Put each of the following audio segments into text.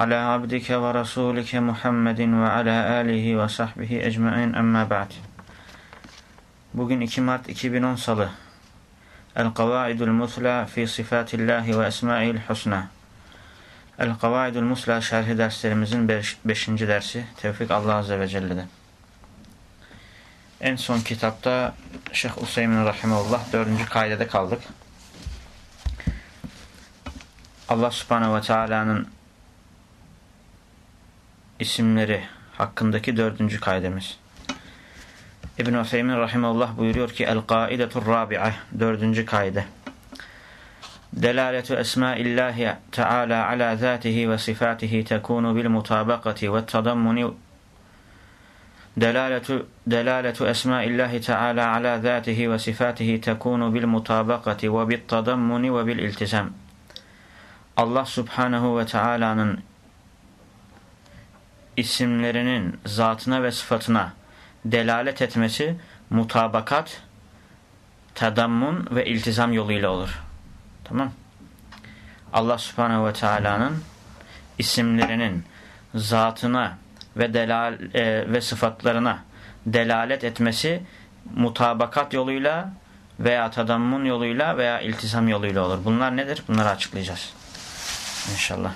ala abdike ve rasulike Muhammedin ve ala alihi ve sahbihi ecmain emma ba'd. Bugün 2 Mart 2010 Salı. El-Kavaidul Musla fi Sifatillahi ve Esmail Husna. El-Kavaidul Musla şerhi derslerimizin 5. Dersi Tevfik Allah Azze ve Celle'de. En son kitapta Şeyh Useymin Rahimullah 4. kaydede kaldık. Allah Subhanahu ve Taala'nın isimleri hakkındaki dördüncü kaydemiz. İbn-i Hüseyin Rahimullah buyuruyor ki El-Kaidetur Rabi'a dördüncü kaide. Delaletu esmaillahi teala ala zatihi ve sifatihi tekunu bil mutabakati ve tadammuni Delaletu, delaletu esmaillahi teala ala zatihi ve sifatihi tekunu bil mutabakati ve bil tadammuni ve bil iltizam. Allah subhanahu ve teala'nın isimlerinin zatına ve sıfatına delalet etmesi mutabakat, tadammun ve iltizam yoluyla olur. Tamam. Allah subhanehu ve teala'nın isimlerinin zatına ve delal e, ve sıfatlarına delalet etmesi mutabakat yoluyla veya tadammun yoluyla veya iltizam yoluyla olur. Bunlar nedir? Bunları açıklayacağız. İnşallah.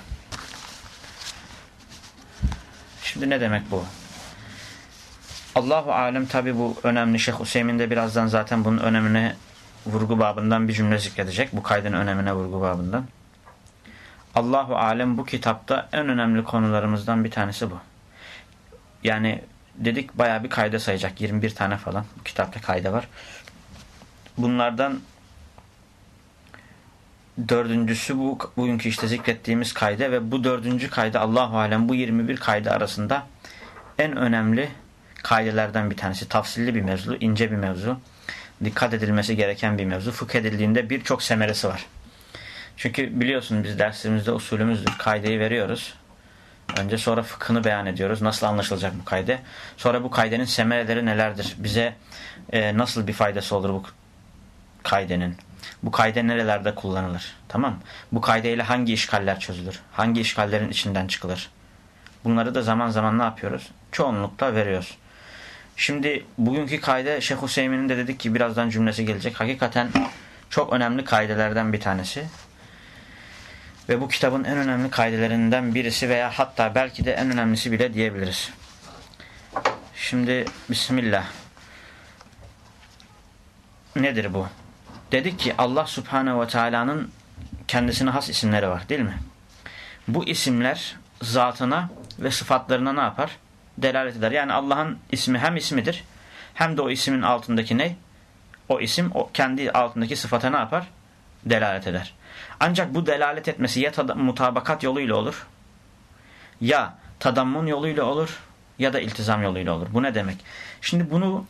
Şimdi ne demek bu? Allahu alem tabi bu önemli. Şeyh Hüseyin de birazdan zaten bunun önemine vurgu babından bir cümle zikredecek. Bu kaydın önemine vurgu babından. Allahu alem bu kitapta en önemli konularımızdan bir tanesi bu. Yani dedik bayağı bir kayda sayacak. 21 tane falan bu kitapta kayda var. Bunlardan dördüncüsü bu bugünkü işte zikrettiğimiz kayda ve bu dördüncü kayda Allahu Alem bu 21 kayda arasında en önemli kaydelerden bir tanesi. Tafsilli bir mevzu, ince bir mevzu. Dikkat edilmesi gereken bir mevzu. Fıkh edildiğinde birçok semeresi var. Çünkü biliyorsun biz derslerimizde usulümüzdür. Kaydeyi veriyoruz. Önce sonra fıkhını beyan ediyoruz. Nasıl anlaşılacak bu kayde? Sonra bu kaydenin semereleri nelerdir? Bize e, nasıl bir faydası olur bu kaydenin? Bu kayde nerelerde kullanılır? Tamam Bu kaydeyle hangi işgaller çözülür? Hangi işgallerin içinden çıkılır? Bunları da zaman zaman ne yapıyoruz? Çoğunlukla veriyoruz. Şimdi bugünkü kayde Şeyh Hüseyin'in de dedik ki birazdan cümlesi gelecek. Hakikaten çok önemli kaydelerden bir tanesi. Ve bu kitabın en önemli kaydelerinden birisi veya hatta belki de en önemlisi bile diyebiliriz. Şimdi Bismillah. Nedir bu? Dedik ki Allah Subhanahu ve Teala'nın kendisine has isimleri var değil mi? Bu isimler zatına ve sıfatlarına ne yapar? Delalet eder. Yani Allah'ın ismi hem ismidir hem de o ismin altındaki ne? O isim o kendi altındaki sıfata ne yapar? Delalet eder. Ancak bu delalet etmesi ya mutabakat yoluyla olur ya tadammun yoluyla olur ya da iltizam yoluyla olur. Bu ne demek? Şimdi bunu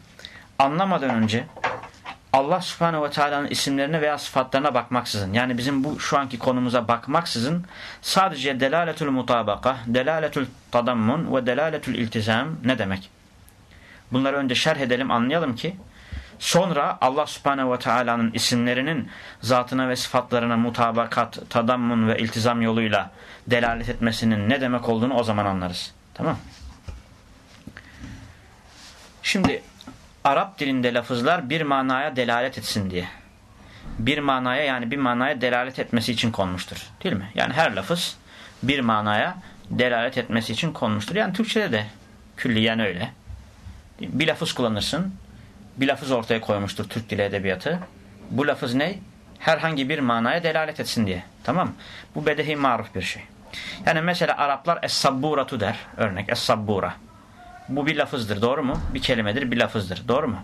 anlamadan önce Allah subhanehu ve teala'nın isimlerine veya sıfatlarına bakmaksızın yani bizim bu şu anki konumuza bakmaksızın sadece delaletül mutabaka, delaletül tadammun ve delaletül iltizam ne demek? Bunları önce şerh edelim anlayalım ki sonra Allah subhanehu ve teala'nın isimlerinin zatına ve sıfatlarına mutabakat, tadammun ve iltizam yoluyla delalet etmesinin ne demek olduğunu o zaman anlarız. Tamam Şimdi Arap dilinde lafızlar bir manaya delalet etsin diye. Bir manaya yani bir manaya delalet etmesi için konmuştur. Değil mi? Yani her lafız bir manaya delalet etmesi için konmuştur. Yani Türkçe'de de külliyen öyle. Bir lafız kullanırsın. Bir lafız ortaya koymuştur Türk dili edebiyatı. Bu lafız ne? Herhangi bir manaya delalet etsin diye. Tamam Bu bedehi maruf bir şey. Yani mesela Araplar es-sabburatu der. Örnek es-sabbura. Bu bir lafızdır doğru mu? Bir kelimedir bir lafızdır doğru mu?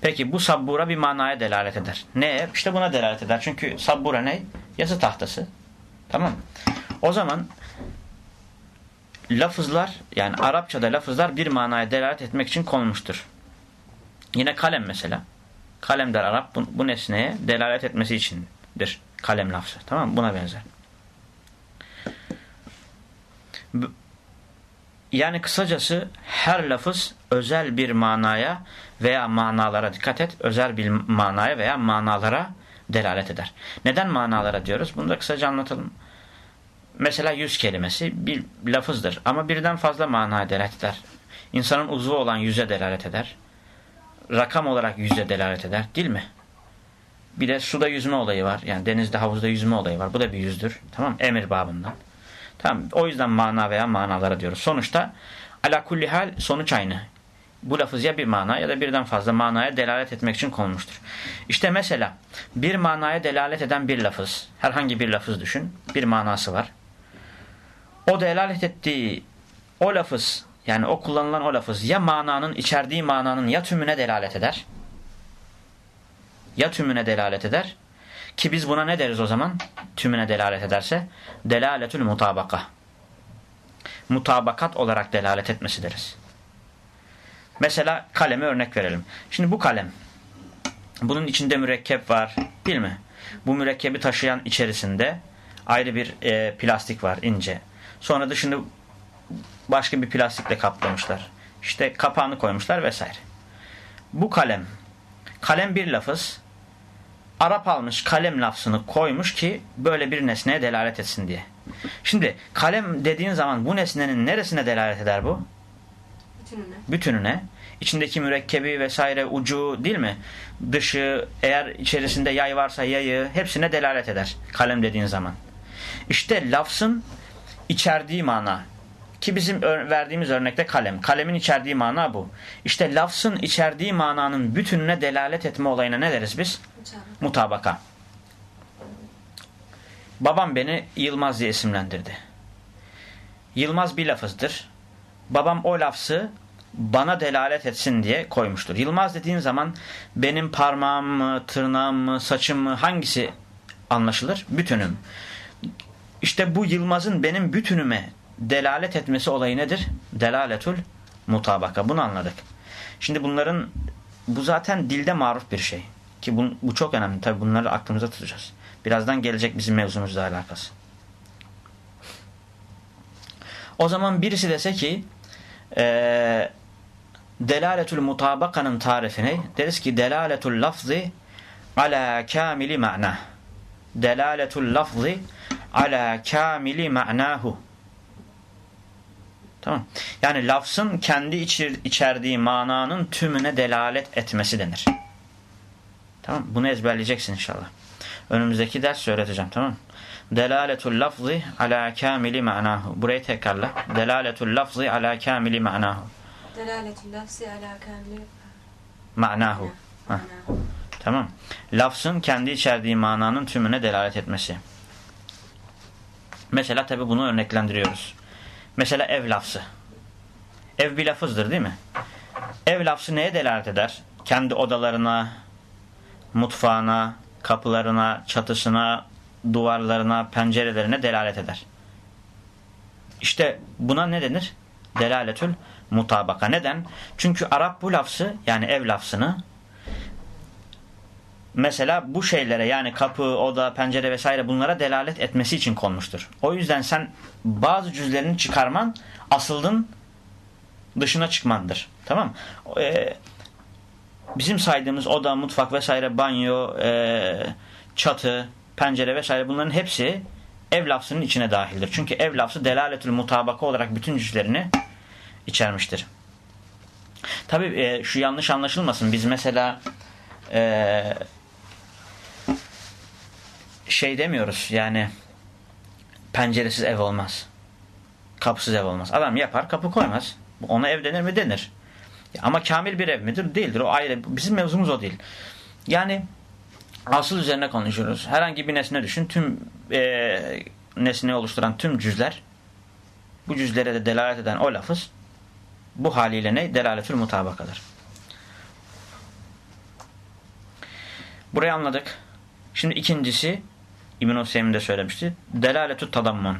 Peki bu sabbura bir manaya delalet eder. Ne? İşte buna delalet eder. Çünkü sabbura ne? Yazı tahtası. Tamam O zaman lafızlar yani Arapçada lafızlar bir manaya delalet etmek için konmuştur. Yine kalem mesela. Kalem der Arap bu, bu nesneye delalet etmesi içindir. Kalem lafzı. Tamam mı? Buna benzer. Yani kısacası her lafız özel bir manaya veya manalara dikkat et. Özel bir manaya veya manalara delalet eder. Neden manalara diyoruz? Bunu da kısaca anlatalım. Mesela yüz kelimesi bir lafızdır ama birden fazla manaya delalet eder. İnsanın uzvu olan yüze delalet eder. Rakam olarak yüze delalet eder değil mi? Bir de suda yüzme olayı var. Yani denizde havuzda yüzme olayı var. Bu da bir yüzdür. Tamam Emir babından. Tamam. O yüzden mana veya manalara diyoruz. Sonuçta ala kulli hal sonuç aynı. Bu lafız ya bir mana ya da birden fazla manaya delalet etmek için konmuştur. İşte mesela bir manaya delalet eden bir lafız. Herhangi bir lafız düşün. Bir manası var. O delalet ettiği o lafız yani o kullanılan o lafız ya mananın içerdiği mananın ya tümüne delalet eder ya tümüne delalet eder ki biz buna ne deriz o zaman? Tümüne delalet ederse delaletül mutabaka. Mutabakat olarak delalet etmesi deriz. Mesela kaleme örnek verelim. Şimdi bu kalem. Bunun içinde mürekkep var değil mi? Bu mürekkebi taşıyan içerisinde ayrı bir e, plastik var ince. Sonra dışını başka bir plastikle kaplamışlar. İşte kapağını koymuşlar vesaire. Bu kalem. Kalem bir lafız. Arap almış kalem lafzını koymuş ki böyle bir nesneye delalet etsin diye. Şimdi kalem dediğin zaman bu nesnenin neresine delalet eder bu? Bütününe. Bütününe. İçindeki mürekkebi vesaire ucu değil mi? Dışı eğer içerisinde yay varsa yayı hepsine delalet eder kalem dediğin zaman. İşte lafzın içerdiği mana ki bizim verdiğimiz örnekte kalem. Kalemin içerdiği mana bu. İşte lafzın içerdiği mananın bütününe delalet etme olayına ne deriz biz? Mutabaka. Babam beni Yılmaz diye isimlendirdi. Yılmaz bir lafızdır. Babam o lafzı bana delalet etsin diye koymuştur. Yılmaz dediğin zaman benim parmağım mı, tırnağım mı, saçım mı hangisi anlaşılır? Bütünüm. İşte bu Yılmaz'ın benim bütünüme delalet etmesi olayı nedir? Delaletul mutabaka. Bunu anladık. Şimdi bunların bu zaten dilde maruf bir şey. Ki bu, bu çok önemli. Tabi bunları aklımıza tutacağız. Birazdan gelecek bizim mevzumuzla alakası. O zaman birisi dese ki e, delaletul mutabakanın tarifini deriz ki delaletul lafzı ala kamili ma'na delaletul lafzı ala kamili ma'nahu Tamam. Yani lafzın kendi içir, içerdiği mananın tümüne delalet etmesi denir. Tamam. Bunu ezberleyeceksin inşallah. Önümüzdeki ders öğreteceğim. Tamam Delaletul lafzı ala kamili ma'nahu. Burayı tekrarla. Delaletul lafzı ala kamili ma'nahu. Delaletul lafzı ala kamili ma'nahu. Tamam. Lafzın kendi içerdiği mananın tümüne delalet etmesi. Mesela tabi bunu örneklendiriyoruz. Mesela ev lafzı. Ev bir lafızdır değil mi? Ev lafzı neye delalet eder? Kendi odalarına, mutfağına, kapılarına, çatısına, duvarlarına, pencerelerine delalet eder. İşte buna ne denir? Delaletül mutabaka. Neden? Çünkü Arap bu lafzı yani ev lafzını mesela bu şeylere yani kapı, oda, pencere vesaire bunlara delalet etmesi için konmuştur. O yüzden sen bazı cüzlerini çıkarman asıldın dışına çıkmandır. Tamam ee, Bizim saydığımız oda, mutfak vesaire, banyo, e, çatı, pencere vesaire bunların hepsi ev lafzının içine dahildir. Çünkü ev lafzı delaletül mutabaka olarak bütün cüzlerini içermiştir. Tabi e, şu yanlış anlaşılmasın. Biz mesela e, şey demiyoruz yani penceresiz ev olmaz. Kapısız ev olmaz. Adam yapar kapı koymaz. Ona ev denir mi? Denir. Ama kamil bir ev midir? Değildir. O ayrı. Bizim mevzumuz o değil. Yani asıl üzerine konuşuyoruz. Herhangi bir nesne düşün. Tüm e, nesneyi oluşturan tüm cüzler bu cüzlere de delalet eden o lafız bu haliyle ne? Delaletül mutabakadır. Burayı anladık. Şimdi ikincisi İbn-i de söylemişti. Delaletü tadammun.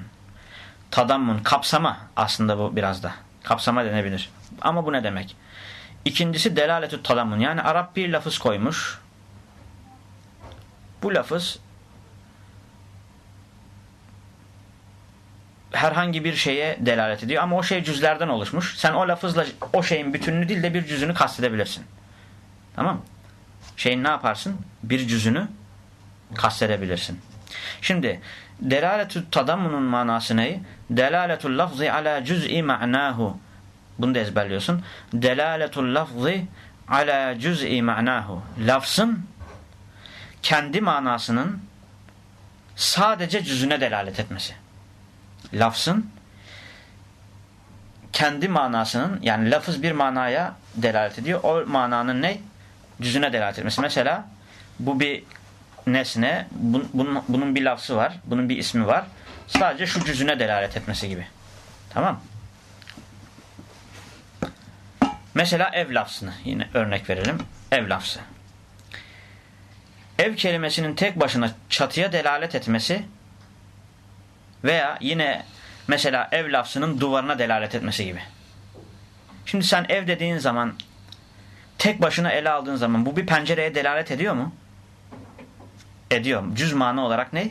tadammun, kapsama aslında bu biraz da. Kapsama denebilir. Ama bu ne demek? İkincisi delaletü tadammun. Yani Arap bir lafız koymuş. Bu lafız herhangi bir şeye delalet ediyor ama o şey cüzlerden oluşmuş. Sen o lafızla o şeyin bütününü değil de bir cüzünü kastedebilirsin. Tamam Şeyin ne yaparsın? Bir cüzünü kastedebilirsin. Şimdi delaletü tadammunun manası ne? Delaletul lafzi ala cüz'i ma'nahu. Bunu da ezberliyorsun. Delaletul lafzi ala cüz'i ma'nahu. Lafzın kendi manasının sadece cüzüne delalet etmesi. Lafzın kendi manasının yani lafız bir manaya delalet ediyor. O mananın ne? Cüzüne delalet etmesi. Mesela bu bir nesne, bunun, bunun bir lafzı var, bunun bir ismi var. Sadece şu cüzüne delalet etmesi gibi. Tamam Mesela ev lafzını yine örnek verelim. Ev lafzı. Ev kelimesinin tek başına çatıya delalet etmesi veya yine mesela ev lafzının duvarına delalet etmesi gibi. Şimdi sen ev dediğin zaman tek başına ele aldığın zaman bu bir pencereye delalet ediyor mu? Ediyor. Cüz olarak ne?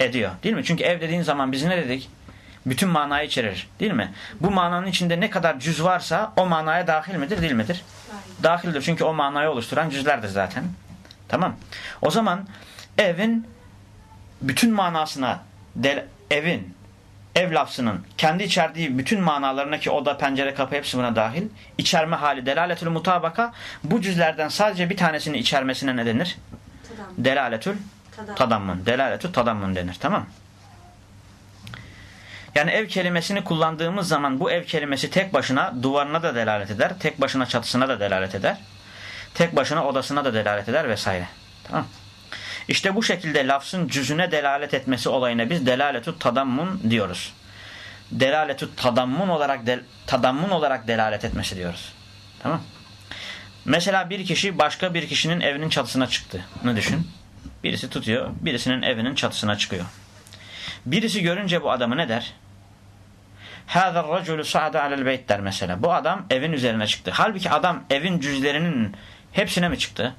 Ediyor. Değil mi? Çünkü ev dediğin zaman biz ne dedik? Bütün manayı içerir. Değil mi? Bu mananın içinde ne kadar cüz varsa o manaya dahil midir? Değil midir? Hayır. Dahildir. Çünkü o manayı oluşturan cüzlerdir zaten. Tamam. O zaman evin bütün manasına evin ev lafzının kendi içerdiği bütün manalarına ki oda, pencere, kapı hepsi buna dahil içerme hali delaletül mutabaka bu cüzlerden sadece bir tanesini içermesine ne denir? Tadam. Delaletül Tadam. tadammun. Delaletül tadammun denir. Tamam Yani ev kelimesini kullandığımız zaman bu ev kelimesi tek başına duvarına da delalet eder. Tek başına çatısına da delalet eder. Tek başına odasına da delalet eder vesaire. Tamam İşte bu şekilde lafzın cüzüne delalet etmesi olayına biz delaletü tadammun diyoruz. Delaletü tadammun olarak de, tadammun olarak delalet etmesi diyoruz. Tamam Mesela bir kişi başka bir kişinin evinin çatısına çıktı. Ne düşün? Birisi tutuyor, birisinin evinin çatısına çıkıyor. Birisi görünce bu adamı ne der? هَذَا الرَّجُلُ سَعَدَ عَلَى الْبَيْتِ der mesela. Bu adam evin üzerine çıktı. Halbuki adam evin cüzlerinin hepsine mi çıktı?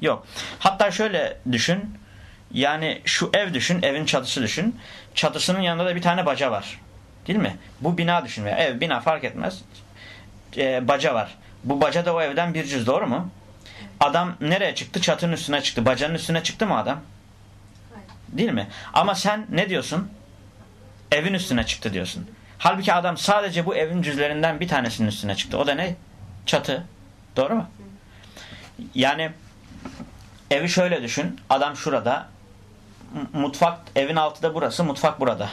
Yok. Hatta şöyle düşün. Yani şu ev düşün, evin çatısı düşün. Çatısının yanında da bir tane baca var. Değil mi? Bu bina düşün. Veya ev, bina fark etmez. Ee, baca var. Bu baca da o evden bir cüz doğru mu? Adam nereye çıktı? Çatının üstüne çıktı. Bacanın üstüne çıktı mı adam? Değil mi? Ama sen ne diyorsun? Evin üstüne çıktı diyorsun. Halbuki adam sadece bu evin cüzlerinden bir tanesinin üstüne çıktı. O da ne? Çatı. Doğru mu? Yani evi şöyle düşün. Adam şurada. Mutfak evin altı da burası. Mutfak burada.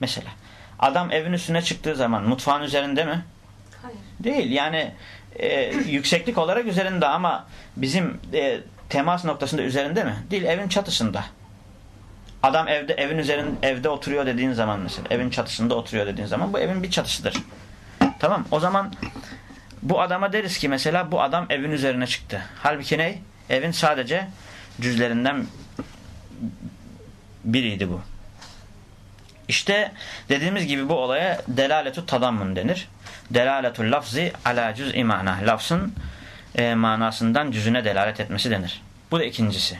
Mesela. Adam evin üstüne çıktığı zaman mutfağın üzerinde mi? Hayır. Değil. Yani e, yükseklik olarak üzerinde ama bizim e, temas noktasında üzerinde mi? Değil. Evin çatısında. Adam evde evin üzerin evde oturuyor dediğin zaman mesela evin çatısında oturuyor dediğin zaman bu evin bir çatısıdır. Tamam? O zaman bu adama deriz ki mesela bu adam evin üzerine çıktı. Halbuki ne? Evin sadece cüzlerinden biriydi bu. İşte dediğimiz gibi bu olaya delaletu tadammun denir. Delaletul lafzi ala cüz'i mana. Lafzın e, manasından cüzüne delalet etmesi denir. Bu da ikincisi.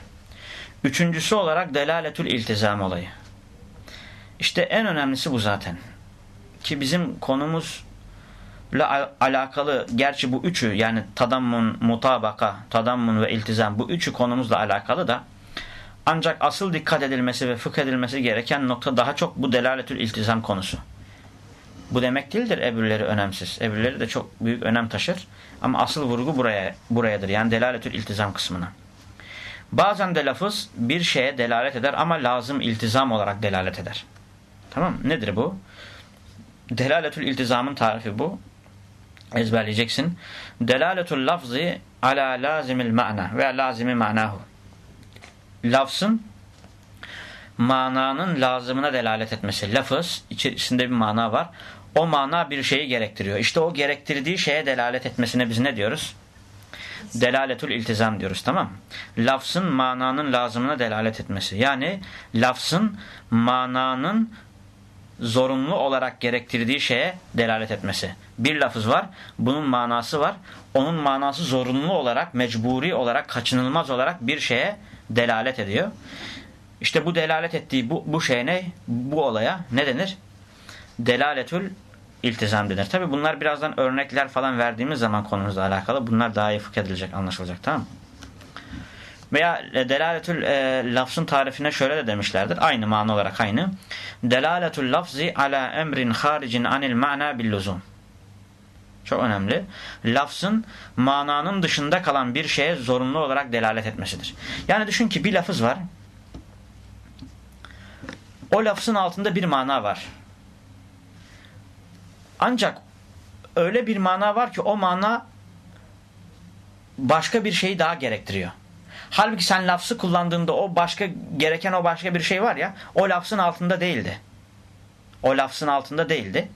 Üçüncüsü olarak delaletül iltizam olayı. İşte en önemlisi bu zaten. Ki bizim konumuzla alakalı gerçi bu üçü yani tadammun, mutabaka, tadammun ve iltizam bu üçü konumuzla alakalı da ancak asıl dikkat edilmesi ve fıkh edilmesi gereken nokta daha çok bu delaletül iltizam konusu. Bu demek değildir ebürleri önemsiz. Ebürleri de çok büyük önem taşır. Ama asıl vurgu buraya burayadır. Yani delaletül iltizam kısmına. Bazen de lafız bir şeye delalet eder ama lazım iltizam olarak delalet eder. Tamam Nedir bu? Delaletül iltizamın tarifi bu. Ezberleyeceksin. Delaletul lafzi ala lazimil ma'na ve lazimi ma'nahu. Lafzın mananın lazımına delalet etmesi. Lafız içerisinde bir mana var. O mana bir şeyi gerektiriyor. İşte o gerektirdiği şeye delalet etmesine biz ne diyoruz? Delaletul iltizam diyoruz tamam Lafzın mananın lazımına delalet etmesi. Yani lafzın mananın zorunlu olarak gerektirdiği şeye delalet etmesi. Bir lafız var, bunun manası var. Onun manası zorunlu olarak, mecburi olarak, kaçınılmaz olarak bir şeye delalet ediyor. İşte bu delalet ettiği bu, bu şey ne? Bu olaya ne denir? Delaletül iltizam denir. Tabi bunlar birazdan örnekler falan verdiğimiz zaman konumuzla alakalı bunlar daha iyi fıkh edilecek, anlaşılacak tamam mı? Veya delaletül e, lafzın tarifine şöyle de demişlerdir. Aynı mana olarak aynı. Delaletül lafzi ala emrin haricin anil ma'na billuzum. Çok önemli. Lafzın mananın dışında kalan bir şeye zorunlu olarak delalet etmesidir. Yani düşün ki bir lafız var. O lafzın altında bir mana var. Ancak öyle bir mana var ki o mana başka bir şeyi daha gerektiriyor. Halbuki sen lafzı kullandığında o başka gereken o başka bir şey var ya o lafzın altında değildi. O lafzın altında değildi.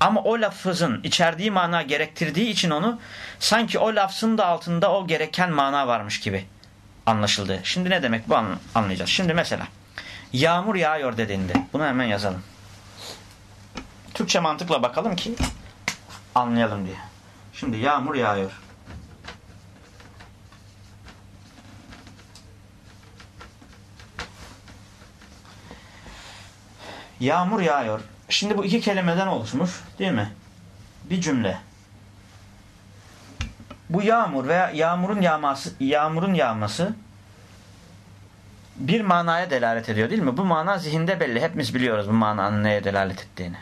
Ama o lafızın içerdiği mana gerektirdiği için onu sanki o lafzın da altında o gereken mana varmış gibi anlaşıldı. Şimdi ne demek bu anlayacağız. Şimdi mesela yağmur yağıyor dediğinde bunu hemen yazalım. Türkçe mantıkla bakalım ki anlayalım diye. Şimdi yağmur yağıyor. Yağmur yağıyor. Şimdi bu iki kelimeden oluşmuş değil mi? Bir cümle. Bu yağmur veya yağmurun yağması, yağmurun yağması bir manaya delalet ediyor değil mi? Bu mana zihinde belli. Hepimiz biliyoruz bu mananın neye delalet ettiğini.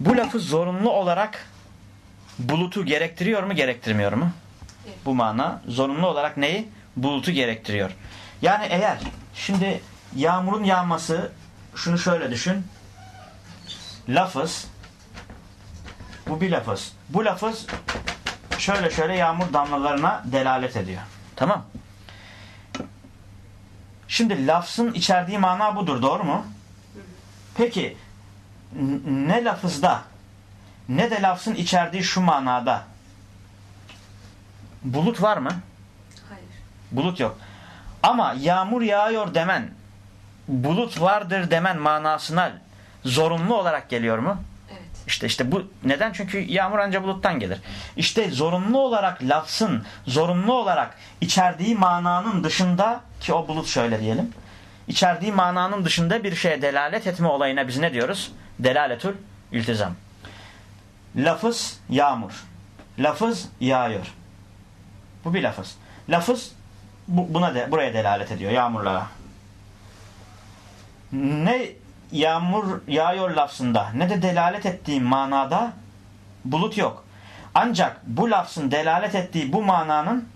Bu lafı zorunlu olarak bulutu gerektiriyor mu gerektirmiyor mu? Evet. Bu mana zorunlu olarak neyi? Bulutu gerektiriyor. Yani eğer şimdi yağmurun yağması şunu şöyle düşün. Lafız bu bir lafız. Bu lafız şöyle şöyle yağmur damlalarına delalet ediyor. Tamam. Şimdi lafzın içerdiği mana budur. Doğru mu? Peki ne lafızda ne de lafzın içerdiği şu manada bulut var mı? Hayır. Bulut yok. Ama yağmur yağıyor demen bulut vardır demen manasına zorunlu olarak geliyor mu? Evet. İşte işte bu neden? Çünkü yağmur ancak buluttan gelir. İşte zorunlu olarak lafzın zorunlu olarak içerdiği mananın dışında ki o bulut şöyle diyelim. İçerdiği mananın dışında bir şeye delalet etme olayına biz ne diyoruz? Delaletül iltizam. Lafız yağmur. Lafız yağıyor. Bu bir lafız. Lafız bu, buna de, buraya delalet ediyor yağmurlara ne yağmur yağıyor lafzında ne de delalet ettiği manada bulut yok. Ancak bu lafzın delalet ettiği bu mananın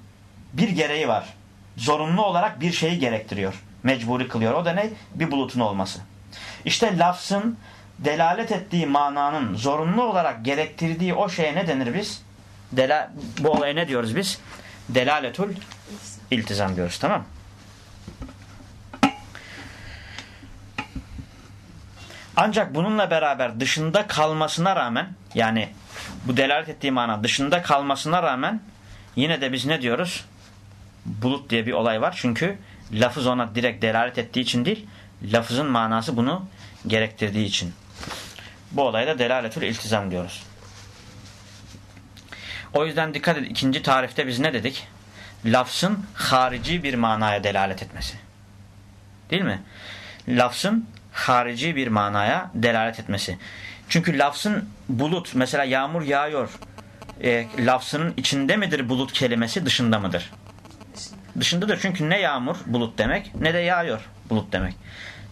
bir gereği var. Zorunlu olarak bir şeyi gerektiriyor. Mecburi kılıyor. O da ne? Bir bulutun olması. İşte lafzın delalet ettiği mananın zorunlu olarak gerektirdiği o şeye ne denir biz? Dela bu olaya ne diyoruz biz? Delaletul iltizam diyoruz. Tamam Ancak bununla beraber dışında kalmasına rağmen yani bu delalet ettiği mana dışında kalmasına rağmen yine de biz ne diyoruz? Bulut diye bir olay var. Çünkü lafız ona direkt delalet ettiği için değil, lafızın manası bunu gerektirdiği için. Bu olayda delaletül iltizam diyoruz. O yüzden dikkat edin. ikinci tarifte biz ne dedik? Lafzın harici bir manaya delalet etmesi. Değil mi? Lafzın harici bir manaya delalet etmesi. Çünkü lafzın bulut mesela yağmur yağıyor e, lafzının içinde midir bulut kelimesi dışında mıdır? Dışındadır çünkü ne yağmur bulut demek ne de yağıyor bulut demek.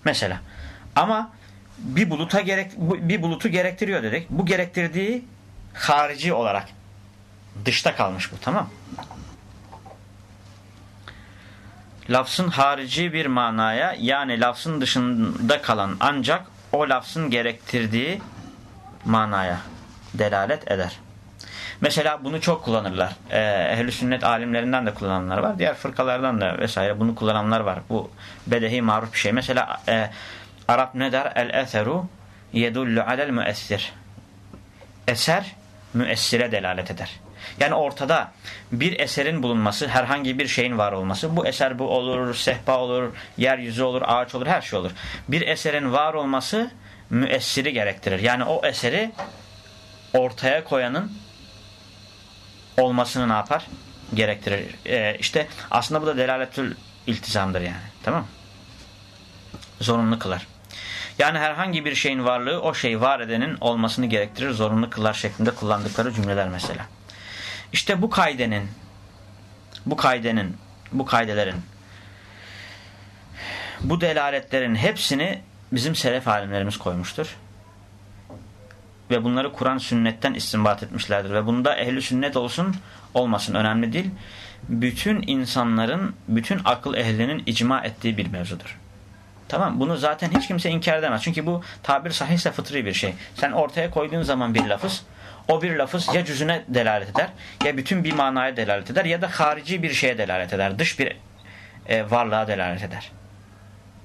Mesela ama bir buluta gerek bir bulutu gerektiriyor dedik. Bu gerektirdiği harici olarak dışta kalmış bu tamam lafzın harici bir manaya yani lafzın dışında kalan ancak o lafzın gerektirdiği manaya delalet eder. Mesela bunu çok kullanırlar. Ee, Ehl-i sünnet alimlerinden de kullananlar var. Diğer fırkalardan da vesaire bunu kullananlar var. Bu bedehi maruf bir şey. Mesela e, Arap ne der? El-etheru yedullu alel müessir. Eser müessire delalet eder. Yani ortada bir eserin bulunması, herhangi bir şeyin var olması. Bu eser bu olur, sehpa olur, yeryüzü olur, ağaç olur, her şey olur. Bir eserin var olması müessiri gerektirir. Yani o eseri ortaya koyanın olmasını ne yapar? Gerektirir. Ee, işte aslında bu da delaletül iltizamdır yani. Tamam Zorunlu kılar. Yani herhangi bir şeyin varlığı o şey var edenin olmasını gerektirir. Zorunlu kılar şeklinde kullandıkları cümleler mesela. İşte bu kaidenin bu kaidenin bu kaidelerin bu delaletlerin hepsini bizim selef alimlerimiz koymuştur. Ve bunları Kur'an sünnetten istinbat etmişlerdir. Ve bunda ehli sünnet olsun olmasın önemli değil. Bütün insanların, bütün akıl ehlinin icma ettiği bir mevzudur. Tamam bunu zaten hiç kimse inkar edemez. Çünkü bu tabir sahihse fıtri bir şey. Sen ortaya koyduğun zaman bir lafız o bir lafız ya cüzüne delalet eder ya bütün bir manaya delalet eder ya da harici bir şeye delalet eder. Dış bir e, varlığa delalet eder.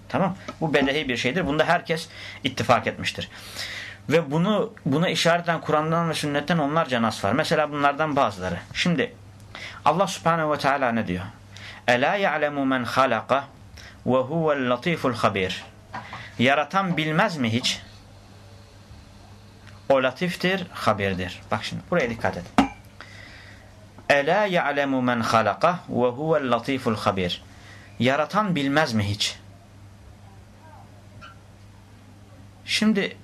Tamam. Bu bedehi bir şeydir. Bunda herkes ittifak etmiştir. Ve bunu buna işareten Kur'an'dan ve sünnetten onlarca nas var. Mesela bunlardan bazıları. Şimdi Allah subhanehu ve teala ne diyor? Ela ya'lemu men halaka ve huvel latiful habir. Yaratan bilmez mi hiç? O latiftir, habirdir. Bak şimdi buraya dikkat et. Ela ya'lemu men halaka ve huvel latiful habir. Yaratan bilmez mi hiç? Şimdi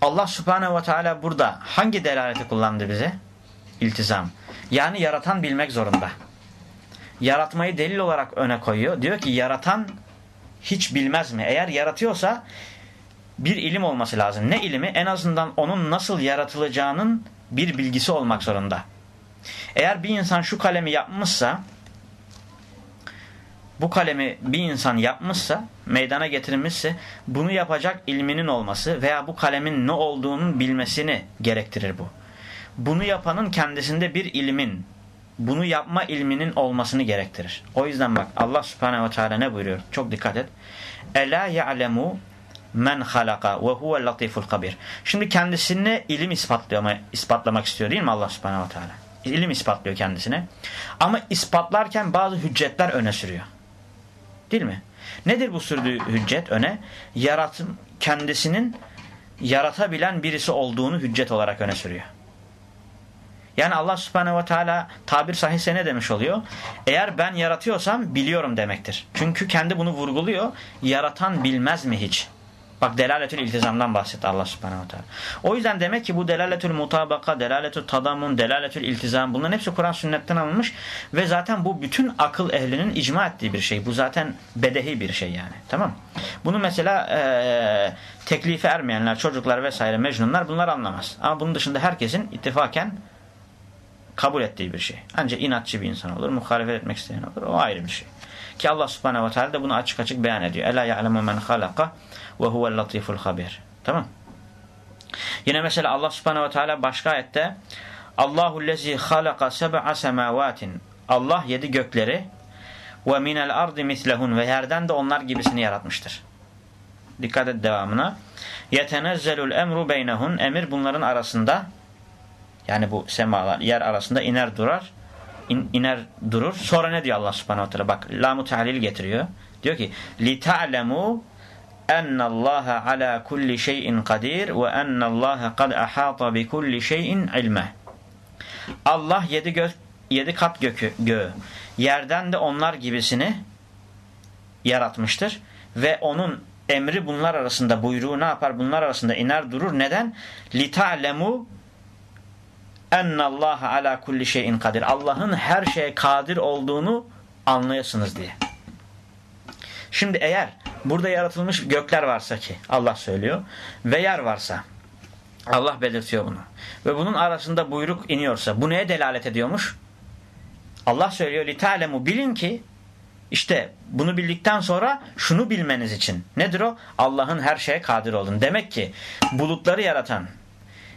Allah subhanehu ve teala burada hangi delaleti kullandı bize? İltizam. Yani yaratan bilmek zorunda. Yaratmayı delil olarak öne koyuyor. Diyor ki yaratan hiç bilmez mi? Eğer yaratıyorsa bir ilim olması lazım. Ne ilimi? En azından onun nasıl yaratılacağının bir bilgisi olmak zorunda. Eğer bir insan şu kalemi yapmışsa bu kalemi bir insan yapmışsa, meydana getirilmişse bunu yapacak ilminin olması veya bu kalemin ne olduğunun bilmesini gerektirir bu. Bunu yapanın kendisinde bir ilmin, bunu yapma ilminin olmasını gerektirir. O yüzden bak Allah subhanehu ve teala ne buyuruyor? Çok dikkat et. Ela ya'lemu men halaka ve huvel latiful kabir. Şimdi kendisine ilim ispatlıyor, ispatlamak istiyor değil mi Allah subhanehu ve teala? İlim ispatlıyor kendisine. Ama ispatlarken bazı hüccetler öne sürüyor. Değil mi? Nedir bu sürdüğü hüccet öne? Yaratım kendisinin yaratabilen birisi olduğunu hüccet olarak öne sürüyor. Yani Allah subhanehu ve teala tabir sahihse ne demiş oluyor? Eğer ben yaratıyorsam biliyorum demektir. Çünkü kendi bunu vurguluyor. Yaratan bilmez mi hiç? Bak delaletül iltizamdan bahsetti Allah subhanahu teala. O yüzden demek ki bu delaletül mutabaka, delaletül tadamun, delaletül iltizam bunların hepsi Kur'an sünnetten alınmış ve zaten bu bütün akıl ehlinin icma ettiği bir şey. Bu zaten bedehi bir şey yani. Tamam Bunu mesela e, teklife ermeyenler, çocuklar vesaire, mecnunlar bunlar anlamaz. Ama bunun dışında herkesin ittifaken kabul ettiği bir şey. Ancak inatçı bir insan olur, muhalefet etmek isteyen olur. O ayrı bir şey. Ki Allah subhanehu ve teala da bunu açık açık beyan ediyor. Ela ya'lemu men halaka ve huvel latiful habir. Tamam. Yine mesela Allah subhanehu ve teala başka ayette Allahu lezi halaka seb'a semavatin. Allah yedi gökleri ve minel ardi mislehun ve yerden de onlar gibisini yaratmıştır. Dikkat et devamına. Yetenezzelul emru beynehun. Emir bunların arasında yani bu semalar yer arasında iner durar. In, iner durur. Sonra ne diyor Allah subhanahu teala? Bak lamu tahlil getiriyor. Diyor ki li ta'lemu enne Allah ala kulli şeyin kadir ve enne Allah kad ahata bi kulli şeyin ilme. Allah yedi, gök, yedi kat gökü, göğü yerden de onlar gibisini yaratmıştır ve onun emri bunlar arasında buyruğu ne yapar? Bunlar arasında iner durur. Neden? لِتَعْلَمُوا اَنَّ اللّٰهَ عَلَى kulli şeyin kadir. Allah'ın her şeye kadir olduğunu anlayasınız diye. Şimdi eğer burada yaratılmış gökler varsa ki Allah söylüyor ve yer varsa Allah belirtiyor bunu. Ve bunun arasında buyruk iniyorsa bu neye delalet ediyormuş? Allah söylüyor litalemu bilin ki işte bunu bildikten sonra şunu bilmeniz için. Nedir o? Allah'ın her şeye kadir olun. Demek ki bulutları yaratan,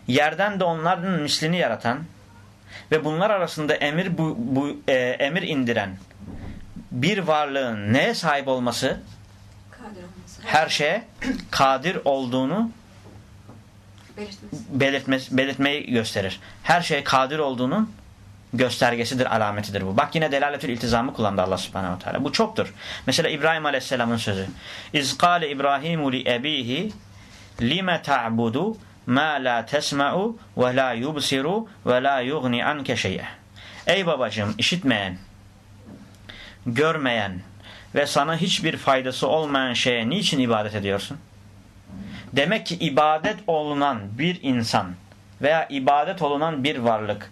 yerden de onların mislini yaratan ve bunlar arasında emir bu, bu e, emir indiren bir varlığın neye sahip olması? Her şeye kadir olduğunu Belirtmesi. belirtmeyi gösterir. Her şeye kadir olduğunun göstergesidir, alametidir bu. Bak yine delaletül iltizamı kullandı Allah subhanehu ve teala. Bu çoktur. Mesela İbrahim aleyhisselamın sözü. İz kâle İbrahimu li ebihi lime ta'budu ma la tesma'u ve la yubsiru ve la yugni anke şey'e. Ey babacığım işitmeyen, görmeyen ve sana hiçbir faydası olmayan şeye niçin ibadet ediyorsun? Demek ki ibadet olunan bir insan veya ibadet olunan bir varlık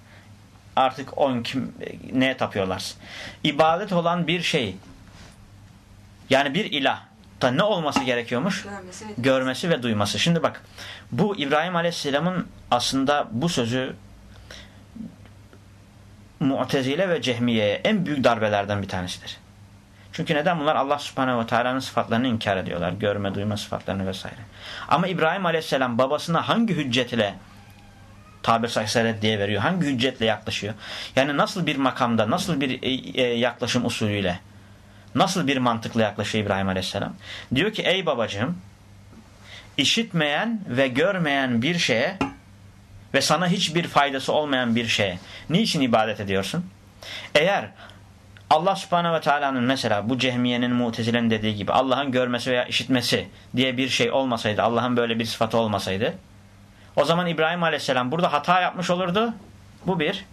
artık on kim neye tapıyorlar? İbadet olan bir şey yani bir ilah da ne olması gerekiyormuş? Görmesi ve Görmesi ve duyması. Şimdi bak bu İbrahim Aleyhisselam'ın aslında bu sözü Mu'tezile ve Cehmiye'ye en büyük darbelerden bir tanesidir. Çünkü neden bunlar Allah Subhanahu ve Teala'nın sıfatlarını inkar ediyorlar. Görme, duyma sıfatlarını vesaire. Ama İbrahim Aleyhisselam babasına hangi hüccetle tabir sayısı diye veriyor? Hangi hüccetle yaklaşıyor? Yani nasıl bir makamda, nasıl bir e, e, yaklaşım usulüyle, nasıl bir mantıkla yaklaşıyor İbrahim Aleyhisselam? Diyor ki ey babacığım işitmeyen ve görmeyen bir şeye ve sana hiçbir faydası olmayan bir şeye niçin ibadet ediyorsun? Eğer Allah subhanehu ve teala'nın mesela bu cehmiyenin mutezilenin dediği gibi Allah'ın görmesi veya işitmesi diye bir şey olmasaydı, Allah'ın böyle bir sıfatı olmasaydı o zaman İbrahim aleyhisselam burada hata yapmış olurdu. Bu bir.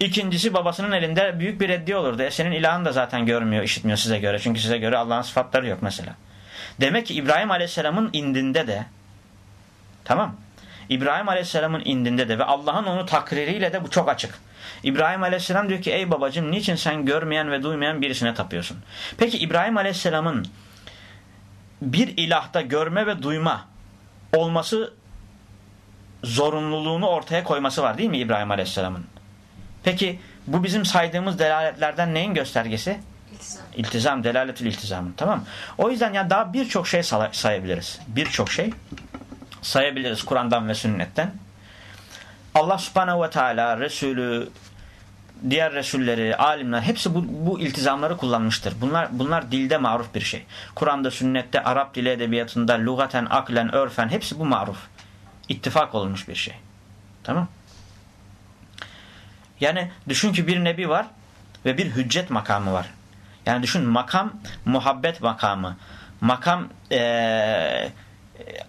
İkincisi babasının elinde büyük bir reddi olurdu. E senin ilahın da zaten görmüyor, işitmiyor size göre. Çünkü size göre Allah'ın sıfatları yok mesela. Demek ki İbrahim aleyhisselamın indinde de tamam İbrahim aleyhisselamın indinde de ve Allah'ın onu takririyle de bu çok açık. İbrahim aleyhisselam diyor ki ey babacığım niçin sen görmeyen ve duymayan birisine tapıyorsun? Peki İbrahim aleyhisselamın bir ilahta görme ve duyma olması zorunluluğunu ortaya koyması var değil mi İbrahim aleyhisselamın? Peki bu bizim saydığımız delaletlerden neyin göstergesi? iltizam. İltizam, delaletül iltizamın. Tamam O yüzden ya daha birçok şey say- sayabiliriz. Birçok şey sayabiliriz Kur'an'dan ve sünnetten. Allah subhanehu ve teala Resulü diğer Resulleri, alimler hepsi bu, bu iltizamları kullanmıştır. Bunlar bunlar dilde maruf bir şey. Kur'an'da, sünnette, Arap dili edebiyatında, lugaten, aklen, örfen hepsi bu maruf. İttifak olmuş bir şey. Tamam Yani düşün ki bir nebi var ve bir hüccet makamı var. Yani düşün makam muhabbet makamı. Makam ee,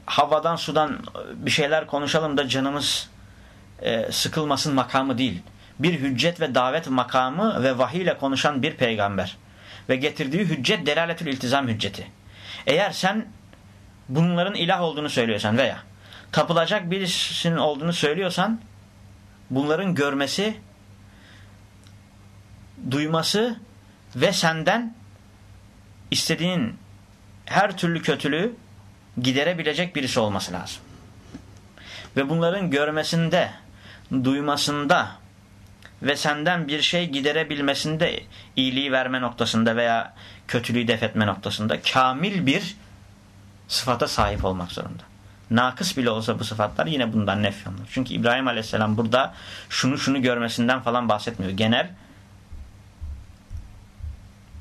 havadan sudan bir şeyler konuşalım da canımız e, sıkılmasın makamı değil. Bir hüccet ve davet makamı ve vahiy ile konuşan bir peygamber. Ve getirdiği hüccet delaletül iltizam hücceti. Eğer sen bunların ilah olduğunu söylüyorsan veya tapılacak birisinin olduğunu söylüyorsan bunların görmesi, duyması ve senden istediğin her türlü kötülüğü giderebilecek birisi olması lazım. Ve bunların görmesinde, duymasında ve senden bir şey giderebilmesinde iyiliği verme noktasında veya kötülüğü def etme noktasında kamil bir sıfata sahip olmak zorunda. Nakıs bile olsa bu sıfatlar yine bundan nefyonlar. Çünkü İbrahim Aleyhisselam burada şunu şunu görmesinden falan bahsetmiyor. Genel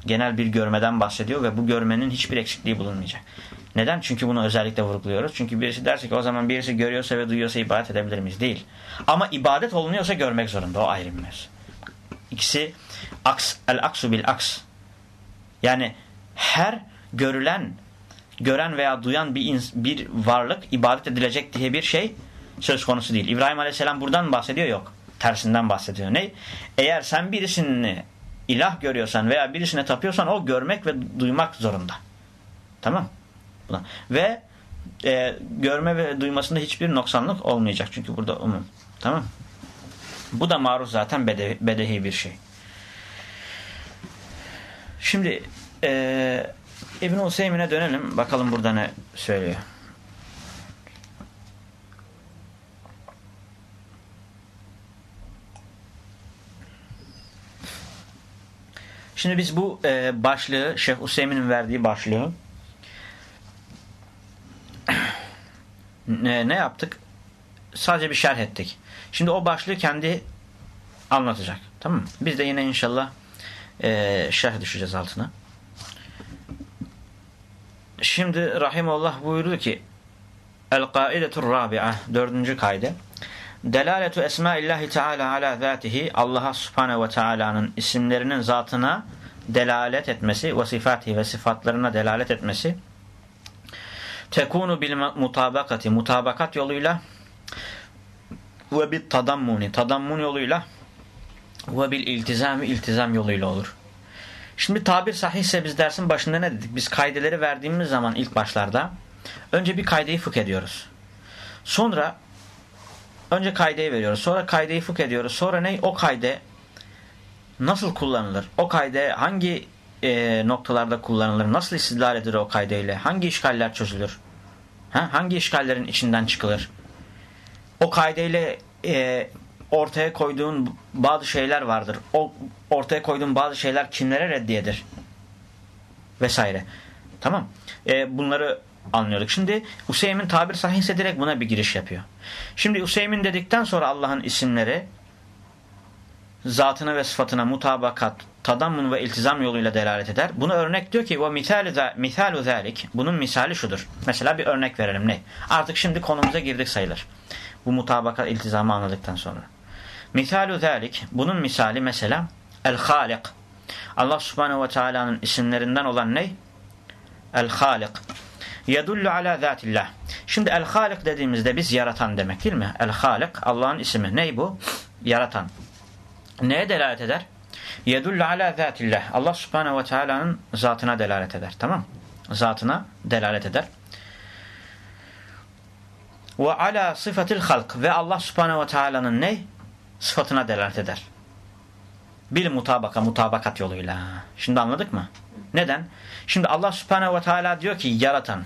genel bir görmeden bahsediyor ve bu görmenin hiçbir eksikliği bulunmayacak. Neden? Çünkü bunu özellikle vurguluyoruz. Çünkü birisi derse ki o zaman birisi görüyorsa ve duyuyorsa ibadet edebilir miyiz? Değil. Ama ibadet olunuyorsa görmek zorunda. O ayrı bir. İkisi aks, el aksu bil aks. Yani her görülen, gören veya duyan bir, bir varlık ibadet edilecek diye bir şey söz konusu değil. İbrahim Aleyhisselam buradan bahsediyor? Yok. Tersinden bahsediyor. Ne? Eğer sen birisini ilah görüyorsan veya birisine tapıyorsan o görmek ve duymak zorunda. Tamam Buna. Ve e, görme ve duymasında hiçbir noksanlık olmayacak. Çünkü burada umum. Tamam Bu da maruz zaten bedevi, bedehi bir şey. Şimdi e, İbn-i Hüseyin'e dönelim. Bakalım burada ne söylüyor. Şimdi biz bu e, başlığı, Şeyh Hüseyin'in verdiği başlığı ne, ne yaptık? Sadece bir şerh ettik. Şimdi o başlığı kendi anlatacak. Tamam mı? Biz de yine inşallah e, şerh düşeceğiz altına. Şimdi Rahimullah buyurdu ki El-Kaidetur Rabi'a dördüncü kaydı. Delaletu esmaillahi teala ala zatihi Allah'a subhanehu ve teala'nın isimlerinin zatına delalet etmesi ve sifatihi ve sıfatlarına delalet etmesi tekunu bil mutabakati mutabakat yoluyla ve bit tadammuni tadammun yoluyla ve bil iltizami iltizam yoluyla olur. Şimdi tabir sahihse biz dersin başında ne dedik? Biz kaydeleri verdiğimiz zaman ilk başlarda önce bir kaydeyi fıkh ediyoruz. Sonra önce kaydeyi veriyoruz. Sonra kaydeyi fıkh ediyoruz. Sonra ne? O kayde nasıl kullanılır? O kayde hangi e, noktalarda kullanılır? Nasıl istidlal edilir o kaydeyle? Hangi işgaller çözülür? Ha? Hangi işgallerin içinden çıkılır? O kaydeyle e, ortaya koyduğun bazı şeyler vardır. O ortaya koyduğun bazı şeyler kimlere reddiyedir? Vesaire. Tamam. E, bunları anlıyorduk. Şimdi Hüseyin tabir sahihse direkt buna bir giriş yapıyor. Şimdi Hüseyin dedikten sonra Allah'ın isimleri zatına ve sıfatına mutabakat, tadammun ve iltizam yoluyla delalet eder. Bunu örnek diyor ki o misalu zalik. Bunun misali şudur. Mesela bir örnek verelim ne? Artık şimdi konumuza girdik sayılır. Bu mutabakat iltizamı anladıktan sonra. Misalu zalik. Bunun misali mesela el-halik. Allah subhanehu ve teala'nın isimlerinden olan ne? El-halik. Yedullu ala zatillah. Şimdi el-halik dediğimizde biz yaratan demek değil mi? El-halik Allah'ın ismi. Ney bu? Yaratan. Neye delalet eder? Yedullu ala zatillah. Allah subhanehu ve teala'nın zatına delalet eder. Tamam Zatına delalet eder. Ve ala sıfatil halk. Ve Allah subhanehu ve teala'nın ne? Sıfatına delalet eder. Bir mutabaka, mutabakat yoluyla. Şimdi anladık mı? Neden? Şimdi Allah subhanehu ve teala diyor ki yaratan.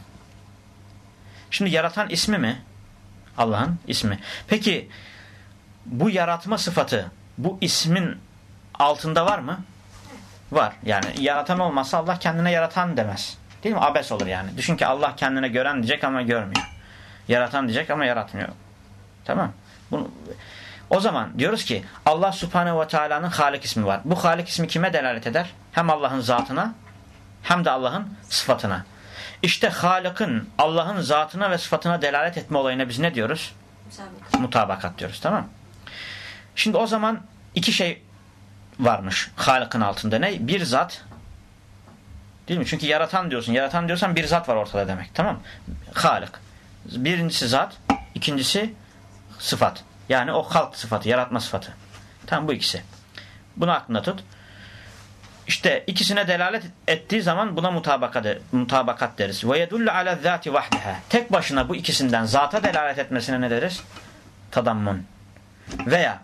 Şimdi yaratan ismi mi? Allah'ın ismi. Peki bu yaratma sıfatı bu ismin altında var mı? Var. Yani yaratan olmazsa Allah kendine yaratan demez. Değil mi? Abes olur yani. Düşün ki Allah kendine gören diyecek ama görmüyor. Yaratan diyecek ama yaratmıyor. Tamam. Bunu, o zaman diyoruz ki Allah Subhanahu ve Taala'nın Halik ismi var. Bu Halik ismi kime delalet eder? Hem Allah'ın zatına hem de Allah'ın sıfatına. İşte Halık'ın Allah'ın zatına ve sıfatına delalet etme olayına biz ne diyoruz? Mutabakat. Mutabakat diyoruz. Tamam Şimdi o zaman iki şey varmış Halık'ın altında. Ne? Bir zat değil mi? Çünkü yaratan diyorsun. Yaratan diyorsan bir zat var ortada demek. Tamam Halık. Birincisi zat, ikincisi sıfat. Yani o halk sıfatı, yaratma sıfatı. Tamam bu ikisi. Bunu aklında tut. İşte ikisine delalet ettiği zaman buna mutabakat, mutabakat deriz. Yedullu ala zati vahdeha. Tek başına bu ikisinden zata delalet etmesine ne deriz? Tadammun. Veya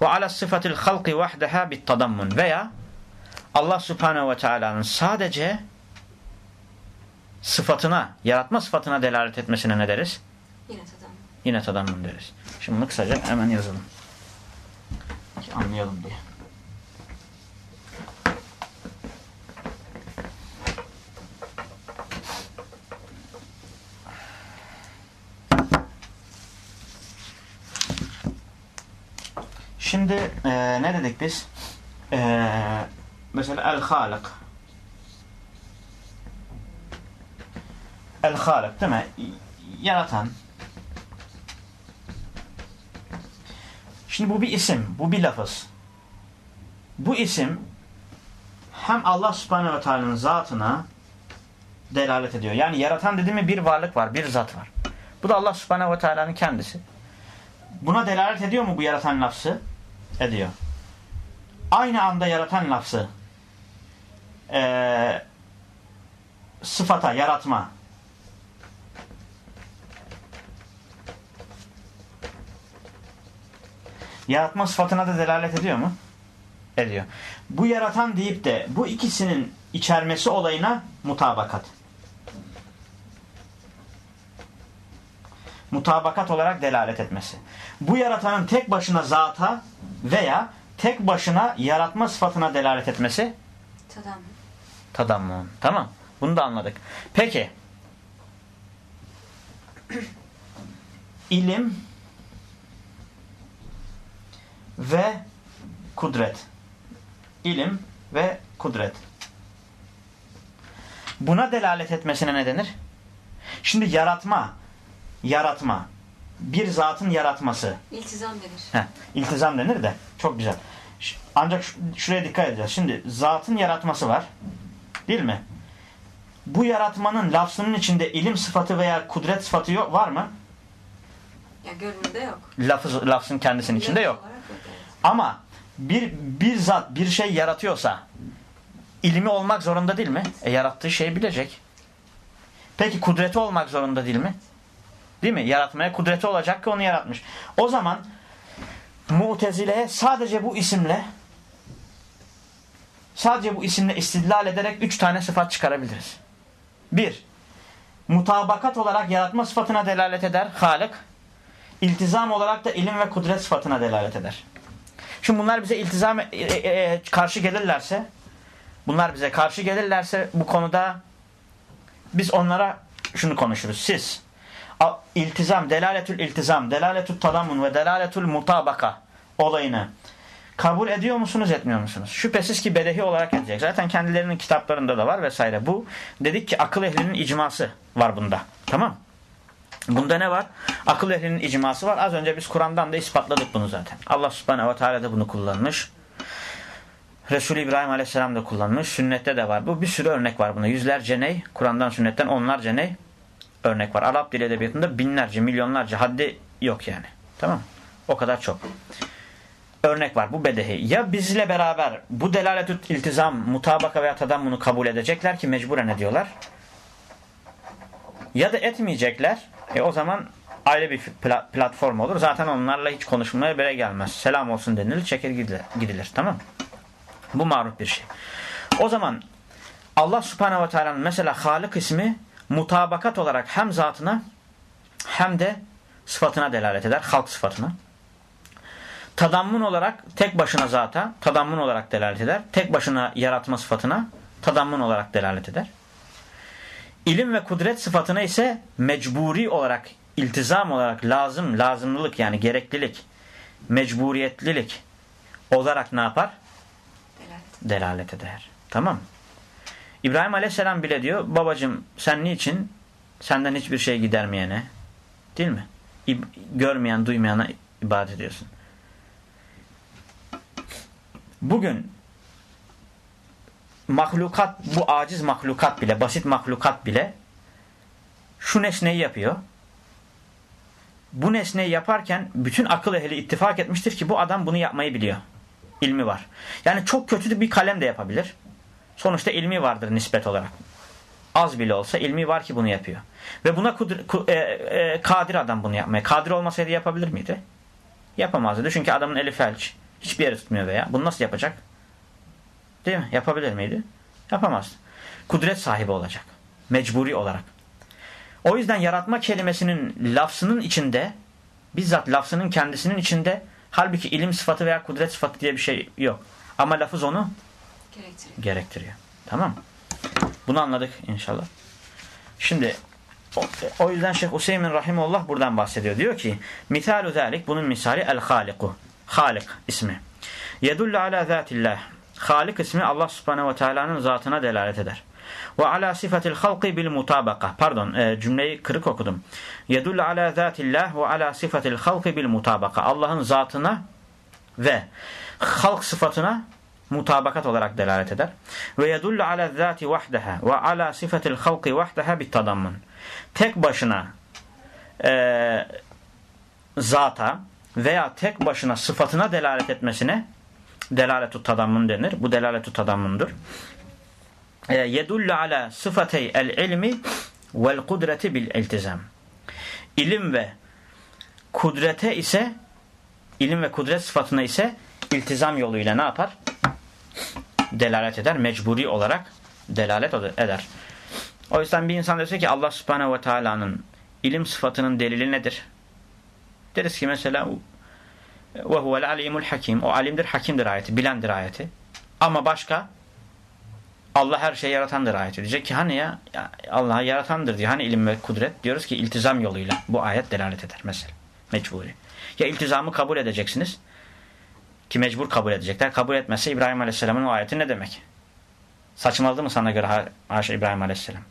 ve ala sıfatil halki vahdeha bit tadammun. Veya Allah subhanehu ve teala'nın sadece sıfatına, yaratma sıfatına delalet etmesine ne deriz? Yine tadammun. Yine tadammun deriz. Şimdi bunu kısaca hemen yazalım. Anlayalım diye. Şimdi e, ne dedik biz? E, mesela el-halik. El-halik değil mi? Yaratan. Şimdi bu bir isim, bu bir lafız. Bu isim hem Allah subhanehu ve teala'nın zatına delalet ediyor. Yani yaratan dediğim bir varlık var, bir zat var. Bu da Allah subhanehu ve teala'nın kendisi. Buna delalet ediyor mu bu yaratan lafzı? Ediyor. Aynı anda yaratan lafzı ee, sıfata, yaratma yaratma sıfatına da delalet ediyor mu? Ediyor. Bu yaratan deyip de bu ikisinin içermesi olayına mutabakat. Mutabakat olarak delalet etmesi. Bu yaratanın tek başına zata veya tek başına yaratma sıfatına delalet etmesi Tadammun. tadammun. Tamam. Bunu da anladık. Peki ilim ve kudret. İlim ve kudret. Buna delalet etmesine ne denir? Şimdi yaratma, yaratma. Bir zatın yaratması. İltizam denir. Heh, iltizam denir de. Çok güzel. Ancak şu- şuraya dikkat edeceğiz. Şimdi zatın yaratması var. Değil mi? Bu yaratmanın lafzının içinde ilim sıfatı veya kudret sıfatı yok, var mı? Ya görünürde yok. Lafız, lafzın kendisinin içinde yok. Ama bir, bir zat bir şey yaratıyorsa ilmi olmak zorunda değil mi? E yarattığı şeyi bilecek. Peki kudreti olmak zorunda değil mi? Değil mi? Yaratmaya kudreti olacak ki onu yaratmış. O zaman Mu'tezile'ye sadece bu isimle sadece bu isimle istidlal ederek üç tane sıfat çıkarabiliriz. Bir, mutabakat olarak yaratma sıfatına delalet eder. Halık. İltizam olarak da ilim ve kudret sıfatına delalet eder. Şimdi bunlar bize iltizam e, e, e, karşı gelirlerse bunlar bize karşı gelirlerse bu konuda biz onlara şunu konuşuruz. Siz iltizam, delaletül iltizam, delaletül tadammun ve delaletül mutabaka olayını kabul ediyor musunuz, etmiyor musunuz? Şüphesiz ki bedehi olarak edecek. Zaten kendilerinin kitaplarında da var vesaire. Bu dedik ki akıl ehlinin icması var bunda. Tamam Bunda ne var? Akıl ehlinin icması var. Az önce biz Kur'an'dan da ispatladık bunu zaten. Allah subhanehu ve teala da bunu kullanmış. Resul-i İbrahim aleyhisselam da kullanmış. Sünnette de var. Bu bir sürü örnek var buna. Yüzlerce ney? Kur'an'dan sünnetten onlarca ney? Örnek var. Arap dili edebiyatında binlerce, milyonlarca haddi yok yani. Tamam O kadar çok. Örnek var. Bu bedehi. Ya bizle beraber bu delaletü iltizam, mutabaka veya tadam bunu kabul edecekler ki mecburen ediyorlar. Ya da etmeyecekler. E o zaman ayrı bir pla- platform olur. Zaten onlarla hiç konuşmaya bile gelmez. Selam olsun denilir, çeker gidilir. gidilir tamam Bu maruf bir şey. O zaman Allah subhanehu ve teala'nın mesela Halık ismi mutabakat olarak hem zatına hem de sıfatına delalet eder. Halk sıfatına. Tadammun olarak tek başına zata, tadammun olarak delalet eder. Tek başına yaratma sıfatına tadammun olarak delalet eder. İlim ve kudret sıfatına ise mecburi olarak, iltizam olarak lazım, lazımlılık yani gereklilik, mecburiyetlilik olarak ne yapar? Delalet. Delalet eder. Tamam İbrahim Aleyhisselam bile diyor, babacım sen niçin senden hiçbir şey gidermeyene, değil mi? İb görmeyen, duymayana ibadet ediyorsun. Bugün mahlukat, bu aciz mahlukat bile, basit mahlukat bile şu nesneyi yapıyor. Bu nesneyi yaparken bütün akıl ehli ittifak etmiştir ki bu adam bunu yapmayı biliyor. İlmi var. Yani çok kötü bir kalem de yapabilir. Sonuçta ilmi vardır nispet olarak. Az bile olsa ilmi var ki bunu yapıyor. Ve buna kudur, ku, e, e, kadir adam bunu yapmaya. Kadir olmasaydı yapabilir miydi? Yapamazdı. Çünkü adamın eli felç. Hiçbir yere tutmuyor veya. Bunu nasıl yapacak? Değil mi? Yapabilir miydi? Yapamaz. Kudret sahibi olacak. Mecburi olarak. O yüzden yaratma kelimesinin lafzının içinde bizzat lafzının kendisinin içinde halbuki ilim sıfatı veya kudret sıfatı diye bir şey yok. Ama lafız onu Gerektiriyor. gerektiriyor. Tamam Bunu anladık inşallah. Şimdi o, yüzden Şeyh Hüseyin Rahimullah buradan bahsediyor. Diyor ki Mithalu zalik bunun misali el haliku. Halik ismi. Yedullu ala zatillah. Halik ismi Allah subhanehu ve teala'nın zatına delalet eder. Ve ala sifatil halqi bil mutabaka. Pardon e, cümleyi kırık okudum. Yedullu ala zatillah ve ala sifatil halqi bil mutabaka. Allah'ın zatına ve halk sıfatına mutabakat olarak delalet eder. Ve yedullu ala zati vahdeha ve ala sifatil halqi vahdeha bit. Tek başına e, zata veya tek başına sıfatına delalet etmesine delaletu tadammun denir. Bu delaletu tadammundur. Yedullu ala sıfatey el ilmi vel kudreti bil iltizam. İlim ve kudrete ise ilim ve kudret sıfatına ise iltizam yoluyla ne yapar? Delalet eder. Mecburi olarak delalet eder. O yüzden bir insan dese ki Allah subhanehu ve teala'nın ilim sıfatının delili nedir? Deriz ki mesela huvel alimul hakim. O alimdir, hakimdir ayeti, bilendir ayeti. Ama başka Allah her şeyi yaratandır ayeti. Diyecek ki hani ya, ya Allah yaratandır diyor. Hani ilim ve kudret? Diyoruz ki iltizam yoluyla bu ayet delalet eder mesela. Mecburi. Ya iltizamı kabul edeceksiniz ki mecbur kabul edecekler. Kabul etmezse İbrahim Aleyhisselam'ın o ayeti ne demek? Saçmaladı mı sana göre haşa İbrahim Aleyhisselam?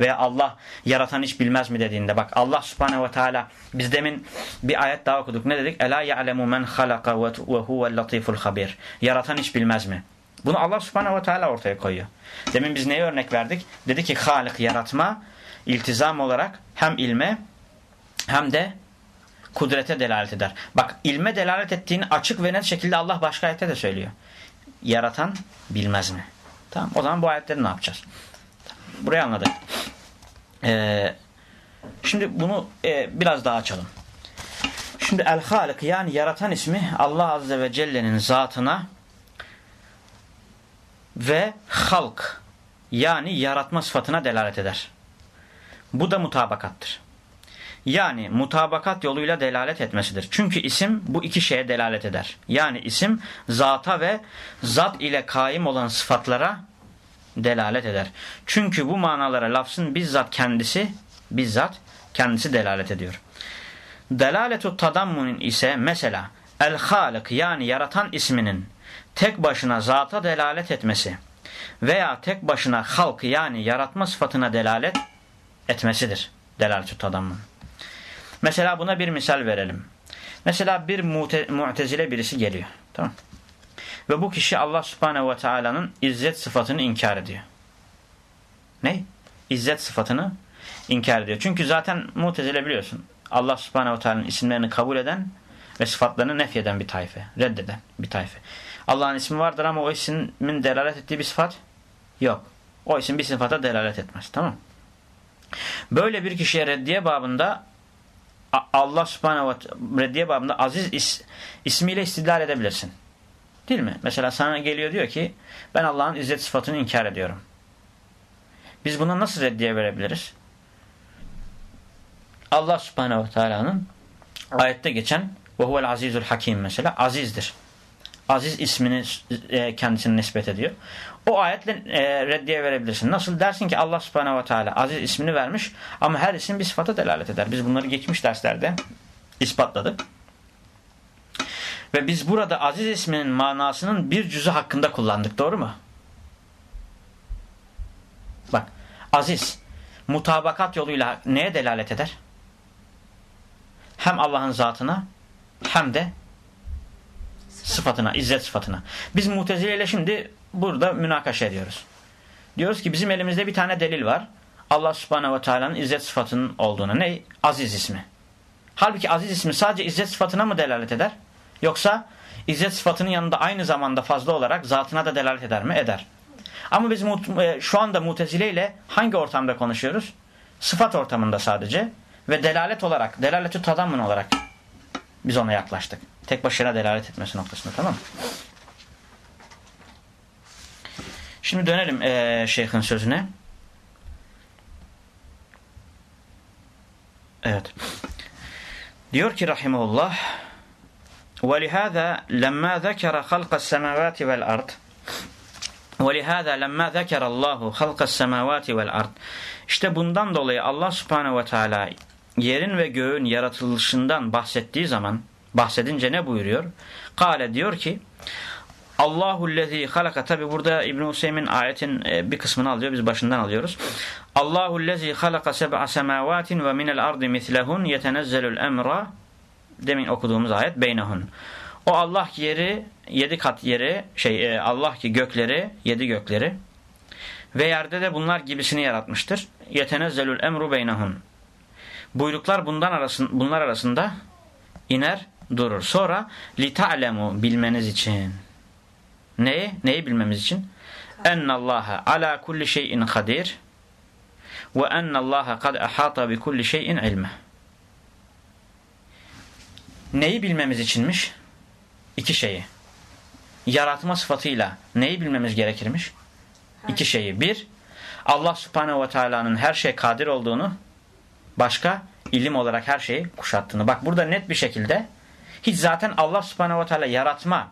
Veya Allah yaratan hiç bilmez mi dediğinde. Bak Allah subhanehu ve teala biz demin bir ayet daha okuduk. Ne dedik? Ela ya'lemu men halaka ve huvel latiful habir. Yaratan hiç bilmez mi? Bunu Allah subhanehu ve teala ortaya koyuyor. Demin biz neye örnek verdik? Dedi ki Halik yaratma iltizam olarak hem ilme hem de kudrete delalet eder. Bak ilme delalet ettiğini açık ve net şekilde Allah başka ayette de söylüyor. Yaratan bilmez mi? Tamam o zaman bu ayetleri ne yapacağız? Burayı anladık. Ee, şimdi bunu e, biraz daha açalım. Şimdi El-Halik yani yaratan ismi Allah Azze ve Celle'nin zatına ve halk yani yaratma sıfatına delalet eder. Bu da mutabakattır. Yani mutabakat yoluyla delalet etmesidir. Çünkü isim bu iki şeye delalet eder. Yani isim zata ve zat ile kaim olan sıfatlara delalet eder. Çünkü bu manalara lafzın bizzat kendisi bizzat kendisi delalet ediyor. Delaletu tadammunin ise mesela el-halik yani yaratan isminin tek başına zata delalet etmesi veya tek başına halk yani yaratma sıfatına delalet etmesidir. Delaletü tadammun. Mesela buna bir misal verelim. Mesela bir mute, mu'tezile birisi geliyor. Tamam Ve bu kişi Allah subhanehu ve teala'nın izzet sıfatını inkar ediyor. Ne? İzzet sıfatını inkar ediyor. Çünkü zaten mutezile biliyorsun. Allah subhanehu ve teala'nın isimlerini kabul eden ve sıfatlarını nefyeden bir tayfe. Reddeden bir tayfe. Allah'ın ismi vardır ama o ismin delalet ettiği bir sıfat yok. O isim bir sıfata delalet etmez. Tamam Böyle bir kişiye reddiye babında Allah subhanehu ve reddiye babında aziz is, ismiyle istidlal edebilirsin. Değil mi? Mesela sana geliyor diyor ki ben Allah'ın izzet sıfatını inkar ediyorum. Biz buna nasıl reddiye verebiliriz? Allah subhanehu ve teala'nın ayette geçen ve huvel azizul hakim mesela azizdir. Aziz ismini e, kendisine nispet ediyor. O ayetle e, reddiye verebilirsin. Nasıl dersin ki Allah subhanehu ve teala aziz ismini vermiş ama her isim bir sıfata delalet eder. Biz bunları geçmiş derslerde ispatladık. Ve biz burada aziz isminin manasının bir cüzü hakkında kullandık. Doğru mu? Bak aziz mutabakat yoluyla neye delalet eder? Hem Allah'ın zatına hem de sıfatına, izzet sıfatına. Biz mutezile ile şimdi burada münakaşa ediyoruz. Diyoruz ki bizim elimizde bir tane delil var. Allah subhanehu ve teala'nın izzet sıfatının olduğunu. Ne? Aziz ismi. Halbuki aziz ismi sadece izzet sıfatına mı delalet eder? Yoksa izzet sıfatının yanında aynı zamanda fazla olarak zatına da delalet eder mi? Eder. Ama biz e, şu anda mutezile ile hangi ortamda konuşuyoruz? Sıfat ortamında sadece ve delalet olarak, delaletü tadammun olarak biz ona yaklaştık. Tek başına delalet etmesi noktasında tamam mı? Şimdi dönelim e, şeyhin sözüne. Evet. Diyor ki rahimullah وَلِهَذَا لَمَّا ذَكَرَ خَلْقَ السَّمَوَاتِ وَالْأَرْضِ وَلِهَذَا لَمَّا ذَكَرَ اللّٰهُ خَلْقَ السَّمَوَاتِ وَالْأَرْضِ İşte bundan dolayı Allah subhanehu ve teala yerin ve göğün yaratılışından bahsettiği zaman bahsedince ne buyuruyor? Kale diyor ki Allahu lezi halaka tabi burada İbn Hüseyin ayetin e, bir kısmını alıyor biz başından alıyoruz. Allahu lezi halaka seb'a semavatin ve minel ardi mislehun yetenezzelul emra demin okuduğumuz ayet beynehun. O Allah ki yeri yedi kat yeri şey e, Allah ki gökleri yedi gökleri ve yerde de bunlar gibisini yaratmıştır. Yetenezzelul emru beynehun. Buyruklar bundan arasın, bunlar arasında iner durur. Sonra li ta'lemu bilmeniz için. Neyi? Neyi bilmemiz için? Ennallaha ala kulli şeyin kadir ve ennallaha kad ahata bi kulli şeyin ilme. Neyi bilmemiz içinmiş? İki şeyi. Yaratma sıfatıyla neyi bilmemiz gerekirmiş? İki şeyi. Bir, Allah subhanehu ve teala'nın her şeye kadir olduğunu, başka ilim olarak her şeyi kuşattığını. Bak burada net bir şekilde hiç zaten Allah subhanehu ve teala yaratma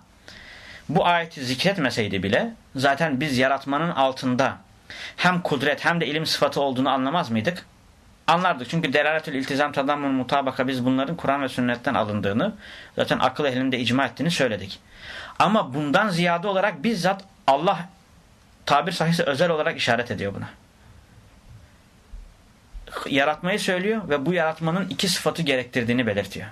bu ayeti zikretmeseydi bile zaten biz yaratmanın altında hem kudret hem de ilim sıfatı olduğunu anlamaz mıydık? Anlardık. Çünkü delaletül iltizam tadammun mutabaka biz bunların Kur'an ve sünnetten alındığını zaten akıl ehlinde icma ettiğini söyledik. Ama bundan ziyade olarak bizzat Allah tabir sahisi özel olarak işaret ediyor buna. yaratmayı söylüyor ve bu yaratmanın iki sıfatı gerektirdiğini belirtiyor.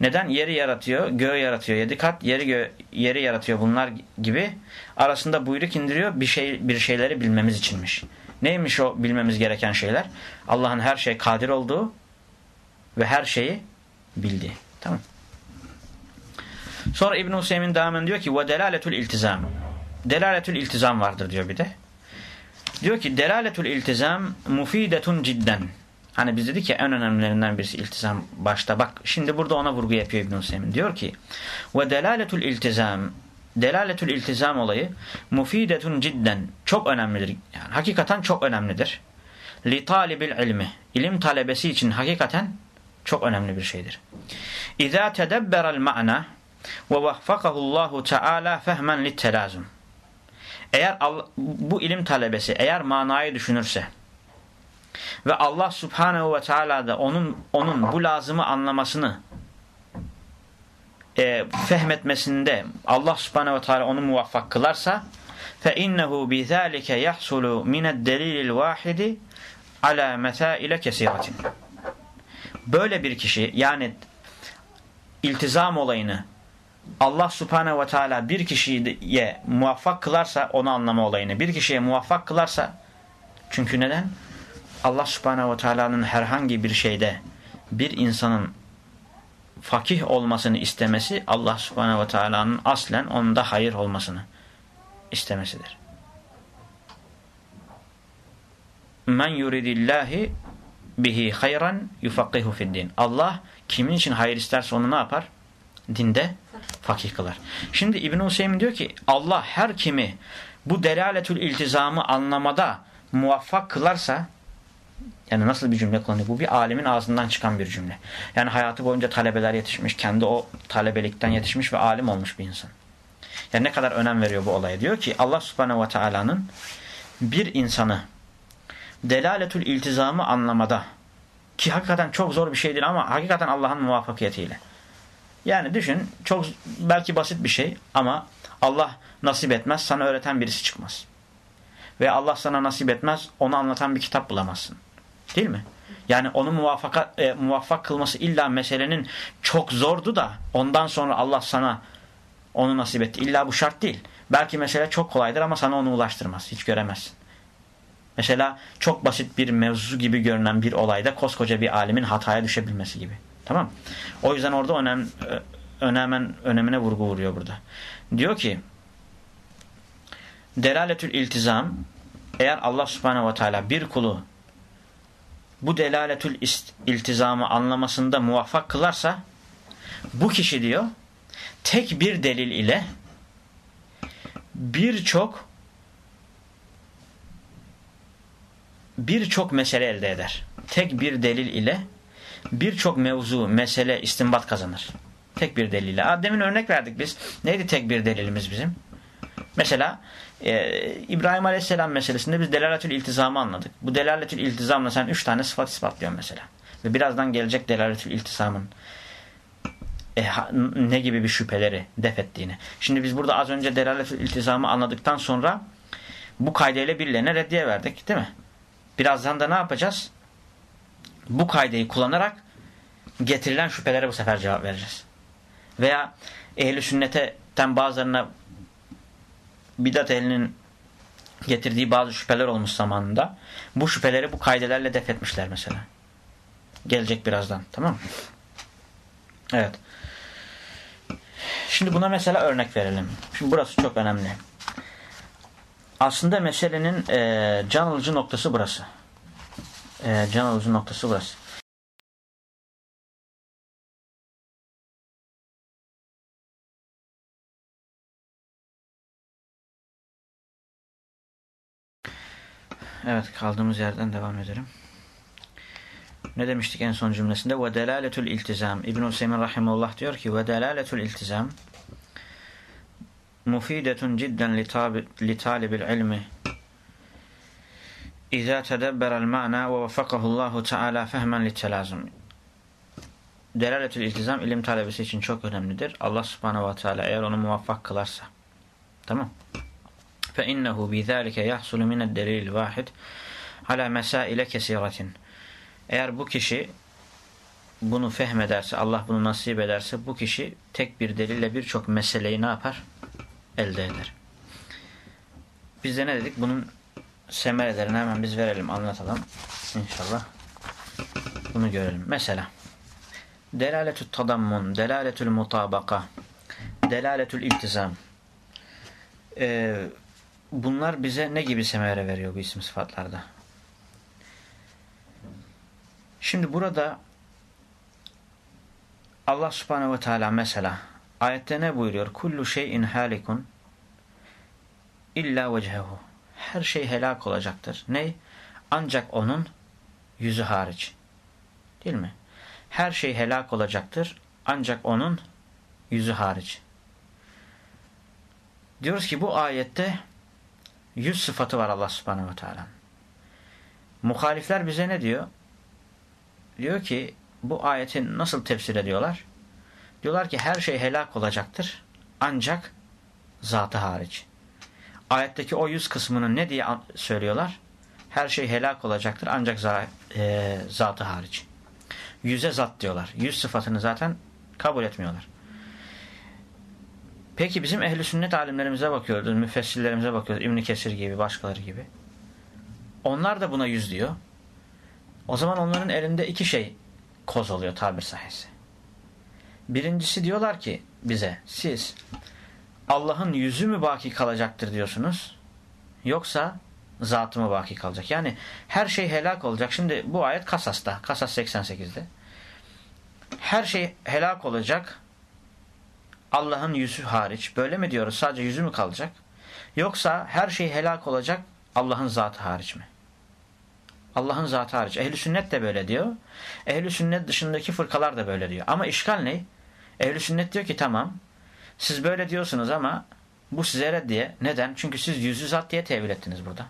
Neden? Yeri yaratıyor, göğü yaratıyor. Yedi kat yeri, gö yeri yaratıyor bunlar gibi. Arasında buyruk indiriyor bir şey bir şeyleri bilmemiz içinmiş. Neymiş o bilmemiz gereken şeyler? Allah'ın her şeye kadir olduğu ve her şeyi bildiği. Tamam. Sonra İbn Hüseyin devam diyor ki ve delaletul iltizam. Delaletül iltizam vardır diyor bir de. Diyor ki delaletul iltizam mufidetun cidden. Hani biz dedik ya en önemlilerinden birisi iltizam başta. Bak şimdi burada ona vurgu yapıyor İbn Hüseyin. Diyor ki ve delaletul iltizam delaletül iltizam olayı mufidetun cidden çok önemlidir. Yani hakikaten çok önemlidir. Li talibil ilmi. İlim talebesi için hakikaten çok önemli bir şeydir. İza tedebberel ma'na ve vahfakahu Allahu Teala fehmen littelazum. Eğer bu ilim talebesi eğer manayı düşünürse ve Allah Subhanahu ve Teala da onun onun bu lazımı anlamasını e, fehmetmesinde Allah Subhanahu ve Teala onu muvaffak kılarsa bi zalika yahsulu min ad-delil al-wahid ala mesail kesiratin. Böyle bir kişi yani iltizam olayını Allah subhanehu ve teala bir kişiye muvaffak kılarsa onu anlama olayını bir kişiye muvaffak kılarsa çünkü neden? Allah subhanehu ve teala'nın herhangi bir şeyde bir insanın fakih olmasını istemesi Allah subhanehu ve teala'nın aslen onda hayır olmasını istemesidir. Men yuridillahi bihi hayran yufakkihu fiddin. Allah kimin için hayır isterse onu ne yapar? Dinde fakih kılar. Şimdi İbn Hüseyin diyor ki Allah her kimi bu delaletül iltizamı anlamada muvaffak kılarsa yani nasıl bir cümle kullanıyor? Bu bir alimin ağzından çıkan bir cümle. Yani hayatı boyunca talebeler yetişmiş, kendi o talebelikten yetişmiş ve alim olmuş bir insan. Yani ne kadar önem veriyor bu olaya. Diyor ki Allah subhanehu ve teala'nın bir insanı delaletül iltizamı anlamada ki hakikaten çok zor bir şeydir ama hakikaten Allah'ın muvaffakiyetiyle yani düşün çok belki basit bir şey ama Allah nasip etmez sana öğreten birisi çıkmaz. Ve Allah sana nasip etmez onu anlatan bir kitap bulamazsın. Değil mi? Yani onu muvaffak, e, muvaffak kılması illa meselenin çok zordu da ondan sonra Allah sana onu nasip etti. İlla bu şart değil. Belki mesele çok kolaydır ama sana onu ulaştırmaz. Hiç göremezsin. Mesela çok basit bir mevzu gibi görünen bir olayda koskoca bir alimin hataya düşebilmesi gibi. Tamam. O yüzden orada önem, önemen, önemine vurgu vuruyor burada. Diyor ki delaletül iltizam eğer Allah subhanehu ve teala bir kulu bu delaletül iltizamı anlamasında muvaffak kılarsa bu kişi diyor tek bir delil ile birçok birçok mesele elde eder. Tek bir delil ile birçok mevzu, mesele, istinbat kazanır. Tek bir delille. Demin örnek verdik biz. Neydi tek bir delilimiz bizim? Mesela e, İbrahim Aleyhisselam meselesinde biz delaletül iltizamı anladık. Bu delaletül iltizamla sen üç tane sıfat ispatlıyorsun mesela. Ve birazdan gelecek delaletül iltizamın e, ne gibi bir şüpheleri def ettiğini. Şimdi biz burada az önce delaletül iltizamı anladıktan sonra bu kaydeyle birilerine reddiye verdik değil mi? Birazdan da ne yapacağız? bu kaydeyi kullanarak getirilen şüphelere bu sefer cevap vereceğiz. Veya ehli sünnetten bazılarına bidat ehlinin getirdiği bazı şüpheler olmuş zamanında bu şüpheleri bu kaydelerle def etmişler mesela. Gelecek birazdan. Tamam mı? Evet. Şimdi buna mesela örnek verelim. Şimdi burası çok önemli. Aslında meselenin e, can alıcı noktası burası e, can alıcı noktası burası. Evet kaldığımız yerden devam edelim. Ne demiştik en son cümlesinde? Ve delaletul iltizam. İbn-i Hüseyin rahimullah diyor ki ve delaletul iltizam mufidetun cidden li talibil ilmi İza tedebberel ma'na ve veffakahullahu teala fehmen littelazum. Delaletül iltizam ilim talebesi için çok önemlidir. Allah subhanehu ve teala eğer onu muvaffak kılarsa. Tamam. فَاِنَّهُ بِذَٰلِكَ يَحْصُلُ مِنَ الدَّلِيلِ الْوَاحِدِ ala mesaile kesiratin. Eğer bu kişi bunu fehmederse, Allah bunu nasip ederse bu kişi tek bir delille birçok meseleyi ne yapar? Elde eder. Biz de ne dedik? Bunun semerelerini hemen biz verelim, anlatalım. İnşallah. Bunu görelim. Mesela delaletü tadammun, delaletül mutabaka, delaletül iltizam. Ee, bunlar bize ne gibi semere veriyor bu isim sıfatlarda? Şimdi burada Allah subhanehu ve teala mesela ayette ne buyuruyor? Kullu şeyin halikun illa vecehu. Her şey helak olacaktır. Ne? Ancak onun yüzü hariç. Değil mi? Her şey helak olacaktır. Ancak onun yüzü hariç. Diyoruz ki bu ayette yüz sıfatı var Allah subhanehu ve teala. Muhalifler bize ne diyor? Diyor ki bu ayeti nasıl tefsir ediyorlar? Diyorlar ki her şey helak olacaktır ancak zatı hariç. Ayetteki o yüz kısmını ne diye söylüyorlar? Her şey helak olacaktır ancak e, zatı hariç. Yüze zat diyorlar. Yüz sıfatını zaten kabul etmiyorlar. Peki bizim ehli sünnet alimlerimize bakıyoruz, müfessirlerimize bakıyoruz. İbn Kesir gibi, başkaları gibi. Onlar da buna yüz diyor. O zaman onların elinde iki şey koz oluyor tabir sahisi. Birincisi diyorlar ki bize siz Allah'ın yüzü mü baki kalacaktır diyorsunuz yoksa zatı mı baki kalacak? Yani her şey helak olacak. Şimdi bu ayet Kasas'ta. Kasas 88'de. Her şey helak olacak Allah'ın yüzü hariç. Böyle mi diyoruz? Sadece yüzü mü kalacak? Yoksa her şey helak olacak Allah'ın zatı hariç mi? Allah'ın zatı hariç. Ehli sünnet de böyle diyor. Ehli sünnet dışındaki fırkalar da böyle diyor. Ama işgal ne? Ehli sünnet diyor ki tamam siz böyle diyorsunuz ama bu size reddiye. Neden? Çünkü siz yüzü zat diye tevil ettiniz burada.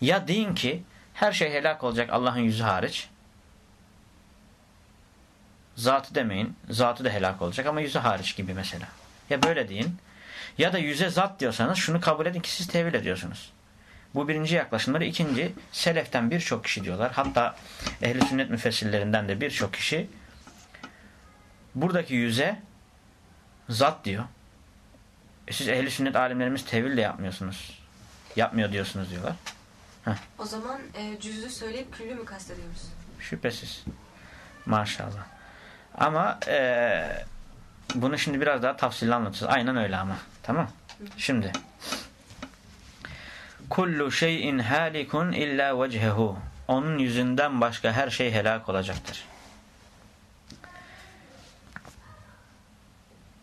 Ya deyin ki her şey helak olacak Allah'ın yüzü hariç. Zatı demeyin. Zatı da helak olacak ama yüzü hariç gibi mesela. Ya böyle deyin. Ya da yüze zat diyorsanız şunu kabul edin ki siz tevil ediyorsunuz. Bu birinci yaklaşımları. ikinci seleften birçok kişi diyorlar. Hatta ehli sünnet müfessirlerinden de birçok kişi buradaki yüze zat diyor. E siz ehli sünnet alimlerimiz tevil de yapmıyorsunuz. Yapmıyor diyorsunuz diyorlar. Heh. O zaman e, cüzü söyleyip küllü mü kastediyoruz? Şüphesiz. Maşallah. Ama e, bunu şimdi biraz daha tafsilli anlatacağız. Aynen öyle ama. Tamam. Şimdi kullu şeyin halikun illa vecehu. Onun yüzünden başka her şey helak olacaktır.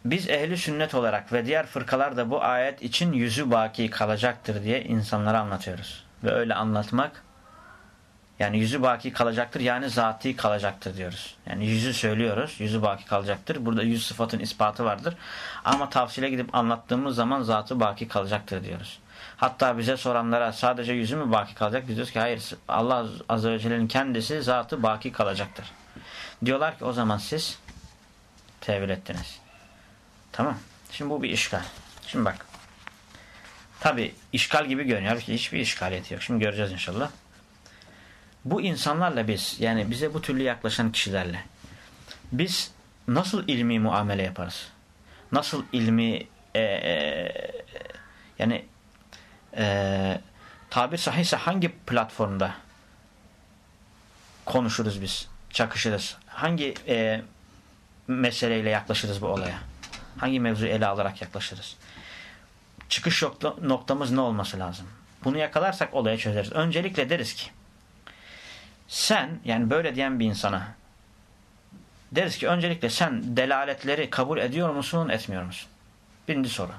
Biz ehli sünnet olarak ve diğer fırkalar da bu ayet için yüzü baki kalacaktır diye insanlara anlatıyoruz. Ve öyle anlatmak yani yüzü baki kalacaktır yani zati kalacaktır diyoruz. Yani yüzü söylüyoruz. Yüzü baki kalacaktır. Burada yüz sıfatın ispatı vardır. Ama tavsile gidip anlattığımız zaman zatı baki kalacaktır diyoruz. Hatta bize soranlara sadece yüzü mü baki kalacak? Biz diyoruz ki hayır Allah Azze ve Celle'nin kendisi zatı baki kalacaktır. Diyorlar ki o zaman siz tevil ettiniz. Tamam. Şimdi bu bir işgal. Şimdi bak. Tabi işgal gibi görünüyor. Hiçbir işgaliyeti yok. Şimdi göreceğiz inşallah. Bu insanlarla biz yani bize bu türlü yaklaşan kişilerle biz nasıl ilmi muamele yaparız? Nasıl ilmi e, e, yani e, tabir sahihse hangi platformda konuşuruz biz? Çakışırız? Hangi e, meseleyle yaklaşırız bu olaya? Hangi mevzu ele alarak yaklaşırız? Çıkış noktamız ne olması lazım? Bunu yakalarsak olaya çözeriz. Öncelikle deriz ki sen yani böyle diyen bir insana deriz ki öncelikle sen delaletleri kabul ediyor musun etmiyor musun? Birinci soru.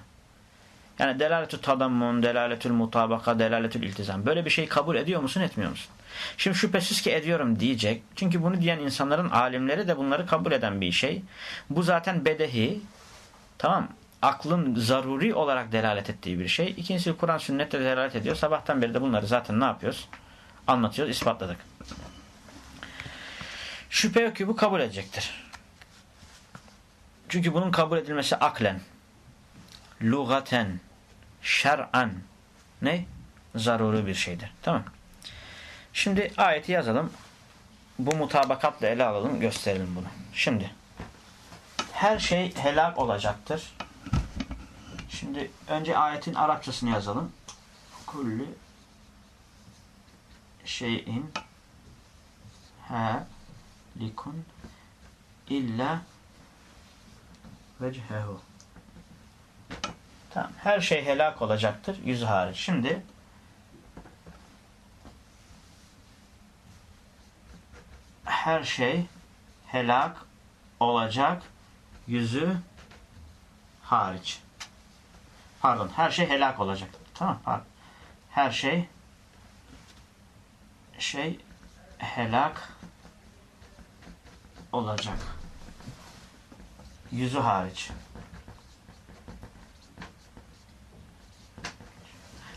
Yani delaletü tadammun, delaletül mutabaka, delaletül iltizam. Böyle bir şeyi kabul ediyor musun etmiyor musun? Şimdi şüphesiz ki ediyorum diyecek. Çünkü bunu diyen insanların alimleri de bunları kabul eden bir şey. Bu zaten bedehi. Tamam Aklın zaruri olarak delalet ettiği bir şey. İkincisi Kur'an sünnette delalet ediyor. Sabahtan beri de bunları zaten ne yapıyoruz? Anlatıyoruz, ispatladık. Şüphe yok ki bu kabul edecektir. Çünkü bunun kabul edilmesi aklen, lugaten, şer'an ne? Zaruri bir şeydir. Tamam. Şimdi ayeti yazalım. Bu mutabakatla ele alalım, gösterelim bunu. Şimdi her şey helak olacaktır. Şimdi önce ayetin Arapçasını yazalım. Kulli şeyin halikun illa vecehehu. Tamam. Her şey helak olacaktır. Yüz hariç. Şimdi her şey helak olacak yüzü hariç. Pardon. Her şey helak olacak. Tamam. Pardon. Her şey şey helak olacak. Yüzü hariç.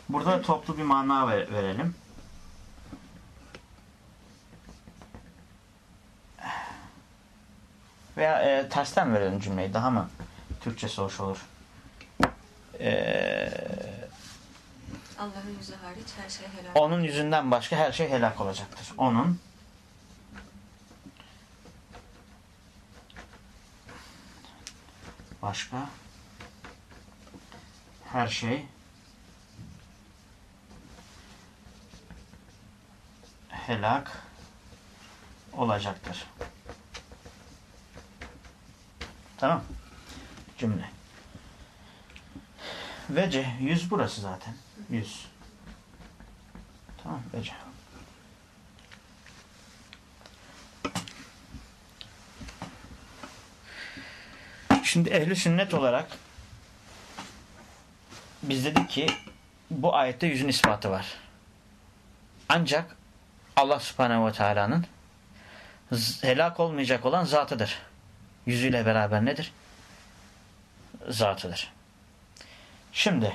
Burada toplu bir mana ver, verelim. Veya e, tersten verelim cümleyi. Daha mı Türkçesi hoş olur? Eee Allah'ın yüzü hariç her şey helal. onun yüzünden başka her şey helak olacaktır. Onun başka her şey helak olacaktır. Tamam. Cümle. Vece yüz burası zaten. Yüz. Tamam vece. Şimdi ehli sünnet olarak biz dedik ki bu ayette yüzün ispatı var. Ancak Allah subhanehu ve teala'nın helak olmayacak olan zatıdır. Yüzüyle beraber nedir? Zatıdır. Şimdi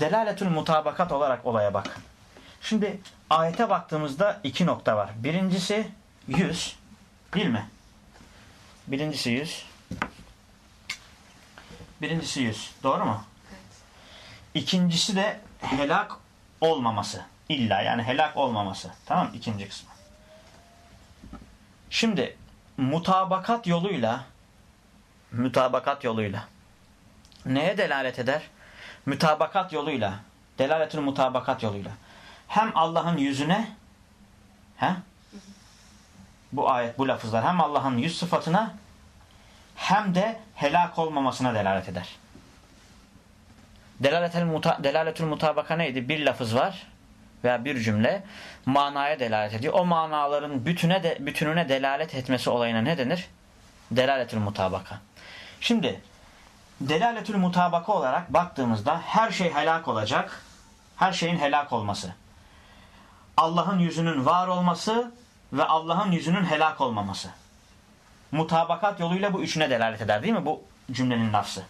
delaletül mutabakat olarak olaya bak. Şimdi ayete baktığımızda iki nokta var. Birincisi yüz. Değil mi? Birincisi yüz. Birincisi yüz. Doğru mu? İkincisi de helak olmaması. İlla yani helak olmaması. Tamam ikinci kısmı. Şimdi mutabakat yoluyla mutabakat yoluyla neye delalet eder? Mütabakat yoluyla delaletül mutabakat yoluyla hem Allah'ın yüzüne he? bu ayet bu lafızlar hem Allah'ın yüz sıfatına hem de helak olmamasına delalet eder. Delaletül, muta, delaletül mutabaka neydi? Bir lafız var veya bir cümle manaya delalet ediyor. O manaların bütüne de, bütününe delalet etmesi olayına ne denir? Delaletül mutabaka. Şimdi delaletül mutabaka olarak baktığımızda her şey helak olacak. Her şeyin helak olması. Allah'ın yüzünün var olması ve Allah'ın yüzünün helak olmaması. Mutabakat yoluyla bu üçüne delalet eder değil mi bu cümlenin lafzı?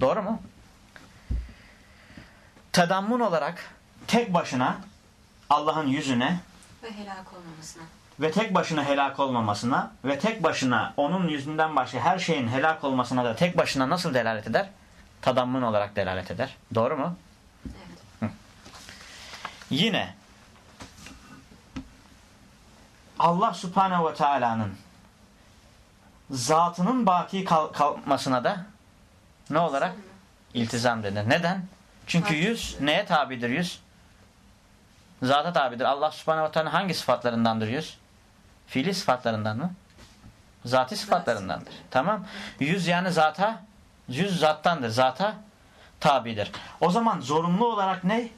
Doğru mu? Tedammun olarak tek başına Allah'ın yüzüne Ve helak olmamasına. Ve tek başına helak olmamasına ve tek başına onun yüzünden başka her şeyin helak olmasına da tek başına nasıl delalet eder? Tadammun olarak delalet eder. Doğru mu? Evet. Yine Allah subhanehu ve teala'nın zatının baki kal kalmasına da ne olarak? İltizam denir. Neden? Çünkü yüz neye tabidir yüz? Zata tabidir. Allah subhanehu ve teala hangi sıfatlarındandır yüz? Fiili sıfatlarından mı? Zati sıfatlarındandır. Tamam. Yüz yani zata, yüz zattandır. Zata tabidir. O zaman zorunlu olarak ne?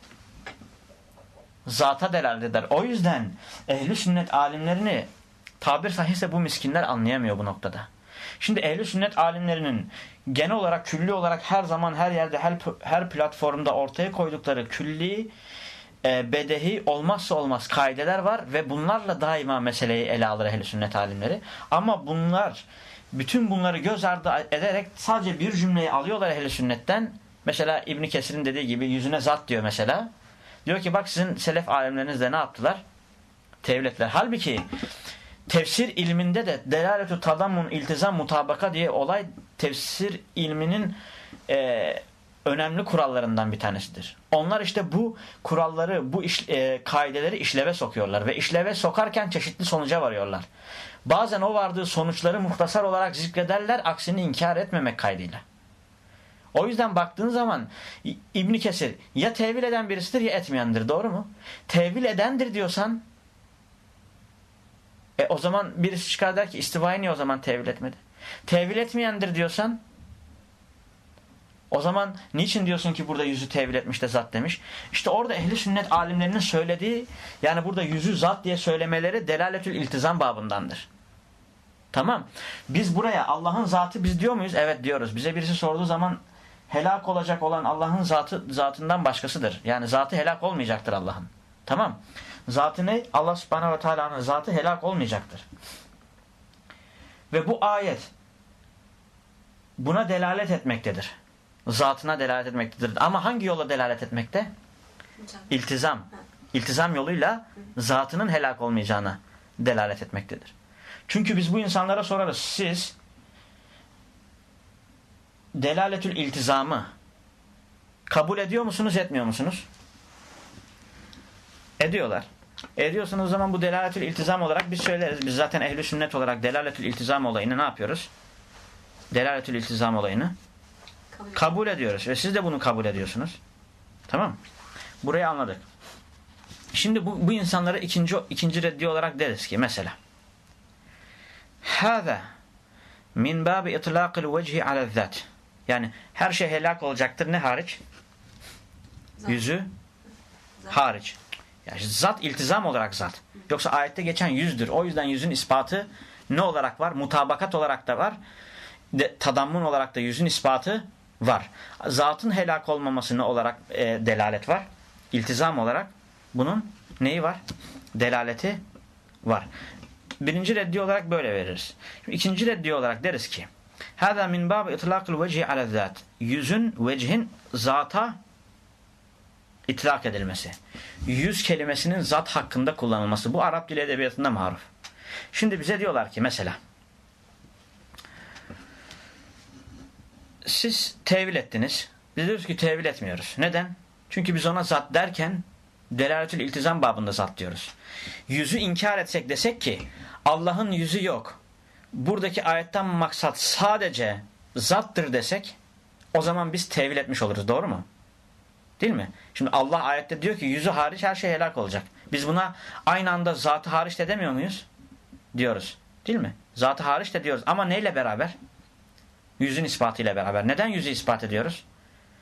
Zata delalet eder. O yüzden ehli sünnet alimlerini tabir sahihse bu miskinler anlayamıyor bu noktada. Şimdi ehli sünnet alimlerinin genel olarak külli olarak her zaman her yerde her, her platformda ortaya koydukları külli e, bedehi olmazsa olmaz kaideler var ve bunlarla daima meseleyi ele alır ehl sünnet alimleri. Ama bunlar bütün bunları göz ardı ederek sadece bir cümleyi alıyorlar ehl sünnetten. Mesela İbn Kesir'in dediği gibi yüzüne zat diyor mesela. Diyor ki bak sizin selef alimleriniz de ne yaptılar? Tevletler. Halbuki tefsir ilminde de delaletü tadammun iltizam mutabaka diye olay tefsir ilminin e, önemli kurallarından bir tanesidir. Onlar işte bu kuralları, bu iş, e, kaideleri işleve sokuyorlar ve işleve sokarken çeşitli sonuca varıyorlar. Bazen o vardığı sonuçları muhtasar olarak zikrederler, aksini inkar etmemek kaydıyla. O yüzden baktığın zaman İbn Kesir ya tevil eden birisidir ya etmeyendir. Doğru mu? Tevil edendir diyorsan e o zaman birisi çıkar der ki istivayı niye o zaman tevil etmedi? Tevil etmeyendir diyorsan o zaman niçin diyorsun ki burada yüzü tevil etmiş de zat demiş? İşte orada ehli sünnet alimlerinin söylediği yani burada yüzü zat diye söylemeleri delaletül iltizam babındandır. Tamam. Biz buraya Allah'ın zatı biz diyor muyuz? Evet diyoruz. Bize birisi sorduğu zaman helak olacak olan Allah'ın zatı zatından başkasıdır. Yani zatı helak olmayacaktır Allah'ın. Tamam. Zatı ne? Allah subhanehu ve teala'nın zatı helak olmayacaktır. Ve bu ayet buna delalet etmektedir. Zatına delalet etmektedir. Ama hangi yola delalet etmekte? İltizam. İltizam yoluyla zatının helak olmayacağına delalet etmektedir. Çünkü biz bu insanlara sorarız. Siz delaletül iltizamı kabul ediyor musunuz, etmiyor musunuz? Ediyorlar. Ediyorsunuz o zaman bu delaletül iltizam olarak biz söyleriz. Biz zaten ehli sünnet olarak delaletül iltizam olayını ne yapıyoruz? Delaletül iltizam olayını kabul, ediyoruz. Ve siz de bunu kabul ediyorsunuz. Tamam Burayı anladık. Şimdi bu, bu insanlara ikinci, ikinci reddi olarak deriz ki mesela Hâzâ min bâbi itlâqil vecihi alezzat yani her şey helak olacaktır ne hariç? Zat. Yüzü zat. hariç. Yani zat iltizam olarak zat. Yoksa ayette geçen yüzdür. O yüzden yüzün ispatı ne olarak var? Mutabakat olarak da var. De, tadammun olarak da yüzün ispatı var. Zatın helak olmaması ne olarak e, delalet var? İltizam olarak bunun neyi var? Delaleti var. Birinci reddi olarak böyle veririz. Şimdi ikinci reddi olarak deriz ki Hâzâ min bâb itlâkıl vecihi ala zât. Yüzün, vecihin zata itlak edilmesi. Yüz kelimesinin zat hakkında kullanılması. Bu Arap dili edebiyatında maruf. Şimdi bize diyorlar ki mesela siz tevil ettiniz. Biz diyoruz ki tevil etmiyoruz. Neden? Çünkü biz ona zat derken delaletül iltizam babında zat diyoruz. Yüzü inkar etsek desek ki Allah'ın yüzü yok buradaki ayetten maksat sadece zattır desek o zaman biz tevil etmiş oluruz. Doğru mu? Değil mi? Şimdi Allah ayette diyor ki yüzü hariç her şey helak olacak. Biz buna aynı anda zatı hariç de demiyor muyuz? Diyoruz. Değil mi? Zatı hariç de diyoruz. Ama neyle beraber? Yüzün ispatıyla beraber. Neden yüzü ispat ediyoruz?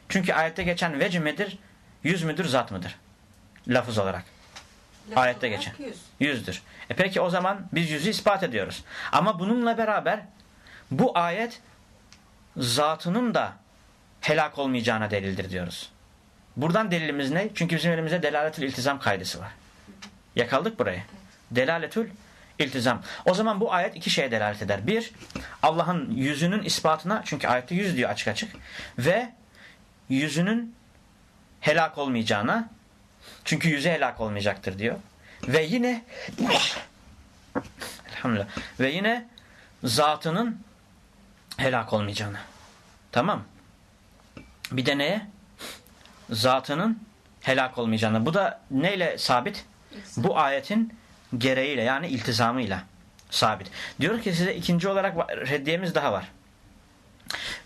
Çünkü ayette geçen vecih midir? Yüz müdür, zat mıdır? Lafız olarak. Lafız ayette geçen. Yüz. Yüzdür. E peki o zaman biz yüzü ispat ediyoruz. Ama bununla beraber bu ayet zatının da helak olmayacağına delildir diyoruz. Buradan delilimiz ne? Çünkü bizim elimizde delaletül iltizam kaydısı var. Yakaldık burayı. Delaletül iltizam. O zaman bu ayet iki şeye delalet eder. Bir, Allah'ın yüzünün ispatına, çünkü ayette yüz diyor açık açık. Ve yüzünün helak olmayacağına, çünkü yüzü helak olmayacaktır diyor. Ve yine elhamdülillah ve yine zatının helak olmayacağını. Tamam. Bir de neye? Zatının helak olmayacağını. Bu da neyle sabit? Bu ayetin gereğiyle yani iltizamıyla sabit. Diyor ki size ikinci olarak reddiyemiz daha var.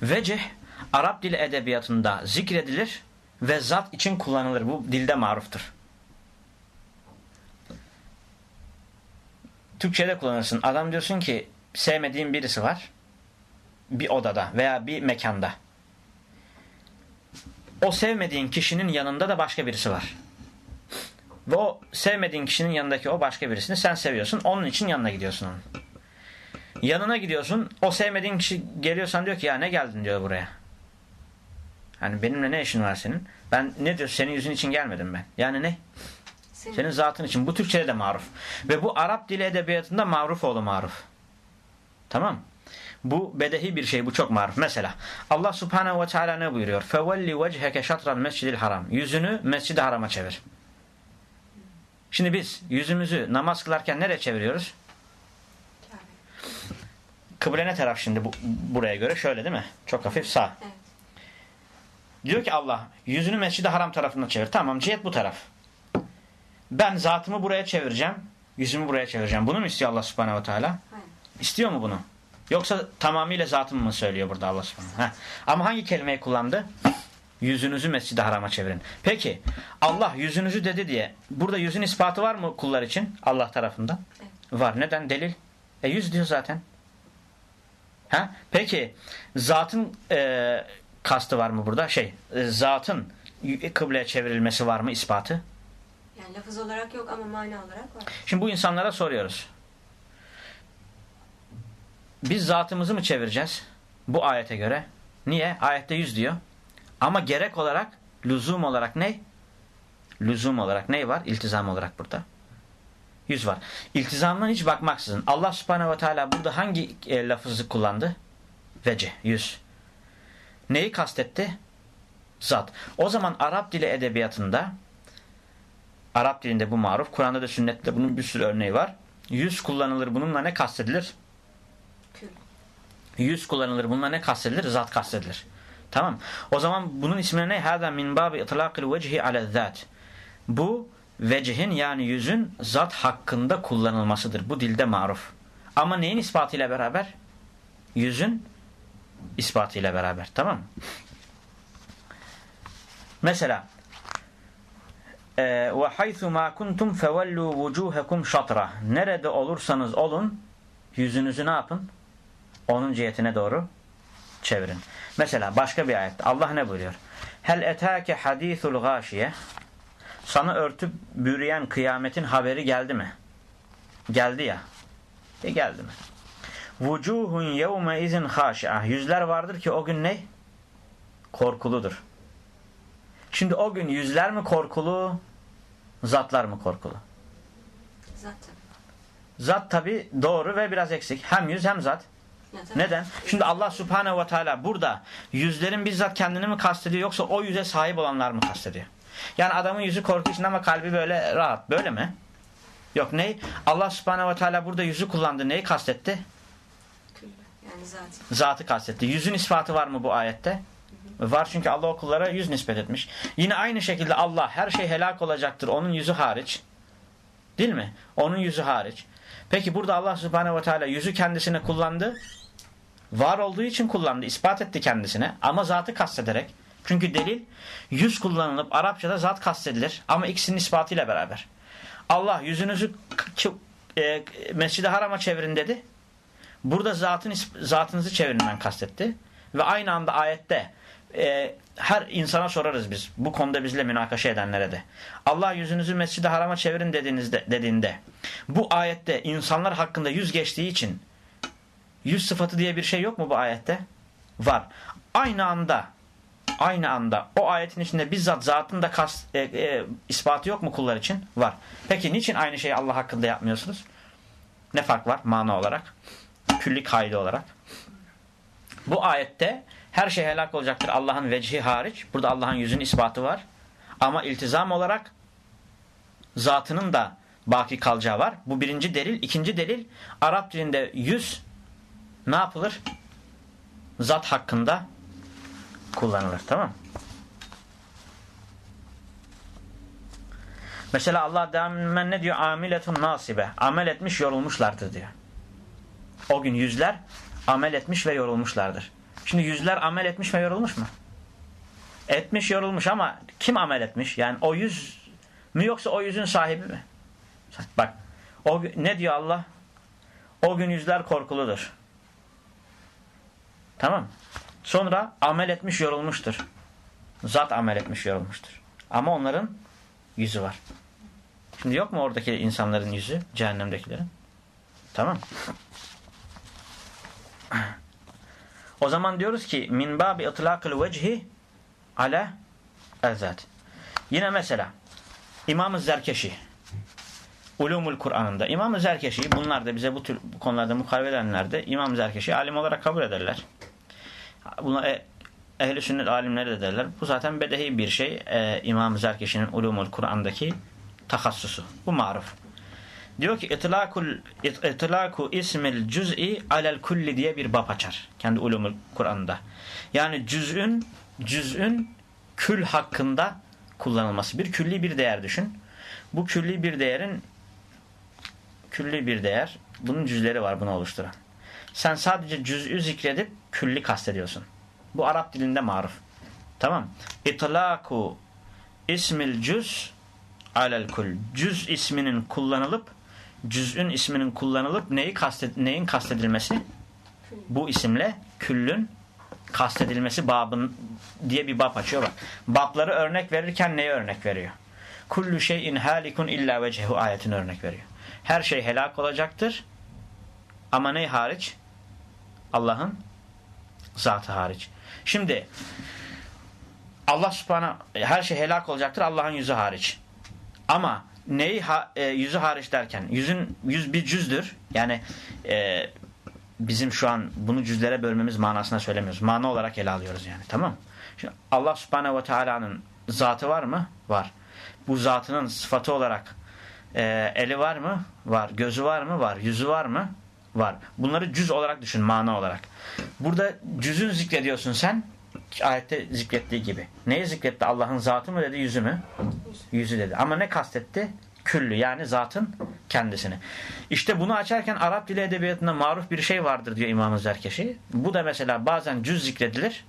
Vecih Arap dili edebiyatında zikredilir ve zat için kullanılır. Bu dilde maruftur. Türkçe'de kullanırsın. Adam diyorsun ki sevmediğin birisi var. Bir odada veya bir mekanda. O sevmediğin kişinin yanında da başka birisi var. Ve o sevmediğin kişinin yanındaki o başka birisini sen seviyorsun. Onun için yanına gidiyorsun onun. Yanına gidiyorsun. O sevmediğin kişi geliyorsan diyor ki ya ne geldin diyor buraya. Hani benimle ne işin var senin? Ben ne diyor senin yüzün için gelmedim ben. Yani ne? Senin, Senin zatın için. Bu Türkçe'de de maruf. Ve bu Arap dili edebiyatında maruf oğlu maruf. Tamam Bu bedehi bir şey. Bu çok maruf. Mesela Allah subhanehu ve teala ne buyuruyor? فَوَلِّ وَجْهَكَ شَطْرَ الْمَسْجِدِ haram. Yüzünü mescid harama çevir. Şimdi biz yüzümüzü namaz kılarken nereye çeviriyoruz? Kıble ne taraf şimdi bu, buraya göre? Şöyle değil mi? Çok hafif sağ. Evet. Diyor ki Allah yüzünü mescid haram tarafına çevir. Tamam cihet bu taraf. Ben zatımı buraya çevireceğim. Yüzümü buraya çevireceğim. Bunu mu istiyor Allah subhanehu ve teala? Hayır. İstiyor mu bunu? Yoksa tamamıyla zatımı mı söylüyor burada Allah subhanahu Heh. Ama hangi kelimeyi kullandı? Yüzünüzü mescid harama çevirin. Peki Allah yüzünüzü dedi diye burada yüzün ispatı var mı kullar için Allah tarafından? Evet. Var. Neden? Delil. E yüz diyor zaten. Ha? Peki zatın e, kastı var mı burada? Şey, e, zatın y- kıbleye çevrilmesi var mı ispatı? Yani lafız olarak yok ama mana olarak var. Şimdi bu insanlara soruyoruz. Biz zatımızı mı çevireceğiz? Bu ayete göre. Niye? Ayette yüz diyor. Ama gerek olarak, lüzum olarak ne? Lüzum olarak ne var? İltizam olarak burada. Yüz var. İltizamdan hiç bakmaksızın. Allah subhanehu ve teala burada hangi e, lafızı kullandı? Vece, yüz. Neyi kastetti? Zat. O zaman Arap dili edebiyatında Arap dilinde bu maruf. Kur'an'da da sünnette bunun bir sürü örneği var. Yüz kullanılır. Bununla ne kastedilir? Yüz kullanılır. Bununla ne kastedilir? Zat kastedilir. Tamam. O zaman bunun ismine ne? Hâzâ min bâbi itlâkil vecihi alel-zât. Bu vecihin yani yüzün zat hakkında kullanılmasıdır. Bu dilde maruf. Ama neyin ispatıyla beraber? Yüzün ispatıyla beraber. Tamam mı? Mesela ve haythu ma kuntum fevellu vucuhakum. Nerede olursanız olun yüzünüzü ne yapın? Onun cihetine doğru çevirin. Mesela başka bir ayette Allah ne buyuruyor? Hel etake hadisul gâşiye Sana örtüp bürüyen kıyametin haberi geldi mi? Geldi ya. E geldi mi? Vucuhun yevme izin haşi'ah. Yüzler vardır ki o gün ne? Korkuludur. Şimdi o gün yüzler mi korkulu, zatlar mı korkulu? Zaten. Zat tabi doğru ve biraz eksik. Hem yüz hem zat. Neden? Şimdi Allah subhanehu ve teala burada yüzlerin bizzat kendini mi kastediyor yoksa o yüze sahip olanlar mı kastediyor? Yani adamın yüzü korku içinde ama kalbi böyle rahat. Böyle mi? Yok ne? Allah subhanehu ve teala burada yüzü kullandı. Neyi kastetti? Yani zaten. Zatı kastetti. Yüzün ispatı var mı bu ayette? Var çünkü Allah o kullara yüz nispet etmiş. Yine aynı şekilde Allah her şey helak olacaktır. Onun yüzü hariç. Değil mi? Onun yüzü hariç. Peki burada Allah subhanehu ve teala yüzü kendisine kullandı. Var olduğu için kullandı. ispat etti kendisine. Ama zatı kastederek. Çünkü delil yüz kullanılıp Arapçada zat kastedilir. Ama ikisinin ispatıyla beraber. Allah yüzünüzü e, Mescid-i Haram'a çevirin dedi. Burada zatın zatınızı çevirmen kastetti. Ve aynı anda ayette e, her insana sorarız biz. Bu konuda bizle münakaşa edenlere de. Allah yüzünüzü Mescid-i Haram'a çevirin dediğinizde, dediğinde bu ayette insanlar hakkında yüz geçtiği için yüz sıfatı diye bir şey yok mu bu ayette? Var. Aynı anda aynı anda o ayetin içinde bizzat zatın da kas, e, e, ispatı yok mu kullar için? Var. Peki niçin aynı şeyi Allah hakkında yapmıyorsunuz? Ne fark var mana olarak? Külli kaydı olarak. Bu ayette her şey helak olacaktır Allah'ın vecihi hariç. Burada Allah'ın yüzün ispatı var. Ama iltizam olarak zatının da baki kalacağı var. Bu birinci delil. İkinci delil Arap dilinde yüz ne yapılır? Zat hakkında kullanılır. Tamam Mesela Allah demen ne diyor? Amiletun nasibe. Amel etmiş yorulmuşlardır diyor. O gün yüzler amel etmiş ve yorulmuşlardır. Şimdi yüzler amel etmiş ve yorulmuş mu? Etmiş yorulmuş ama kim amel etmiş? Yani o yüz mü yoksa o yüzün sahibi mi? Bak o ne diyor Allah? O gün yüzler korkuludur. Tamam. Sonra amel etmiş yorulmuştur. Zat amel etmiş yorulmuştur. Ama onların yüzü var. Şimdi yok mu oradaki insanların yüzü? Cehennemdekilerin. Tamam. O zaman diyoruz ki min babi itlaqil vecihi ala ezat. Yine mesela İmam-ı Zerkeşi Ulumul Kur'an'ında İmam-ı Zerkeşi bunlar da bize bu tür bu konularda mukarebe edenler de İmam-ı Zerkeşi alim olarak kabul ederler. Bunlar e, ehli sünnet alimleri de derler. Bu zaten bedehi bir şey. E, İmam-ı Zerkeşi'nin Ulumul Kur'an'daki takassusu. Bu maruf. Diyor ki itlakul itlaku ismil cüz'i alel kulli diye bir bab açar. Kendi ulumul Kur'an'da. Yani cüz'ün cüz'ün kül hakkında kullanılması. Bir külli bir değer düşün. Bu külli bir değerin külli bir değer bunun cüzleri var bunu oluşturan. Sen sadece cüz'ü zikredip külli kastediyorsun. Bu Arap dilinde maruf. Tamam. İtlaku ismil cüz alel kul. Cüz isminin kullanılıp cüz'ün isminin kullanılıp neyi kastet, neyin kastedilmesi? Bu isimle küllün kastedilmesi babın diye bir bab açıyor bak. Babları örnek verirken neye örnek veriyor? Kullu şeyin halikun illa vecehu ayetini örnek veriyor. Her şey helak olacaktır. Ama ne hariç? Allah'ın zatı hariç. Şimdi Allah subhanahu her şey helak olacaktır Allah'ın yüzü hariç. Ama neyi ha, e, yüzü hariç derken yüzün yüz bir cüzdür. Yani e, bizim şu an bunu cüzlere bölmemiz manasına söylemiyoruz. Mana olarak ele alıyoruz yani. Tamam Şimdi Allah subhanehu ve teala'nın zatı var mı? Var. Bu zatının sıfatı olarak e, eli var mı? Var. Gözü var mı? Var. Yüzü var mı? Var. Bunları cüz olarak düşün. Mana olarak. Burada cüzün zikrediyorsun sen. Ayette zikrettiği gibi. Neyi zikretti? Allah'ın zatı mı dedi? Yüzü mü? Yüzü dedi. Ama ne kastetti? Küllü yani zatın kendisini. İşte bunu açarken Arap dili edebiyatında maruf bir şey vardır diyor İmam-ı Zerkeşi. Bu da mesela bazen cüz zikredilir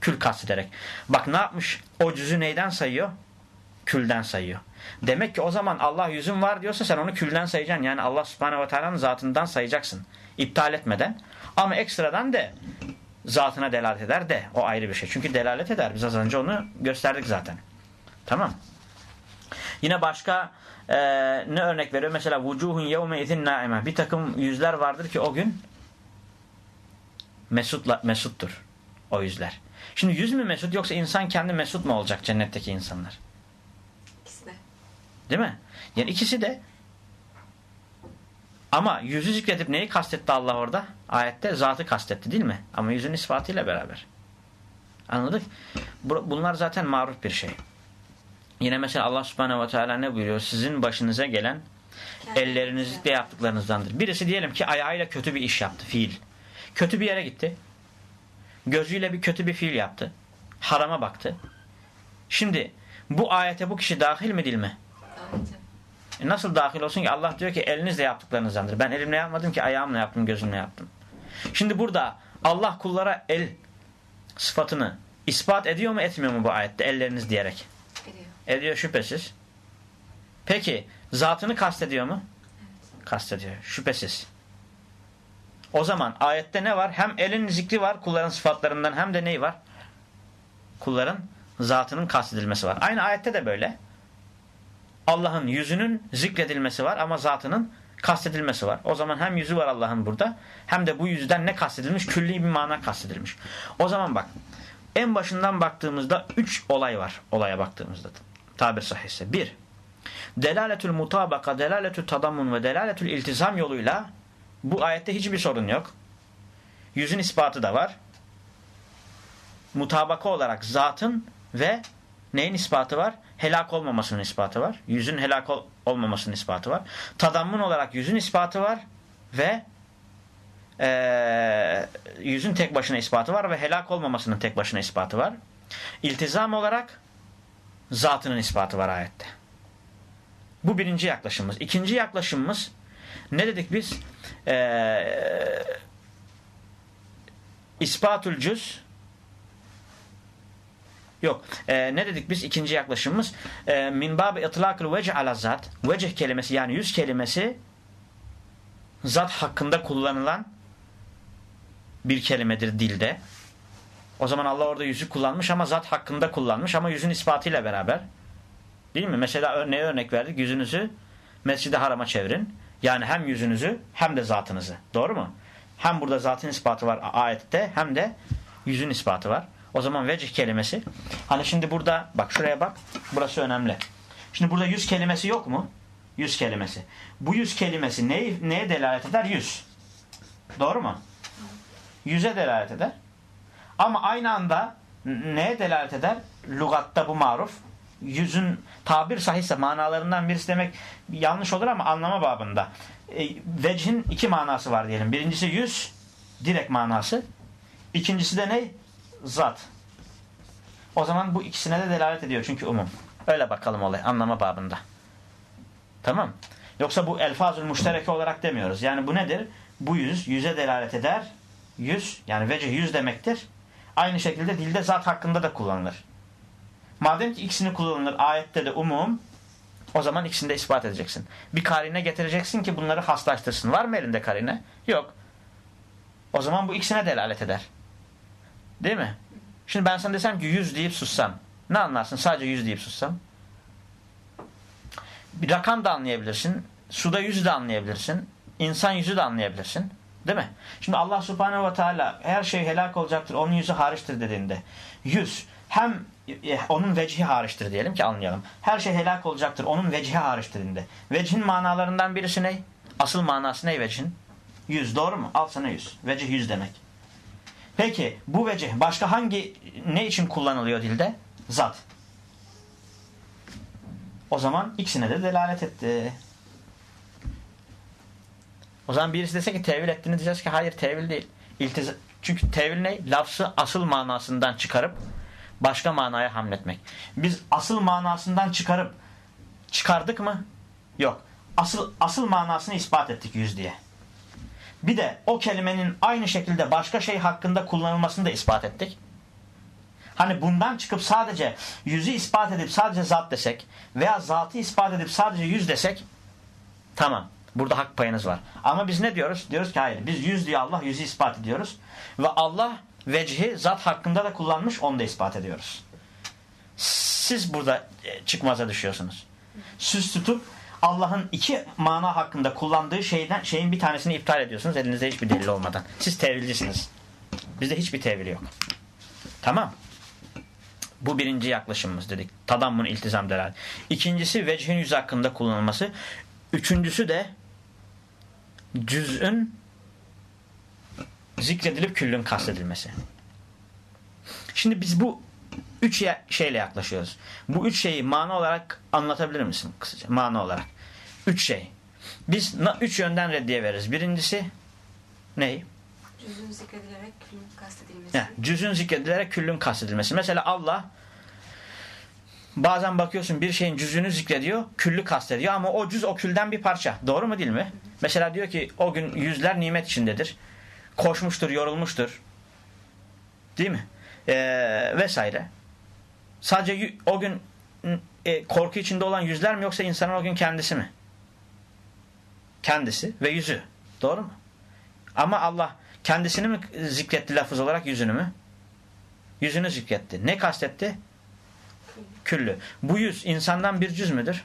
kül kastederek. Bak ne yapmış? O cüzü neyden sayıyor? Külden sayıyor. Demek ki o zaman Allah yüzün var diyorsa sen onu külden sayacaksın. Yani Allah subhanehu ve teala'nın zatından sayacaksın. İptal etmeden. Ama ekstradan de zatına delalet eder de o ayrı bir şey. Çünkü delalet eder. Biz az önce onu gösterdik zaten. Tamam. Yine başka e, ne örnek veriyor? Mesela vucuhun yevme izin naime. Bir takım yüzler vardır ki o gün mesutla, mesuttur. O yüzler. Şimdi yüz mü mesut yoksa insan kendi mesut mu olacak cennetteki insanlar? Değil mi? Yani ikisi de ama yüzü zikredip neyi kastetti Allah orada? Ayette zatı kastetti değil mi? Ama yüzün ispatıyla beraber. Anladık? Bunlar zaten maruf bir şey. Yine mesela Allah subhanehu ve teala ne buyuruyor? Sizin başınıza gelen ellerinizle yaptıklarınızdandır. Birisi diyelim ki ayağıyla kötü bir iş yaptı, fiil. Kötü bir yere gitti. Gözüyle bir kötü bir fiil yaptı. Harama baktı. Şimdi bu ayete bu kişi dahil mi değil mi? E nasıl dahil olsun ki? Allah diyor ki elinizle yaptıklarınızdandır. Ben elimle yapmadım ki ayağımla yaptım, gözümle yaptım. Şimdi burada Allah kullara el sıfatını ispat ediyor mu etmiyor mu bu ayette elleriniz diyerek? Ediyor. Ediyor şüphesiz. Peki zatını kastediyor mu? Evet. Kastediyor. Şüphesiz. O zaman ayette ne var? Hem elin zikri var kulların sıfatlarından hem de neyi var? Kulların zatının kastedilmesi var. Aynı ayette de böyle. Allah'ın yüzünün zikredilmesi var ama zatının kastedilmesi var. O zaman hem yüzü var Allah'ın burada hem de bu yüzden ne kastedilmiş? Külli bir mana kastedilmiş. O zaman bak en başından baktığımızda üç olay var. Olaya baktığımızda tabir sahihse. Bir, delaletül mutabaka, delaletül tadammun ve delaletül iltizam yoluyla bu ayette hiçbir sorun yok. Yüzün ispatı da var. Mutabaka olarak zatın ve neyin ispatı var? Helak olmamasının ispatı var. Yüzün helak ol olmamasının ispatı var. Tadammun olarak yüzün ispatı var ve e, yüzün tek başına ispatı var ve helak olmamasının tek başına ispatı var. İltizam olarak zatının ispatı var ayette. Bu birinci yaklaşımımız. İkinci yaklaşımımız ne dedik biz? Ee, İspatül cüz Yok. Ee, ne dedik biz? İkinci yaklaşımımız ee, min bab itlakul vecih ala zat. Vecih kelimesi yani yüz kelimesi zat hakkında kullanılan bir kelimedir dilde. O zaman Allah orada yüzü kullanmış ama zat hakkında kullanmış ama yüzün ispatıyla beraber. Değil mi? Mesela ne örnek verdik? Yüzünüzü mescide harama çevirin. Yani hem yüzünüzü hem de zatınızı. Doğru mu? Hem burada zatın ispatı var ayette hem de yüzün ispatı var. O zaman vecih kelimesi. Hani şimdi burada bak şuraya bak. Burası önemli. Şimdi burada yüz kelimesi yok mu? Yüz kelimesi. Bu yüz kelimesi neye, neye delalet eder? Yüz. Doğru mu? Yüze delalet eder. Ama aynı anda neye delalet eder? Lugatta bu maruf. Yüzün tabir sahihse manalarından birisi demek yanlış olur ama anlama babında. E, vecihin iki manası var diyelim. Birincisi yüz, direkt manası. İkincisi de ne? Zat. O zaman bu ikisine de delalet ediyor çünkü umum. Öyle bakalım olay anlama babında. Tamam. Yoksa bu elfazül müştereke olarak demiyoruz. Yani bu nedir? Bu yüz, yüze delalet eder. Yüz, yani vecih yüz demektir. Aynı şekilde dilde zat hakkında da kullanılır. Madem ki ikisini kullanılır ayette de umum, o zaman ikisini de ispat edeceksin. Bir karine getireceksin ki bunları haslaştırsın. Var mı elinde karine? Yok. O zaman bu ikisine delalet eder. Değil mi? Şimdi ben sana desem ki yüz deyip sussam. Ne anlarsın? Sadece yüz deyip sussam. Bir rakam da anlayabilirsin. Suda yüzü de anlayabilirsin. İnsan yüzü de anlayabilirsin. Değil mi? Şimdi Allah subhanehu ve teala her şey helak olacaktır. Onun yüzü hariçtir dediğinde. Yüz hem e, onun vecihi hariçtir diyelim ki anlayalım. Her şey helak olacaktır. Onun vecihi hariçtir dediğinde. Vecihin manalarından birisi ne? Asıl manası ne vecihin? Yüz doğru mu? Al sana yüz. Vecih yüz demek. Peki bu vecih başka hangi ne için kullanılıyor dilde? Zat. O zaman ikisine de delalet etti. O zaman birisi dese ki tevil ettiğini diyeceğiz ki hayır tevil değil. İltiz Çünkü tevil ne? Lafzı asıl manasından çıkarıp başka manaya hamletmek. Biz asıl manasından çıkarıp çıkardık mı? Yok. Asıl asıl manasını ispat ettik yüz diye. Bir de o kelimenin aynı şekilde başka şey hakkında kullanılmasını da ispat ettik. Hani bundan çıkıp sadece yüzü ispat edip sadece zat desek veya zatı ispat edip sadece yüz desek tamam. Burada hak payınız var. Ama biz ne diyoruz? Diyoruz ki hayır. Biz yüz diye Allah yüzü ispat ediyoruz. Ve Allah vecihi zat hakkında da kullanmış onu da ispat ediyoruz. Siz burada e, çıkmaza düşüyorsunuz. Süs tutup Allah'ın iki mana hakkında kullandığı şeyden şeyin bir tanesini iptal ediyorsunuz elinizde hiçbir delil olmadan. Siz tevilcisiniz. Bizde hiçbir tevil yok. Tamam. Bu birinci yaklaşımımız dedik. Tadammun iltizam delal. İkincisi vecihin yüz hakkında kullanılması. Üçüncüsü de cüz'ün zikredilip küllün kastedilmesi. Şimdi biz bu üç şeyle yaklaşıyoruz. Bu üç şeyi mana olarak anlatabilir misin kısaca? Mana olarak. Üç şey. Biz üç yönden reddiye veririz. Birincisi ney? Cüzün zikredilerek küllün kastedilmesi. Yani, cüzün zikredilerek küllün kastedilmesi. Mesela Allah bazen bakıyorsun bir şeyin cüzünü zikrediyor, küllü kastediyor ama o cüz o külden bir parça. Doğru mu değil mi? Mesela diyor ki o gün yüzler nimet içindedir. Koşmuştur, yorulmuştur. Değil mi? Ee, vesaire. Sadece o gün e, korku içinde olan yüzler mi yoksa insanın o gün kendisi mi? Kendisi ve yüzü. Doğru mu? Ama Allah kendisini mi zikretti lafız olarak yüzünü mü? Yüzünü zikretti. Ne kastetti? Küllü. Bu yüz insandan bir cüz müdür?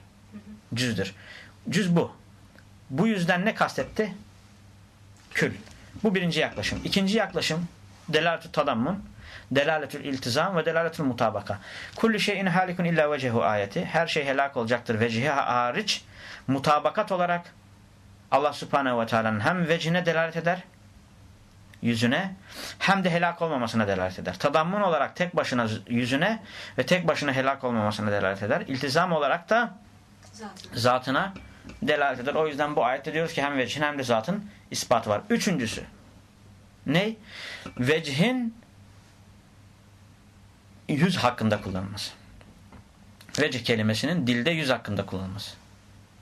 Cüzdür. Cüz bu. Bu yüzden ne kastetti? Kül. Bu birinci yaklaşım. İkinci yaklaşım delaletü tadammun, delaletül iltizam ve delaletül mutabaka. Kulli şeyin halikun illa vecehu ayeti. Her şey helak olacaktır vecihi hariç. Mutabakat olarak Allah subhanehu ve teala'nın hem vecine delalet eder yüzüne hem de helak olmamasına delalet eder. Tadammun olarak tek başına yüzüne ve tek başına helak olmamasına delalet eder. İltizam olarak da Zatına. delalet eder. O yüzden bu ayette diyoruz ki hem vechin hem de zatın ispatı var. Üçüncüsü ne? Vecihin yüz hakkında kullanılması. Vecih kelimesinin dilde yüz hakkında kullanılması.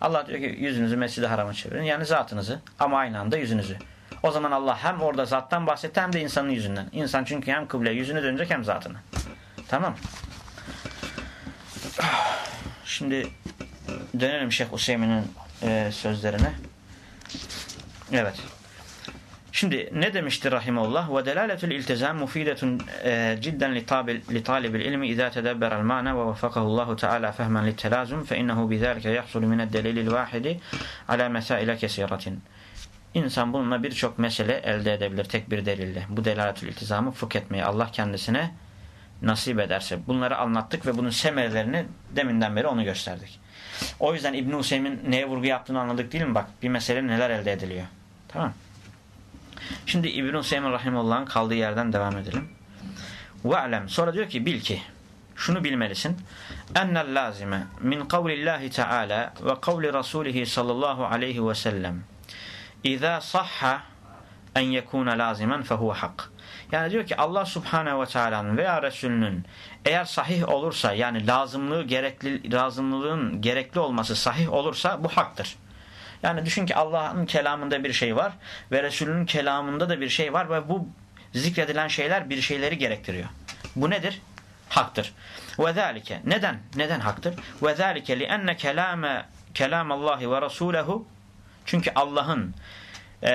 Allah diyor ki yüzünüzü mescid harama çevirin. Yani zatınızı ama aynı anda yüzünüzü. O zaman Allah hem orada zattan bahsetti hem de insanın yüzünden. İnsan çünkü hem kıble yüzünü dönecek hem zatını. Tamam. Şimdi dönelim Şeyh Hüseyin'in e, sözlerine. Evet. Şimdi ne demişti rahimullah? Ve delaletul iltizam mufidetun e, cidden li talibil ilmi izâ tedebberel ma'na ve veffakahullahu teala fehmen li telazum fe innehu bizâlike yahsulu mined delilil vahidi ala mesaile kesiratin. İnsan bununla birçok mesele elde edebilir tek bir delille. Bu delaletül iltizamı fıkh Allah kendisine nasip ederse. Bunları anlattık ve bunun semerelerini deminden beri onu gösterdik. O yüzden İbn-i Hüseyin neye vurgu yaptığını anladık değil mi? Bak bir mesele neler elde ediliyor. Tamam Şimdi İbn-i Hüseyin Rahimullah'ın kaldığı yerden devam edelim. Ve'lem. Sonra diyor ki bil ki şunu bilmelisin. Ennel lazime min kavlillahi teala ve kavli rasulihi sallallahu aleyhi ve sellem İza sahha en yekuna lazimen fehuve hak. Yani diyor ki Allah Subhanahu ve Teala'nın veya Resulünün eğer sahih olursa yani lazımlığı gerekli lazımlılığın gerekli olması sahih olursa bu haktır. Yani düşün ki Allah'ın kelamında bir şey var ve Resulünün kelamında da bir şey var ve bu zikredilen şeyler bir şeyleri gerektiriyor. Bu nedir? Haktır. Ve zalike neden? Neden haktır? Ve zalike li'enne kelame kelam Allah ve Resuluhu çünkü Allah'ın e,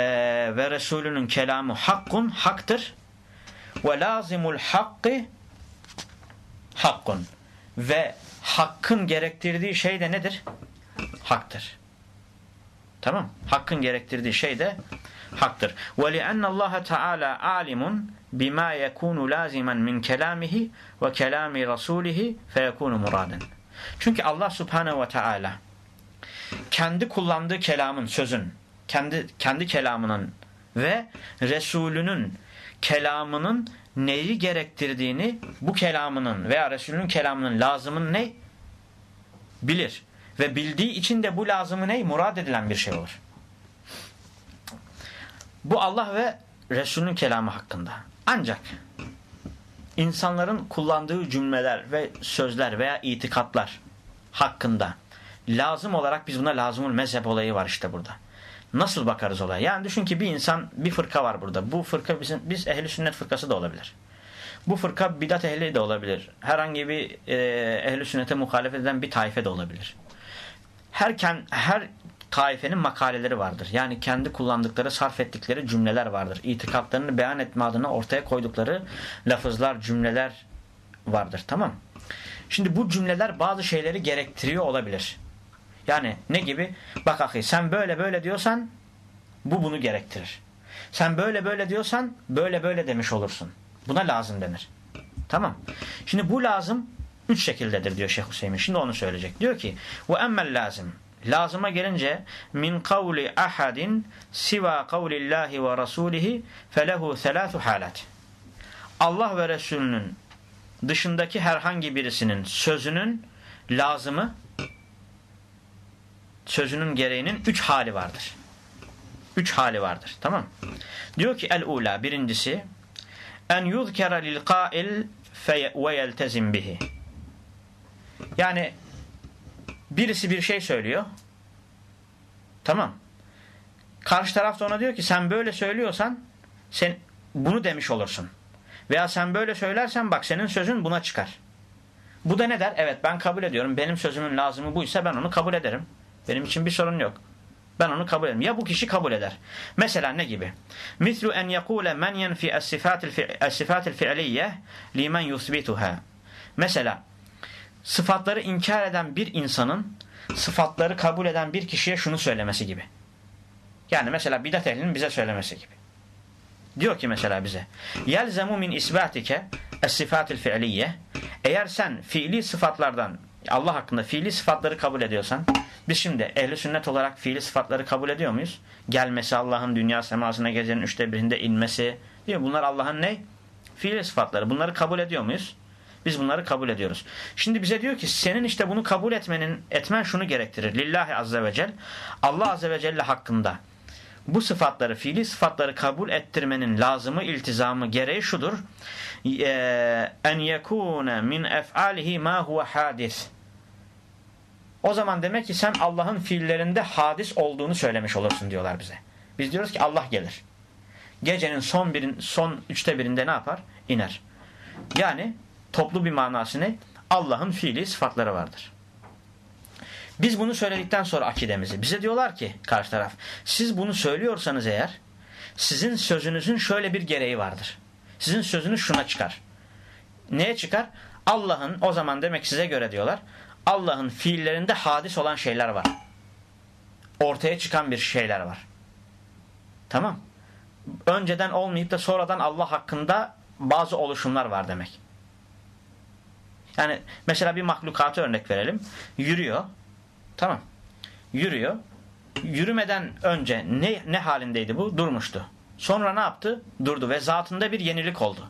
ve Resulünün kelamı hakkun haktır. Ve lazimul hakkı hakkun. Ve hakkın gerektirdiği şey de nedir? Haktır. Tamam. Hakkın gerektirdiği şey de haktır. Allah Teala alimun bima yekunu lazimen min kelamihi ve kelami rasulihi feyekunu muraden. Çünkü Allah Subhanahu ve Teala kendi kullandığı kelamın, sözün, kendi kendi kelamının ve Resulünün kelamının neyi gerektirdiğini bu kelamının veya Resulünün kelamının lazımın ne? Bilir. Ve bildiği için de bu lazımı ne? Murad edilen bir şey olur. Bu Allah ve Resulünün kelamı hakkında. Ancak insanların kullandığı cümleler ve sözler veya itikatlar hakkında lazım olarak biz buna lazımul mezhep olayı var işte burada. Nasıl bakarız olaya? Yani düşün ki bir insan bir fırka var burada. Bu fırka bizim biz ehli sünnet fırkası da olabilir. Bu fırka bidat ehli de olabilir. Herhangi bir e, ehli sünnete muhalefet eden bir taife de olabilir. Her her taifenin makaleleri vardır. Yani kendi kullandıkları, sarf ettikleri cümleler vardır. İtikatlarını beyan etme adına ortaya koydukları lafızlar, cümleler vardır. Tamam Şimdi bu cümleler bazı şeyleri gerektiriyor olabilir. Yani ne gibi? Bak ahi sen böyle böyle diyorsan bu bunu gerektirir. Sen böyle böyle diyorsan böyle böyle demiş olursun. Buna lazım denir. Tamam. Şimdi bu lazım üç şekildedir diyor Şeyh Hüseyin. Şimdi onu söyleyecek. Diyor ki ve emmel lazım. Lazıma gelince min kavli ahadin siva kavlillahi ve rasulihi felehu thelâthu halat. Allah ve Resulünün dışındaki herhangi birisinin sözünün lazımı sözünün gereğinin üç hali vardır. Üç hali vardır. Tamam Diyor ki el-ula birincisi en yuzkera lil kail ve yeltezim bihi. Yani birisi bir şey söylüyor. Tamam. Karşı taraf da ona diyor ki sen böyle söylüyorsan sen bunu demiş olursun. Veya sen böyle söylersen bak senin sözün buna çıkar. Bu da ne der? Evet ben kabul ediyorum. Benim sözümün lazımı buysa ben onu kabul ederim. Benim için bir sorun yok. Ben onu kabul ederim. Ya bu kişi kabul eder. Mesela ne gibi? Mislu en yekule men yenfi es-sifatil fi'liyye limen yusbituha. Mesela sıfatları inkar eden bir insanın sıfatları kabul eden bir kişiye şunu söylemesi gibi. Yani mesela bidat ehlinin bize söylemesi gibi. Diyor ki mesela bize yelzemu min isbatike es-sifatil fi'liyye eğer sen fiili sıfatlardan Allah hakkında fiili sıfatları kabul ediyorsan biz şimdi ehli sünnet olarak fiili sıfatları kabul ediyor muyuz? Gelmesi Allah'ın dünya semasına gecenin üçte birinde inmesi değil mi? Bunlar Allah'ın ne? Fiili sıfatları. Bunları kabul ediyor muyuz? Biz bunları kabul ediyoruz. Şimdi bize diyor ki senin işte bunu kabul etmenin etmen şunu gerektirir. Lillahi azze ve cel Allah azze ve celle hakkında bu sıfatları, fiili sıfatları kabul ettirmenin lazımı, iltizamı, gereği şudur. En yekune min ef'alihi ma huve hadis. O zaman demek ki sen Allah'ın fiillerinde hadis olduğunu söylemiş olursun diyorlar bize. Biz diyoruz ki Allah gelir. Gecenin son birin, son üçte birinde ne yapar? İner. Yani toplu bir manası ne? Allah'ın fiili sıfatları vardır. Biz bunu söyledikten sonra akidemizi bize diyorlar ki karşı taraf siz bunu söylüyorsanız eğer sizin sözünüzün şöyle bir gereği vardır. Sizin sözünüz şuna çıkar. Neye çıkar? Allah'ın o zaman demek size göre diyorlar Allah'ın fiillerinde hadis olan şeyler var. Ortaya çıkan bir şeyler var. Tamam. Önceden olmayıp da sonradan Allah hakkında bazı oluşumlar var demek. Yani mesela bir mahlukatı örnek verelim. Yürüyor. Tamam. Yürüyor. Yürümeden önce ne, ne halindeydi bu? Durmuştu. Sonra ne yaptı? Durdu ve zatında bir yenilik oldu.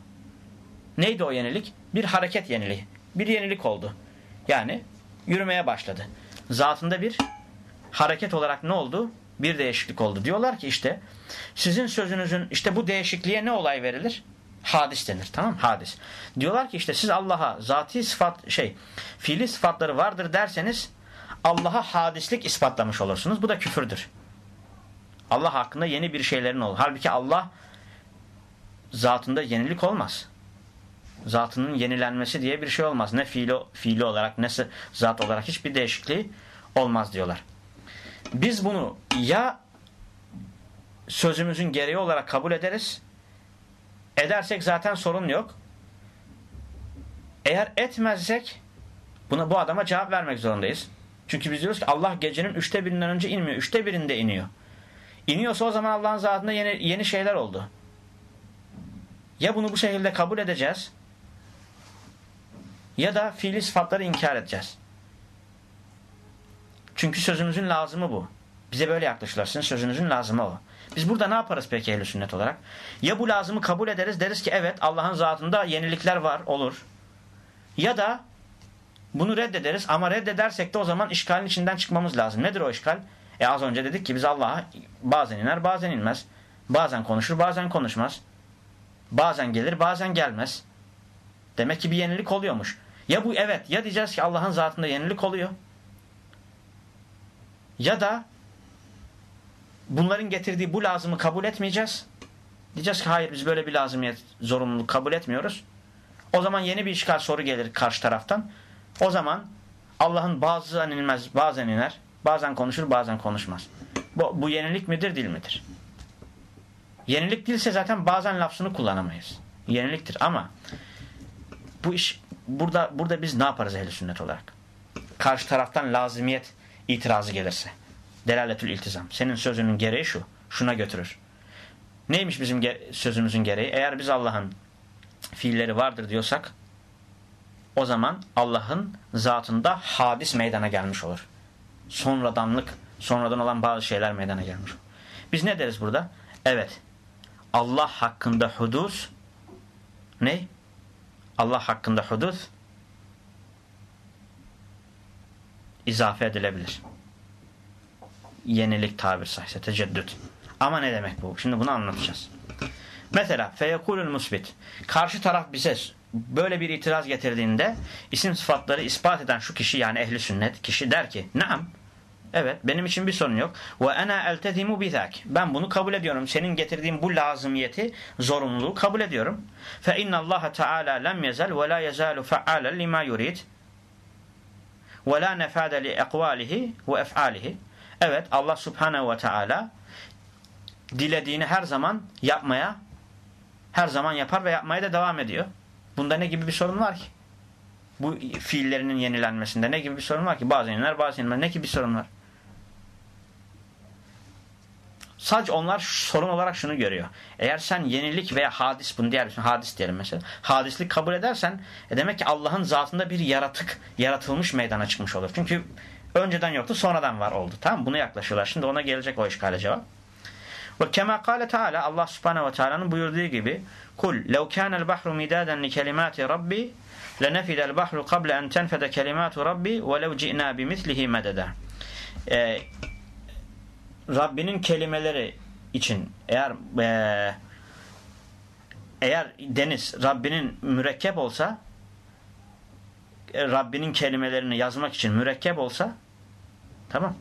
Neydi o yenilik? Bir hareket yeniliği. Bir yenilik oldu. Yani yürümeye başladı. Zatında bir hareket olarak ne oldu? Bir değişiklik oldu. Diyorlar ki işte sizin sözünüzün işte bu değişikliğe ne olay verilir? Hadis denir. Tamam Hadis. Diyorlar ki işte siz Allah'a zati sıfat şey fiili sıfatları vardır derseniz Allah'a hadislik ispatlamış olursunuz. Bu da küfürdür. Allah hakkında yeni bir şeylerin olur. Halbuki Allah zatında yenilik olmaz. Zatının yenilenmesi diye bir şey olmaz. Ne fiili, fiili olarak ne zat olarak hiçbir değişikliği olmaz diyorlar. Biz bunu ya sözümüzün gereği olarak kabul ederiz. Edersek zaten sorun yok. Eğer etmezsek buna bu adama cevap vermek zorundayız. Çünkü biz diyoruz ki Allah gecenin üçte birinden önce inmiyor. Üçte birinde iniyor. İniyorsa o zaman Allah'ın zatında yeni, yeni şeyler oldu. Ya bunu bu şekilde kabul edeceğiz ya da fiili sıfatları inkar edeceğiz. Çünkü sözümüzün lazımı bu. Bize böyle yaklaşırlar. Sizin sözünüzün lazımı o. Biz burada ne yaparız peki ehl sünnet olarak? Ya bu lazımı kabul ederiz deriz ki evet Allah'ın zatında yenilikler var olur. Ya da bunu reddederiz ama reddedersek de o zaman işgalin içinden çıkmamız lazım. Nedir o işgal? E az önce dedik ki biz Allah'a bazen iner bazen inmez. Bazen konuşur bazen konuşmaz. Bazen gelir bazen gelmez. Demek ki bir yenilik oluyormuş. Ya bu evet ya diyeceğiz ki Allah'ın zatında yenilik oluyor. Ya da bunların getirdiği bu lazımı kabul etmeyeceğiz. Diyeceğiz ki hayır biz böyle bir lazımiyet, zorunluluk kabul etmiyoruz. O zaman yeni bir işgal soru gelir karşı taraftan. O zaman Allah'ın bazen inmez, bazen iner. Bazen konuşur, bazen konuşmaz. Bu, bu yenilik midir, değil midir? Yenilik değilse zaten bazen lafzını kullanamayız. Yeniliktir ama bu iş burada burada biz ne yaparız ehli sünnet olarak? Karşı taraftan lazımiyet itirazı gelirse. Delaletül iltizam. Senin sözünün gereği şu. Şuna götürür. Neymiş bizim ge sözümüzün gereği? Eğer biz Allah'ın fiilleri vardır diyorsak o zaman Allah'ın zatında hadis meydana gelmiş olur. Sonradanlık, sonradan olan bazı şeyler meydana gelmiş olur. Biz ne deriz burada? Evet. Allah hakkında hudus ne? Allah hakkında hudus izafe edilebilir. Yenilik tabir sayısı, teceddüt. Ama ne demek bu? Şimdi bunu anlatacağız. Mesela feyekulül musbit. Karşı taraf bize böyle bir itiraz getirdiğinde isim sıfatları ispat eden şu kişi yani ehli sünnet kişi der ki naam evet benim için bir sorun yok ve ana eltezimu bizak ben bunu kabul ediyorum senin getirdiğin bu lazımiyeti zorunluluğu kabul ediyorum fe inna Allah Teala lem yezel ve la yezalu fa'alen lima yurid ve la nefade li ekvalihi ve ef'alihi evet Allah Subhanahu ve Teala dilediğini her zaman yapmaya her zaman yapar ve yapmaya da devam ediyor. Bunda ne gibi bir sorun var ki? Bu fiillerinin yenilenmesinde ne gibi bir sorun var ki? Bazen iner bazen inmez. Ne gibi bir sorun var? Sadece onlar sorun olarak şunu görüyor. Eğer sen yenilik veya hadis bunu diğer bir şey, hadis diyelim mesela. Hadislik kabul edersen e demek ki Allah'ın zatında bir yaratık yaratılmış meydana çıkmış olur. Çünkü önceden yoktu sonradan var oldu. Tamam Bunu yaklaşıyorlar. Şimdi ona gelecek o işgale cevap. Ve kema kâle Teala Allah Subhanahu ve Teala'nın buyurduğu gibi Kul lev kânel bahru midaden li kelimâti Rabbi lenefidel bahru kable en tenfede kelimâtu Rabbi ve lev ci'nâ bimislihi medede ee, Rabbinin kelimeleri için eğer e, eğer deniz Rabbinin mürekkep olsa e, Rabbinin kelimelerini yazmak için mürekkep olsa tamam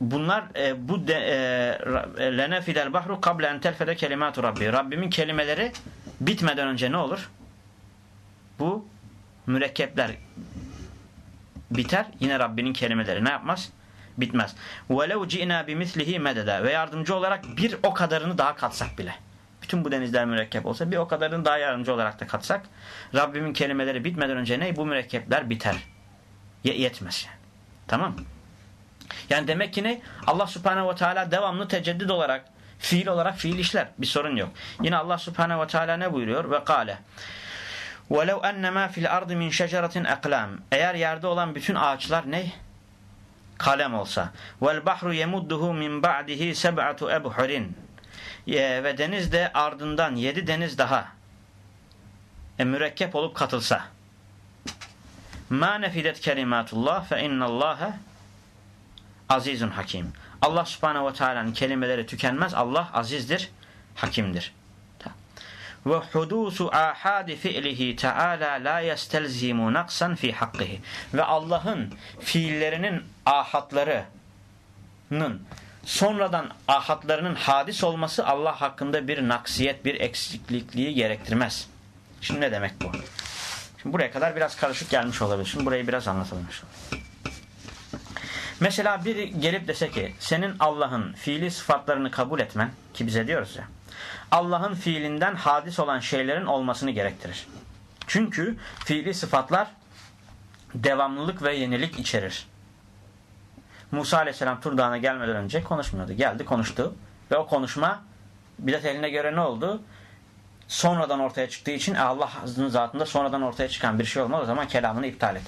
bunlar e, bu de, e, lenefidel bahru kable en telfede kelimatu rabbi. Rabbimin kelimeleri bitmeden önce ne olur? Bu mürekkepler biter. Yine Rabbinin kelimeleri ne yapmaz? Bitmez. وَلَوْ جِئْنَا بِمِثْلِهِ مَدَدًا Ve yardımcı olarak bir o kadarını daha katsak bile. Bütün bu denizler mürekkep olsa bir o kadarını daha yardımcı olarak da katsak Rabbimin kelimeleri bitmeden önce ne? Bu mürekkepler biter. Ye yetmez yani. Tamam yani demek ki ne? Allah subhanehu ve teala devamlı teceddüd olarak, fiil olarak fiil işler. Bir sorun yok. Yine Allah subhanehu ve teala ne buyuruyor? Ve kâle وَلَوْ أَنَّمَا فِي الْأَرْضِ مِنْ شَجَرَةٍ اَقْلَامٍ Eğer yerde olan bütün ağaçlar ne? Kalem olsa. وَالْبَحْرُ يَمُدُّهُ مِنْ بَعْدِهِ سَبْعَةُ اَبْحُرٍ ve deniz de ardından yedi deniz daha e, mürekkep olup katılsa ma nefidet kelimatullah fe innallâhe azizun hakim. Allah subhanehu ve teala'nın kelimeleri tükenmez. Allah azizdir, hakimdir. Ve hudusu ahadi fi'lihi teala la yestelzimu naksan fi hakkihi. Ve Allah'ın fiillerinin ahatlarının sonradan ahatlarının hadis olması Allah hakkında bir naksiyet, bir eksiklikliği gerektirmez. Şimdi ne demek bu? Şimdi buraya kadar biraz karışık gelmiş olabilir. Şimdi burayı biraz anlatalım. Mesela biri gelip dese ki senin Allah'ın fiili sıfatlarını kabul etmen ki bize diyoruz ya Allah'ın fiilinden hadis olan şeylerin olmasını gerektirir. Çünkü fiili sıfatlar devamlılık ve yenilik içerir. Musa aleyhisselam Tur Dağı'na gelmeden önce konuşmuyordu. Geldi konuştu ve o konuşma bidat eline göre ne oldu? Sonradan ortaya çıktığı için Allah'ın zatında sonradan ortaya çıkan bir şey olmaz. O zaman kelamını iptal et.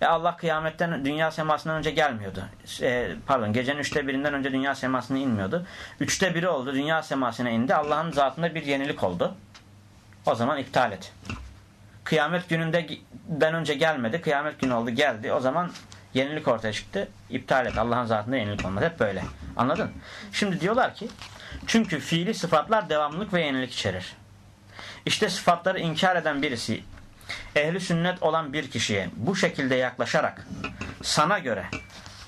E Allah kıyametten dünya semasından önce gelmiyordu. E, pardon gecenin üçte birinden önce dünya semasına inmiyordu. Üçte biri oldu dünya semasına indi. Allah'ın zatında bir yenilik oldu. O zaman iptal et. Kıyamet gününden önce gelmedi. Kıyamet günü oldu geldi. O zaman yenilik ortaya çıktı. İptal et. Allah'ın zatında yenilik olmaz. Hep böyle. Anladın? Şimdi diyorlar ki çünkü fiili sıfatlar devamlılık ve yenilik içerir. İşte sıfatları inkar eden birisi ehli sünnet olan bir kişiye bu şekilde yaklaşarak sana göre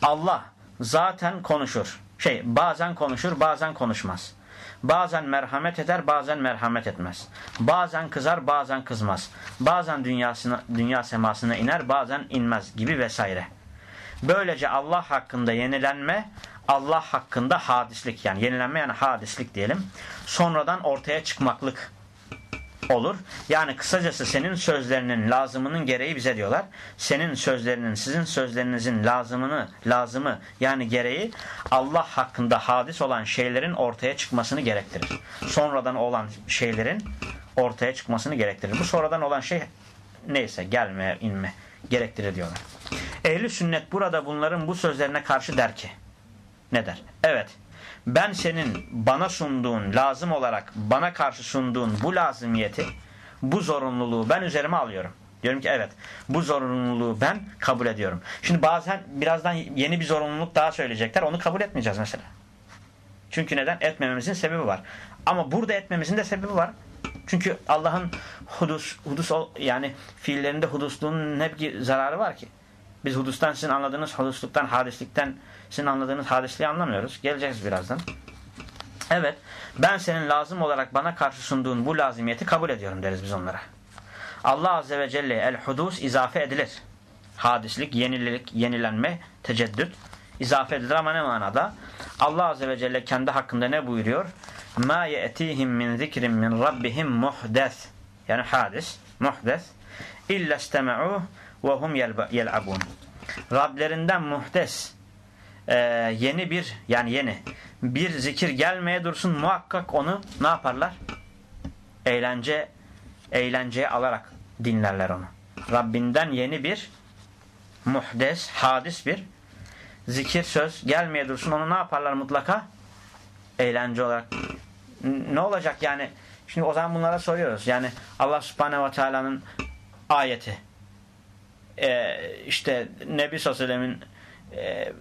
Allah zaten konuşur. Şey bazen konuşur bazen konuşmaz. Bazen merhamet eder bazen merhamet etmez. Bazen kızar bazen kızmaz. Bazen dünyasına, dünya semasına iner bazen inmez gibi vesaire. Böylece Allah hakkında yenilenme Allah hakkında hadislik yani yenilenme yani hadislik diyelim. Sonradan ortaya çıkmaklık olur. Yani kısacası senin sözlerinin lazımının gereği bize diyorlar. Senin sözlerinin, sizin sözlerinizin lazımını, lazımı yani gereği Allah hakkında hadis olan şeylerin ortaya çıkmasını gerektirir. Sonradan olan şeylerin ortaya çıkmasını gerektirir. Bu sonradan olan şey neyse gelme, inme gerektirir diyorlar. Ehli sünnet burada bunların bu sözlerine karşı der ki ne der? Evet ben senin bana sunduğun lazım olarak bana karşı sunduğun bu lazımiyeti bu zorunluluğu ben üzerime alıyorum. Diyorum ki evet bu zorunluluğu ben kabul ediyorum. Şimdi bazen birazdan yeni bir zorunluluk daha söyleyecekler onu kabul etmeyeceğiz mesela. Çünkü neden? Etmememizin sebebi var. Ama burada etmemizin de sebebi var. Çünkü Allah'ın hudus, hudus yani fiillerinde hudusluğunun ne bir zararı var ki? Biz hudustan sizin anladığınız hudusluktan, hadislikten sizin anladığınız hadisliği anlamıyoruz. Geleceğiz birazdan. Evet, ben senin lazım olarak bana karşı sunduğun bu lazimiyeti kabul ediyorum deriz biz onlara. Allah Azze ve Celle el-hudus izafe edilir. Hadislik, yenilik, yenilenme, teceddüt izafe edilir ama ne manada? Allah Azze ve Celle kendi hakkında ne buyuruyor? Ma ye'tihim min zikrin min rabbihim muhdes. Yani hadis, muhdes. İlla istema'uh ve hum yel'abun. Rablerinden muhdes e, yeni bir yani yeni bir zikir gelmeye dursun muhakkak onu ne yaparlar? Eğlence eğlenceye alarak dinlerler onu. Rabbinden yeni bir muhdes, hadis bir zikir söz gelmeye dursun onu ne yaparlar mutlaka? Eğlence olarak. Ne olacak yani? Şimdi o zaman bunlara soruyoruz. Yani Allah subhanehu ve teala'nın ayeti e, işte Nebi Sallallahu e,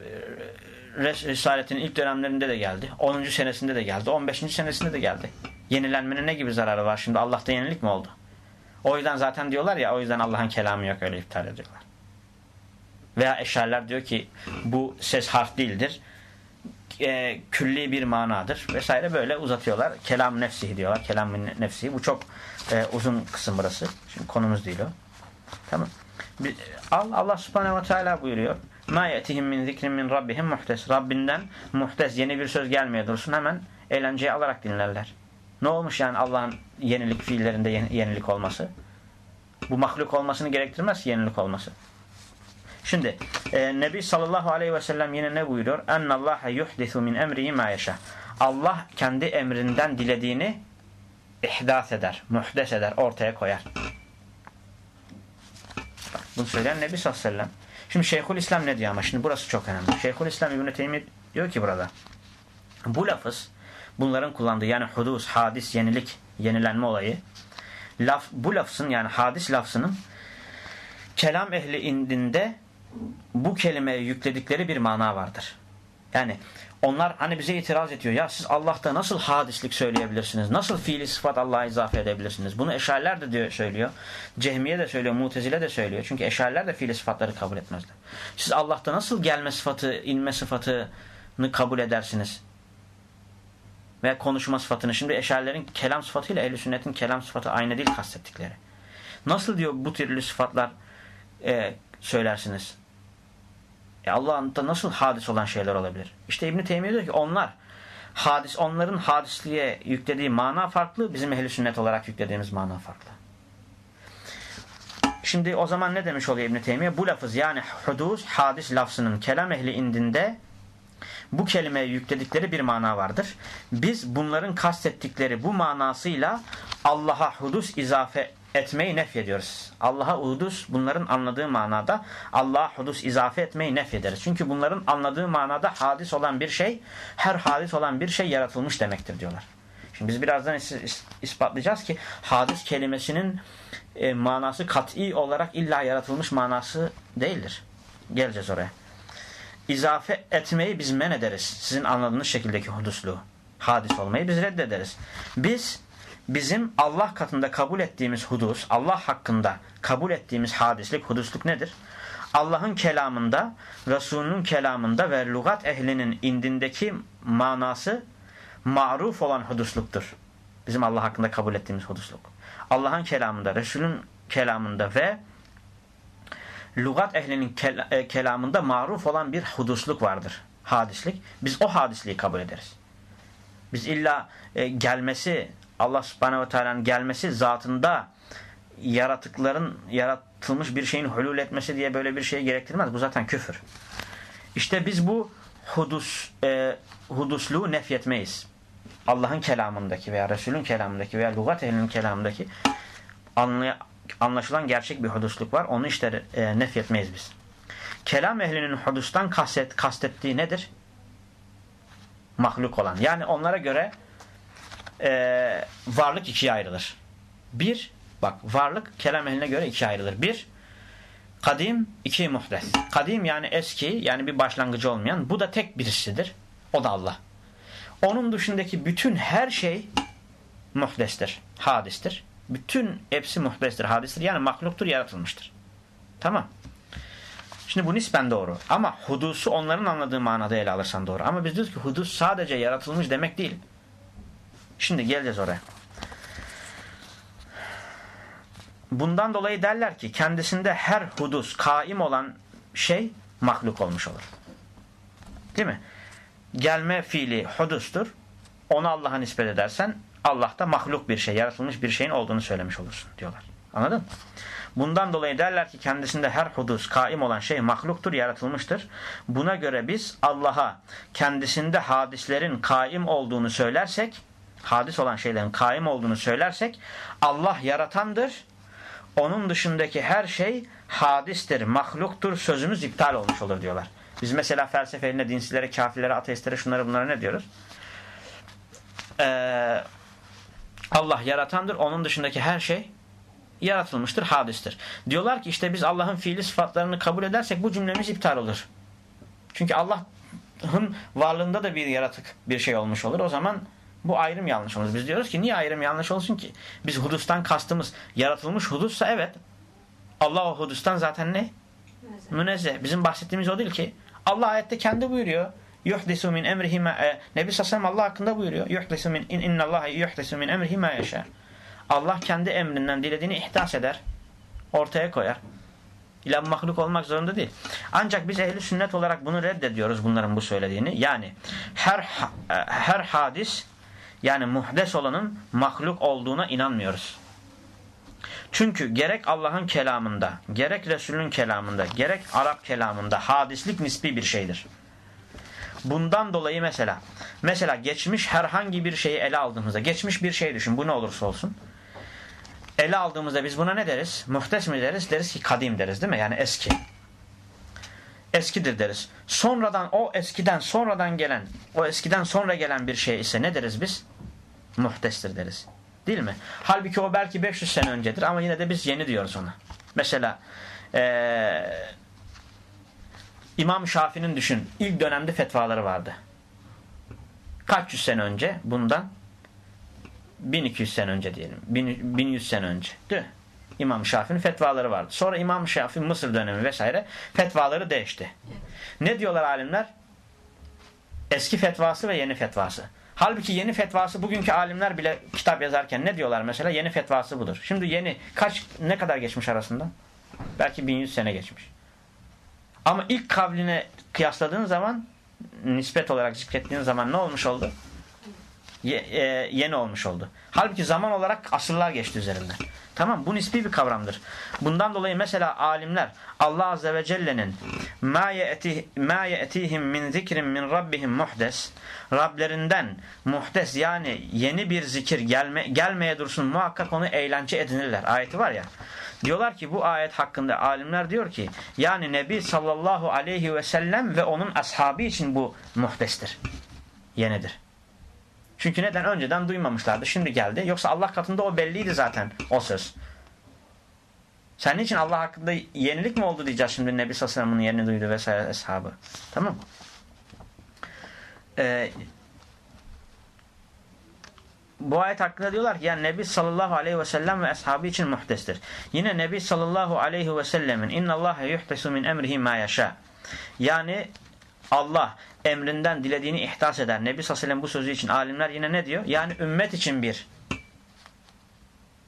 Risaletinin ilk dönemlerinde de geldi. 10. senesinde de geldi. 15. senesinde de geldi. Yenilenmenin ne gibi zararı var şimdi? Allah'ta yenilik mi oldu? O yüzden zaten diyorlar ya o yüzden Allah'ın kelamı yok öyle iptal ediyorlar. Veya eşarlar diyor ki bu ses harf değildir. E, külli bir manadır vesaire böyle uzatıyorlar. Kelam nefsihi diyorlar. Kelam nefsihi. Bu çok e, uzun kısım burası. Şimdi konumuz değil o. Tamam. Allah subhanehu ve teala buyuruyor. Ma yetihim min zikrin min rabbihim muhtes. Rabbinden muhtes yeni bir söz gelmeye dursun hemen eğlenceyi alarak dinlerler. Ne olmuş yani Allah'ın yenilik fiillerinde yenilik olması? Bu mahluk olmasını gerektirmez yenilik olması. Şimdi e, Nebi sallallahu aleyhi ve sellem yine ne buyuruyor? Ennallaha yuhdisu min emrihi ma yeşâ. Allah kendi emrinden dilediğini ihdas eder, muhdes eder, ortaya koyar. Bunu söyleyen Nebi sallallahu aleyhi ve sellem. Şimdi Şeyhül İslam ne diyor ama şimdi burası çok önemli. Şeyhül İslam İbn-i diyor ki burada bu lafız bunların kullandığı yani hudus, hadis, yenilik, yenilenme olayı laf, bu lafzın yani hadis lafzının kelam ehli indinde bu kelimeye yükledikleri bir mana vardır. Yani onlar hani bize itiraz ediyor. Ya siz Allah'ta nasıl hadislik söyleyebilirsiniz? Nasıl fiili sıfat Allah'a izafe edebilirsiniz? Bunu eşariler de diyor, söylüyor. Cehmiye de söylüyor. Mutezile de söylüyor. Çünkü eşariler de fiili sıfatları kabul etmezler. Siz Allah'ta nasıl gelme sıfatı, inme sıfatını kabul edersiniz? Ve konuşma sıfatını. Şimdi eşarilerin kelam sıfatıyla ehl sünnetin kelam sıfatı aynı değil kastettikleri. Nasıl diyor bu türlü sıfatlar e, söylersiniz? E Allah'ın da nasıl hadis olan şeyler olabilir? İşte İbn Teymiye diyor ki onlar hadis onların hadisliğe yüklediği mana farklı, bizim ehli sünnet olarak yüklediğimiz mana farklı. Şimdi o zaman ne demiş oluyor İbn Teymiye? Bu lafız yani hudus hadis lafzının kelam ehli indinde bu kelimeye yükledikleri bir mana vardır. Biz bunların kastettikleri bu manasıyla Allah'a hudus izafe etmeyi nefyediyoruz. Allah'a hudus bunların anladığı manada Allah'a hudus izafe etmeyi nefyederiz. Çünkü bunların anladığı manada hadis olan bir şey, her hadis olan bir şey yaratılmış demektir diyorlar. Şimdi biz birazdan is is ispatlayacağız ki hadis kelimesinin e, manası kat'i olarak illa yaratılmış manası değildir. Geleceğiz oraya. İzafe etmeyi biz men ederiz. Sizin anladığınız şekildeki hudusluğu. Hadis olmayı biz reddederiz. Biz bizim Allah katında kabul ettiğimiz hudus, Allah hakkında kabul ettiğimiz hadislik, hudusluk nedir? Allah'ın kelamında, Resulünün kelamında ve lugat ehlinin indindeki manası maruf olan hudusluktur. Bizim Allah hakkında kabul ettiğimiz hudusluk. Allah'ın kelamında, Resulün kelamında ve lugat ehlinin e, kelamında maruf olan bir hudusluk vardır. Hadislik. Biz o hadisliği kabul ederiz. Biz illa e, gelmesi, Allah subhanehu ve teala'nın gelmesi zatında yaratıkların yaratılmış bir şeyin hulul etmesi diye böyle bir şey gerektirmez. Bu zaten küfür. İşte biz bu hudus, e, hudusluğu nefyetmeyiz. Allah'ın kelamındaki veya Resul'ün kelamındaki veya lugat ehlinin kelamındaki anlay anlaşılan gerçek bir hudusluk var. Onu işte e, nefyetmeyiz biz. Kelam ehlinin hudustan kastet, kastettiği nedir? Mahluk olan. Yani onlara göre e, varlık ikiye ayrılır. Bir, bak varlık kelam ehline göre ikiye ayrılır. Bir, kadim, iki muhdes. Kadim yani eski, yani bir başlangıcı olmayan. Bu da tek birisidir. O da Allah. Onun dışındaki bütün her şey muhdestir, hadistir. Bütün hepsi muhdestir, hadistir. Yani mahluktur, yaratılmıştır. Tamam. Şimdi bu nispen doğru. Ama hudusu onların anladığı manada ele alırsan doğru. Ama biz diyoruz ki hudus sadece yaratılmış demek değil. Şimdi geleceğiz oraya. Bundan dolayı derler ki kendisinde her hudus kaim olan şey mahluk olmuş olur. Değil mi? Gelme fiili hudustur. Onu Allah'a nispet edersen Allah'ta mahluk bir şey, yaratılmış bir şeyin olduğunu söylemiş olursun diyorlar. Anladın? Bundan dolayı derler ki kendisinde her hudus, kaim olan şey mahluktur, yaratılmıştır. Buna göre biz Allah'a kendisinde hadislerin kaim olduğunu söylersek hadis olan şeylerin kaim olduğunu söylersek Allah yaratandır. Onun dışındaki her şey hadistir, mahluktur sözümüz iptal olmuş olur diyorlar. Biz mesela felsefeline, dinsilere, kafirlere, ateistlere şunlara bunlara ne diyoruz? Ee, Allah yaratandır. Onun dışındaki her şey yaratılmıştır, hadistir. Diyorlar ki işte biz Allah'ın fiili sıfatlarını kabul edersek bu cümlemiz iptal olur. Çünkü Allah'ın varlığında da bir yaratık bir şey olmuş olur. O zaman bu ayrım yanlış olur. Biz diyoruz ki niye ayrım yanlış olsun ki? Biz hudustan kastımız yaratılmış hudussa evet. Allah o hudustan zaten ne? Münezzeh. Bizim bahsettiğimiz o değil ki. Allah ayette kendi buyuruyor. Yuhdisu min emrihi ma e, Nebi sallallahu Allah hakkında buyuruyor. Yuhdisu min in innallaha yuhdisu min emrihi ma yasha. Allah kendi emrinden dilediğini ihdas eder. Ortaya koyar. İlah mahluk olmak zorunda değil. Ancak biz ehli sünnet olarak bunu reddediyoruz bunların bu söylediğini. Yani her e, her hadis yani muhdes olanın mahluk olduğuna inanmıyoruz. Çünkü gerek Allah'ın kelamında, gerek Resul'ün kelamında, gerek Arap kelamında hadislik nispi bir şeydir. Bundan dolayı mesela, mesela geçmiş herhangi bir şeyi ele aldığımızda, geçmiş bir şey düşün, bu ne olursa olsun. Ele aldığımızda biz buna ne deriz? Muhtes mi deriz? Deriz ki kadim deriz değil mi? Yani eski. Eskidir deriz. Sonradan o eskiden sonradan gelen, o eskiden sonra gelen bir şey ise ne deriz biz? Muhtestir deriz. Değil mi? Halbuki o belki 500 sene öncedir ama yine de biz yeni diyoruz ona. Mesela ee, İmam Şafii'nin düşün ilk dönemde fetvaları vardı. Kaç yüz sene önce bundan 1200 sene önce diyelim. 1100 sene önce. Değil mi? İmam Şafii'nin fetvaları vardı. Sonra İmam Şafii Mısır dönemi vesaire fetvaları değişti. Ne diyorlar alimler? Eski fetvası ve yeni fetvası. Halbuki yeni fetvası bugünkü alimler bile kitap yazarken ne diyorlar mesela? Yeni fetvası budur. Şimdi yeni kaç ne kadar geçmiş arasında? Belki 1100 sene geçmiş. Ama ilk kavline kıyasladığın zaman nispet olarak zikrettiğin zaman ne olmuş oldu? Ye, e, yeni olmuş oldu. Halbuki zaman olarak asırlar geçti üzerinden. Tamam bu nispi bir kavramdır. Bundan dolayı mesela alimler Allah Azze ve Celle'nin ma ye'tihim min zikrin min rabbihim muhdes Rablerinden muhdes yani yeni bir zikir gelme, gelmeye dursun muhakkak onu eğlence edinirler. Ayeti var ya. Diyorlar ki bu ayet hakkında alimler diyor ki yani Nebi sallallahu aleyhi ve sellem ve onun ashabı için bu muhdestir. Yenidir. Çünkü neden? Önceden duymamışlardı. Şimdi geldi. Yoksa Allah katında o belliydi zaten o söz. Sen için Allah hakkında yenilik mi oldu diyeceğiz şimdi Nebi Sallallahu yerini duydu vesaire eshabı. Tamam Ee, bu ayet hakkında diyorlar ki yani Nebi sallallahu aleyhi ve sellem ve ashabı için muhtestir. Yine Nebi sallallahu aleyhi ve sellemin inna Allah yuhtesu min emrihi ma yasha. Yani Allah emrinden dilediğini ihdas eder. Nebi sallallahu bu sözü için alimler yine ne diyor? Yani ümmet için bir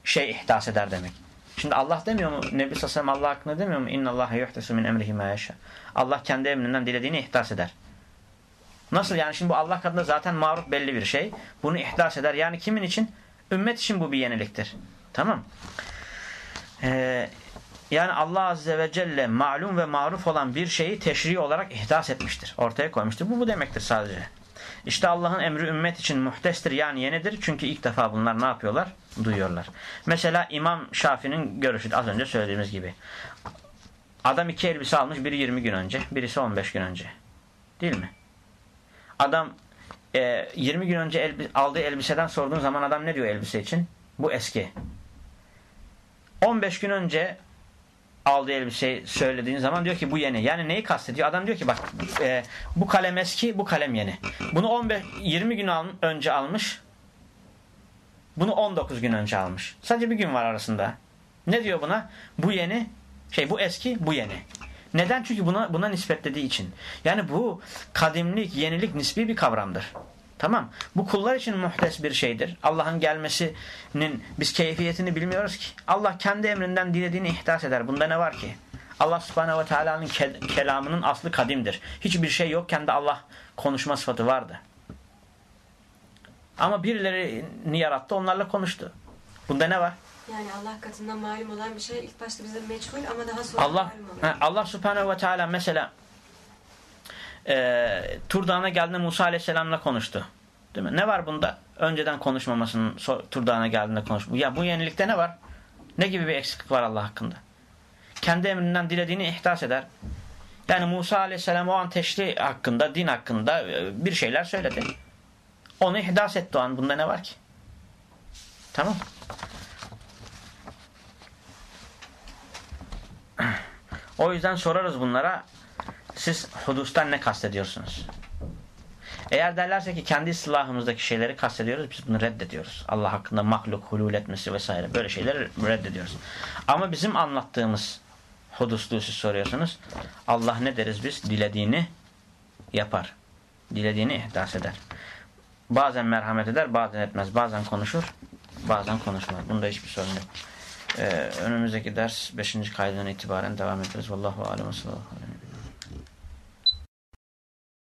şey ihdas eder demek. Şimdi Allah demiyor mu? Nebi sallallahu Allah hakkında demiyor mu? İnna Allah yuhtesu min emrihi ma yasha. Allah kendi emrinden dilediğini ihdas eder. Nasıl yani? Şimdi bu Allah katında zaten maruf belli bir şey. Bunu ihdas eder. Yani kimin için? Ümmet için bu bir yeniliktir. Tamam. Ee, yani Allah Azze ve Celle malum ve maruf olan bir şeyi teşri olarak ihdas etmiştir. Ortaya koymuştur. Bu bu demektir sadece. İşte Allah'ın emri ümmet için muhtestir yani yenidir. Çünkü ilk defa bunlar ne yapıyorlar? Duyuyorlar. Mesela İmam Şafii'nin görüşü az önce söylediğimiz gibi. Adam iki elbise almış. Biri 20 gün önce. Birisi 15 gün önce. Değil mi? Adam e, 20 gün önce elbi, aldığı elbiseden sorduğun zaman adam ne diyor elbise için? Bu eski. 15 gün önce aldığı elbiseyi söylediğin zaman diyor ki bu yeni. Yani neyi kastediyor? Adam diyor ki bak e, bu kalem eski, bu kalem yeni. Bunu 15 20 gün al, önce almış. Bunu 19 gün önce almış. Sadece bir gün var arasında. Ne diyor buna? Bu yeni, şey bu eski, bu yeni. Neden? Çünkü buna buna nispetlediği için. Yani bu kadimlik, yenilik nispi bir kavramdır. Tamam. Bu kullar için muhtes bir şeydir. Allah'ın gelmesinin biz keyfiyetini bilmiyoruz ki. Allah kendi emrinden dilediğini ihdas eder. Bunda ne var ki? Allah subhanehu ve teala'nın ke kelamının aslı kadimdir. Hiçbir şey yokken de Allah konuşma sıfatı vardı. Ama birilerini yarattı onlarla konuştu. Bunda ne var? Yani Allah katından malum olan bir şey ilk başta bize meçhul ama daha sonra Allah, malum oluyor. Allah subhanehu ve teala mesela e, Tur geldiğinde Musa Aleyhisselam'la konuştu. Değil mi? Ne var bunda? Önceden konuşmamasının Tur Dağı'na geldiğinde konuşma. Ya bu yenilikte ne var? Ne gibi bir eksiklik var Allah hakkında? Kendi emrinden dilediğini ihdas eder. Yani Musa Aleyhisselam o an teşri hakkında, din hakkında e, bir şeyler söyledi. Onu ihdas etti o an. Bunda ne var ki? Tamam. O yüzden sorarız bunlara siz hudustan ne kastediyorsunuz? Eğer derlerse ki kendi silahımızdaki şeyleri kastediyoruz biz bunu reddediyoruz. Allah hakkında mahluk, hulul etmesi vesaire böyle şeyleri reddediyoruz. Ama bizim anlattığımız hudusluğu siz soruyorsunuz. Allah ne deriz biz? Dilediğini yapar. Dilediğini ihdas eder. Bazen merhamet eder, bazen etmez. Bazen konuşur, bazen konuşmaz. Bunda hiçbir sorun yok. Ee, önümüzdeki ders 5. kaydından itibaren devam ederiz. Vallahu alem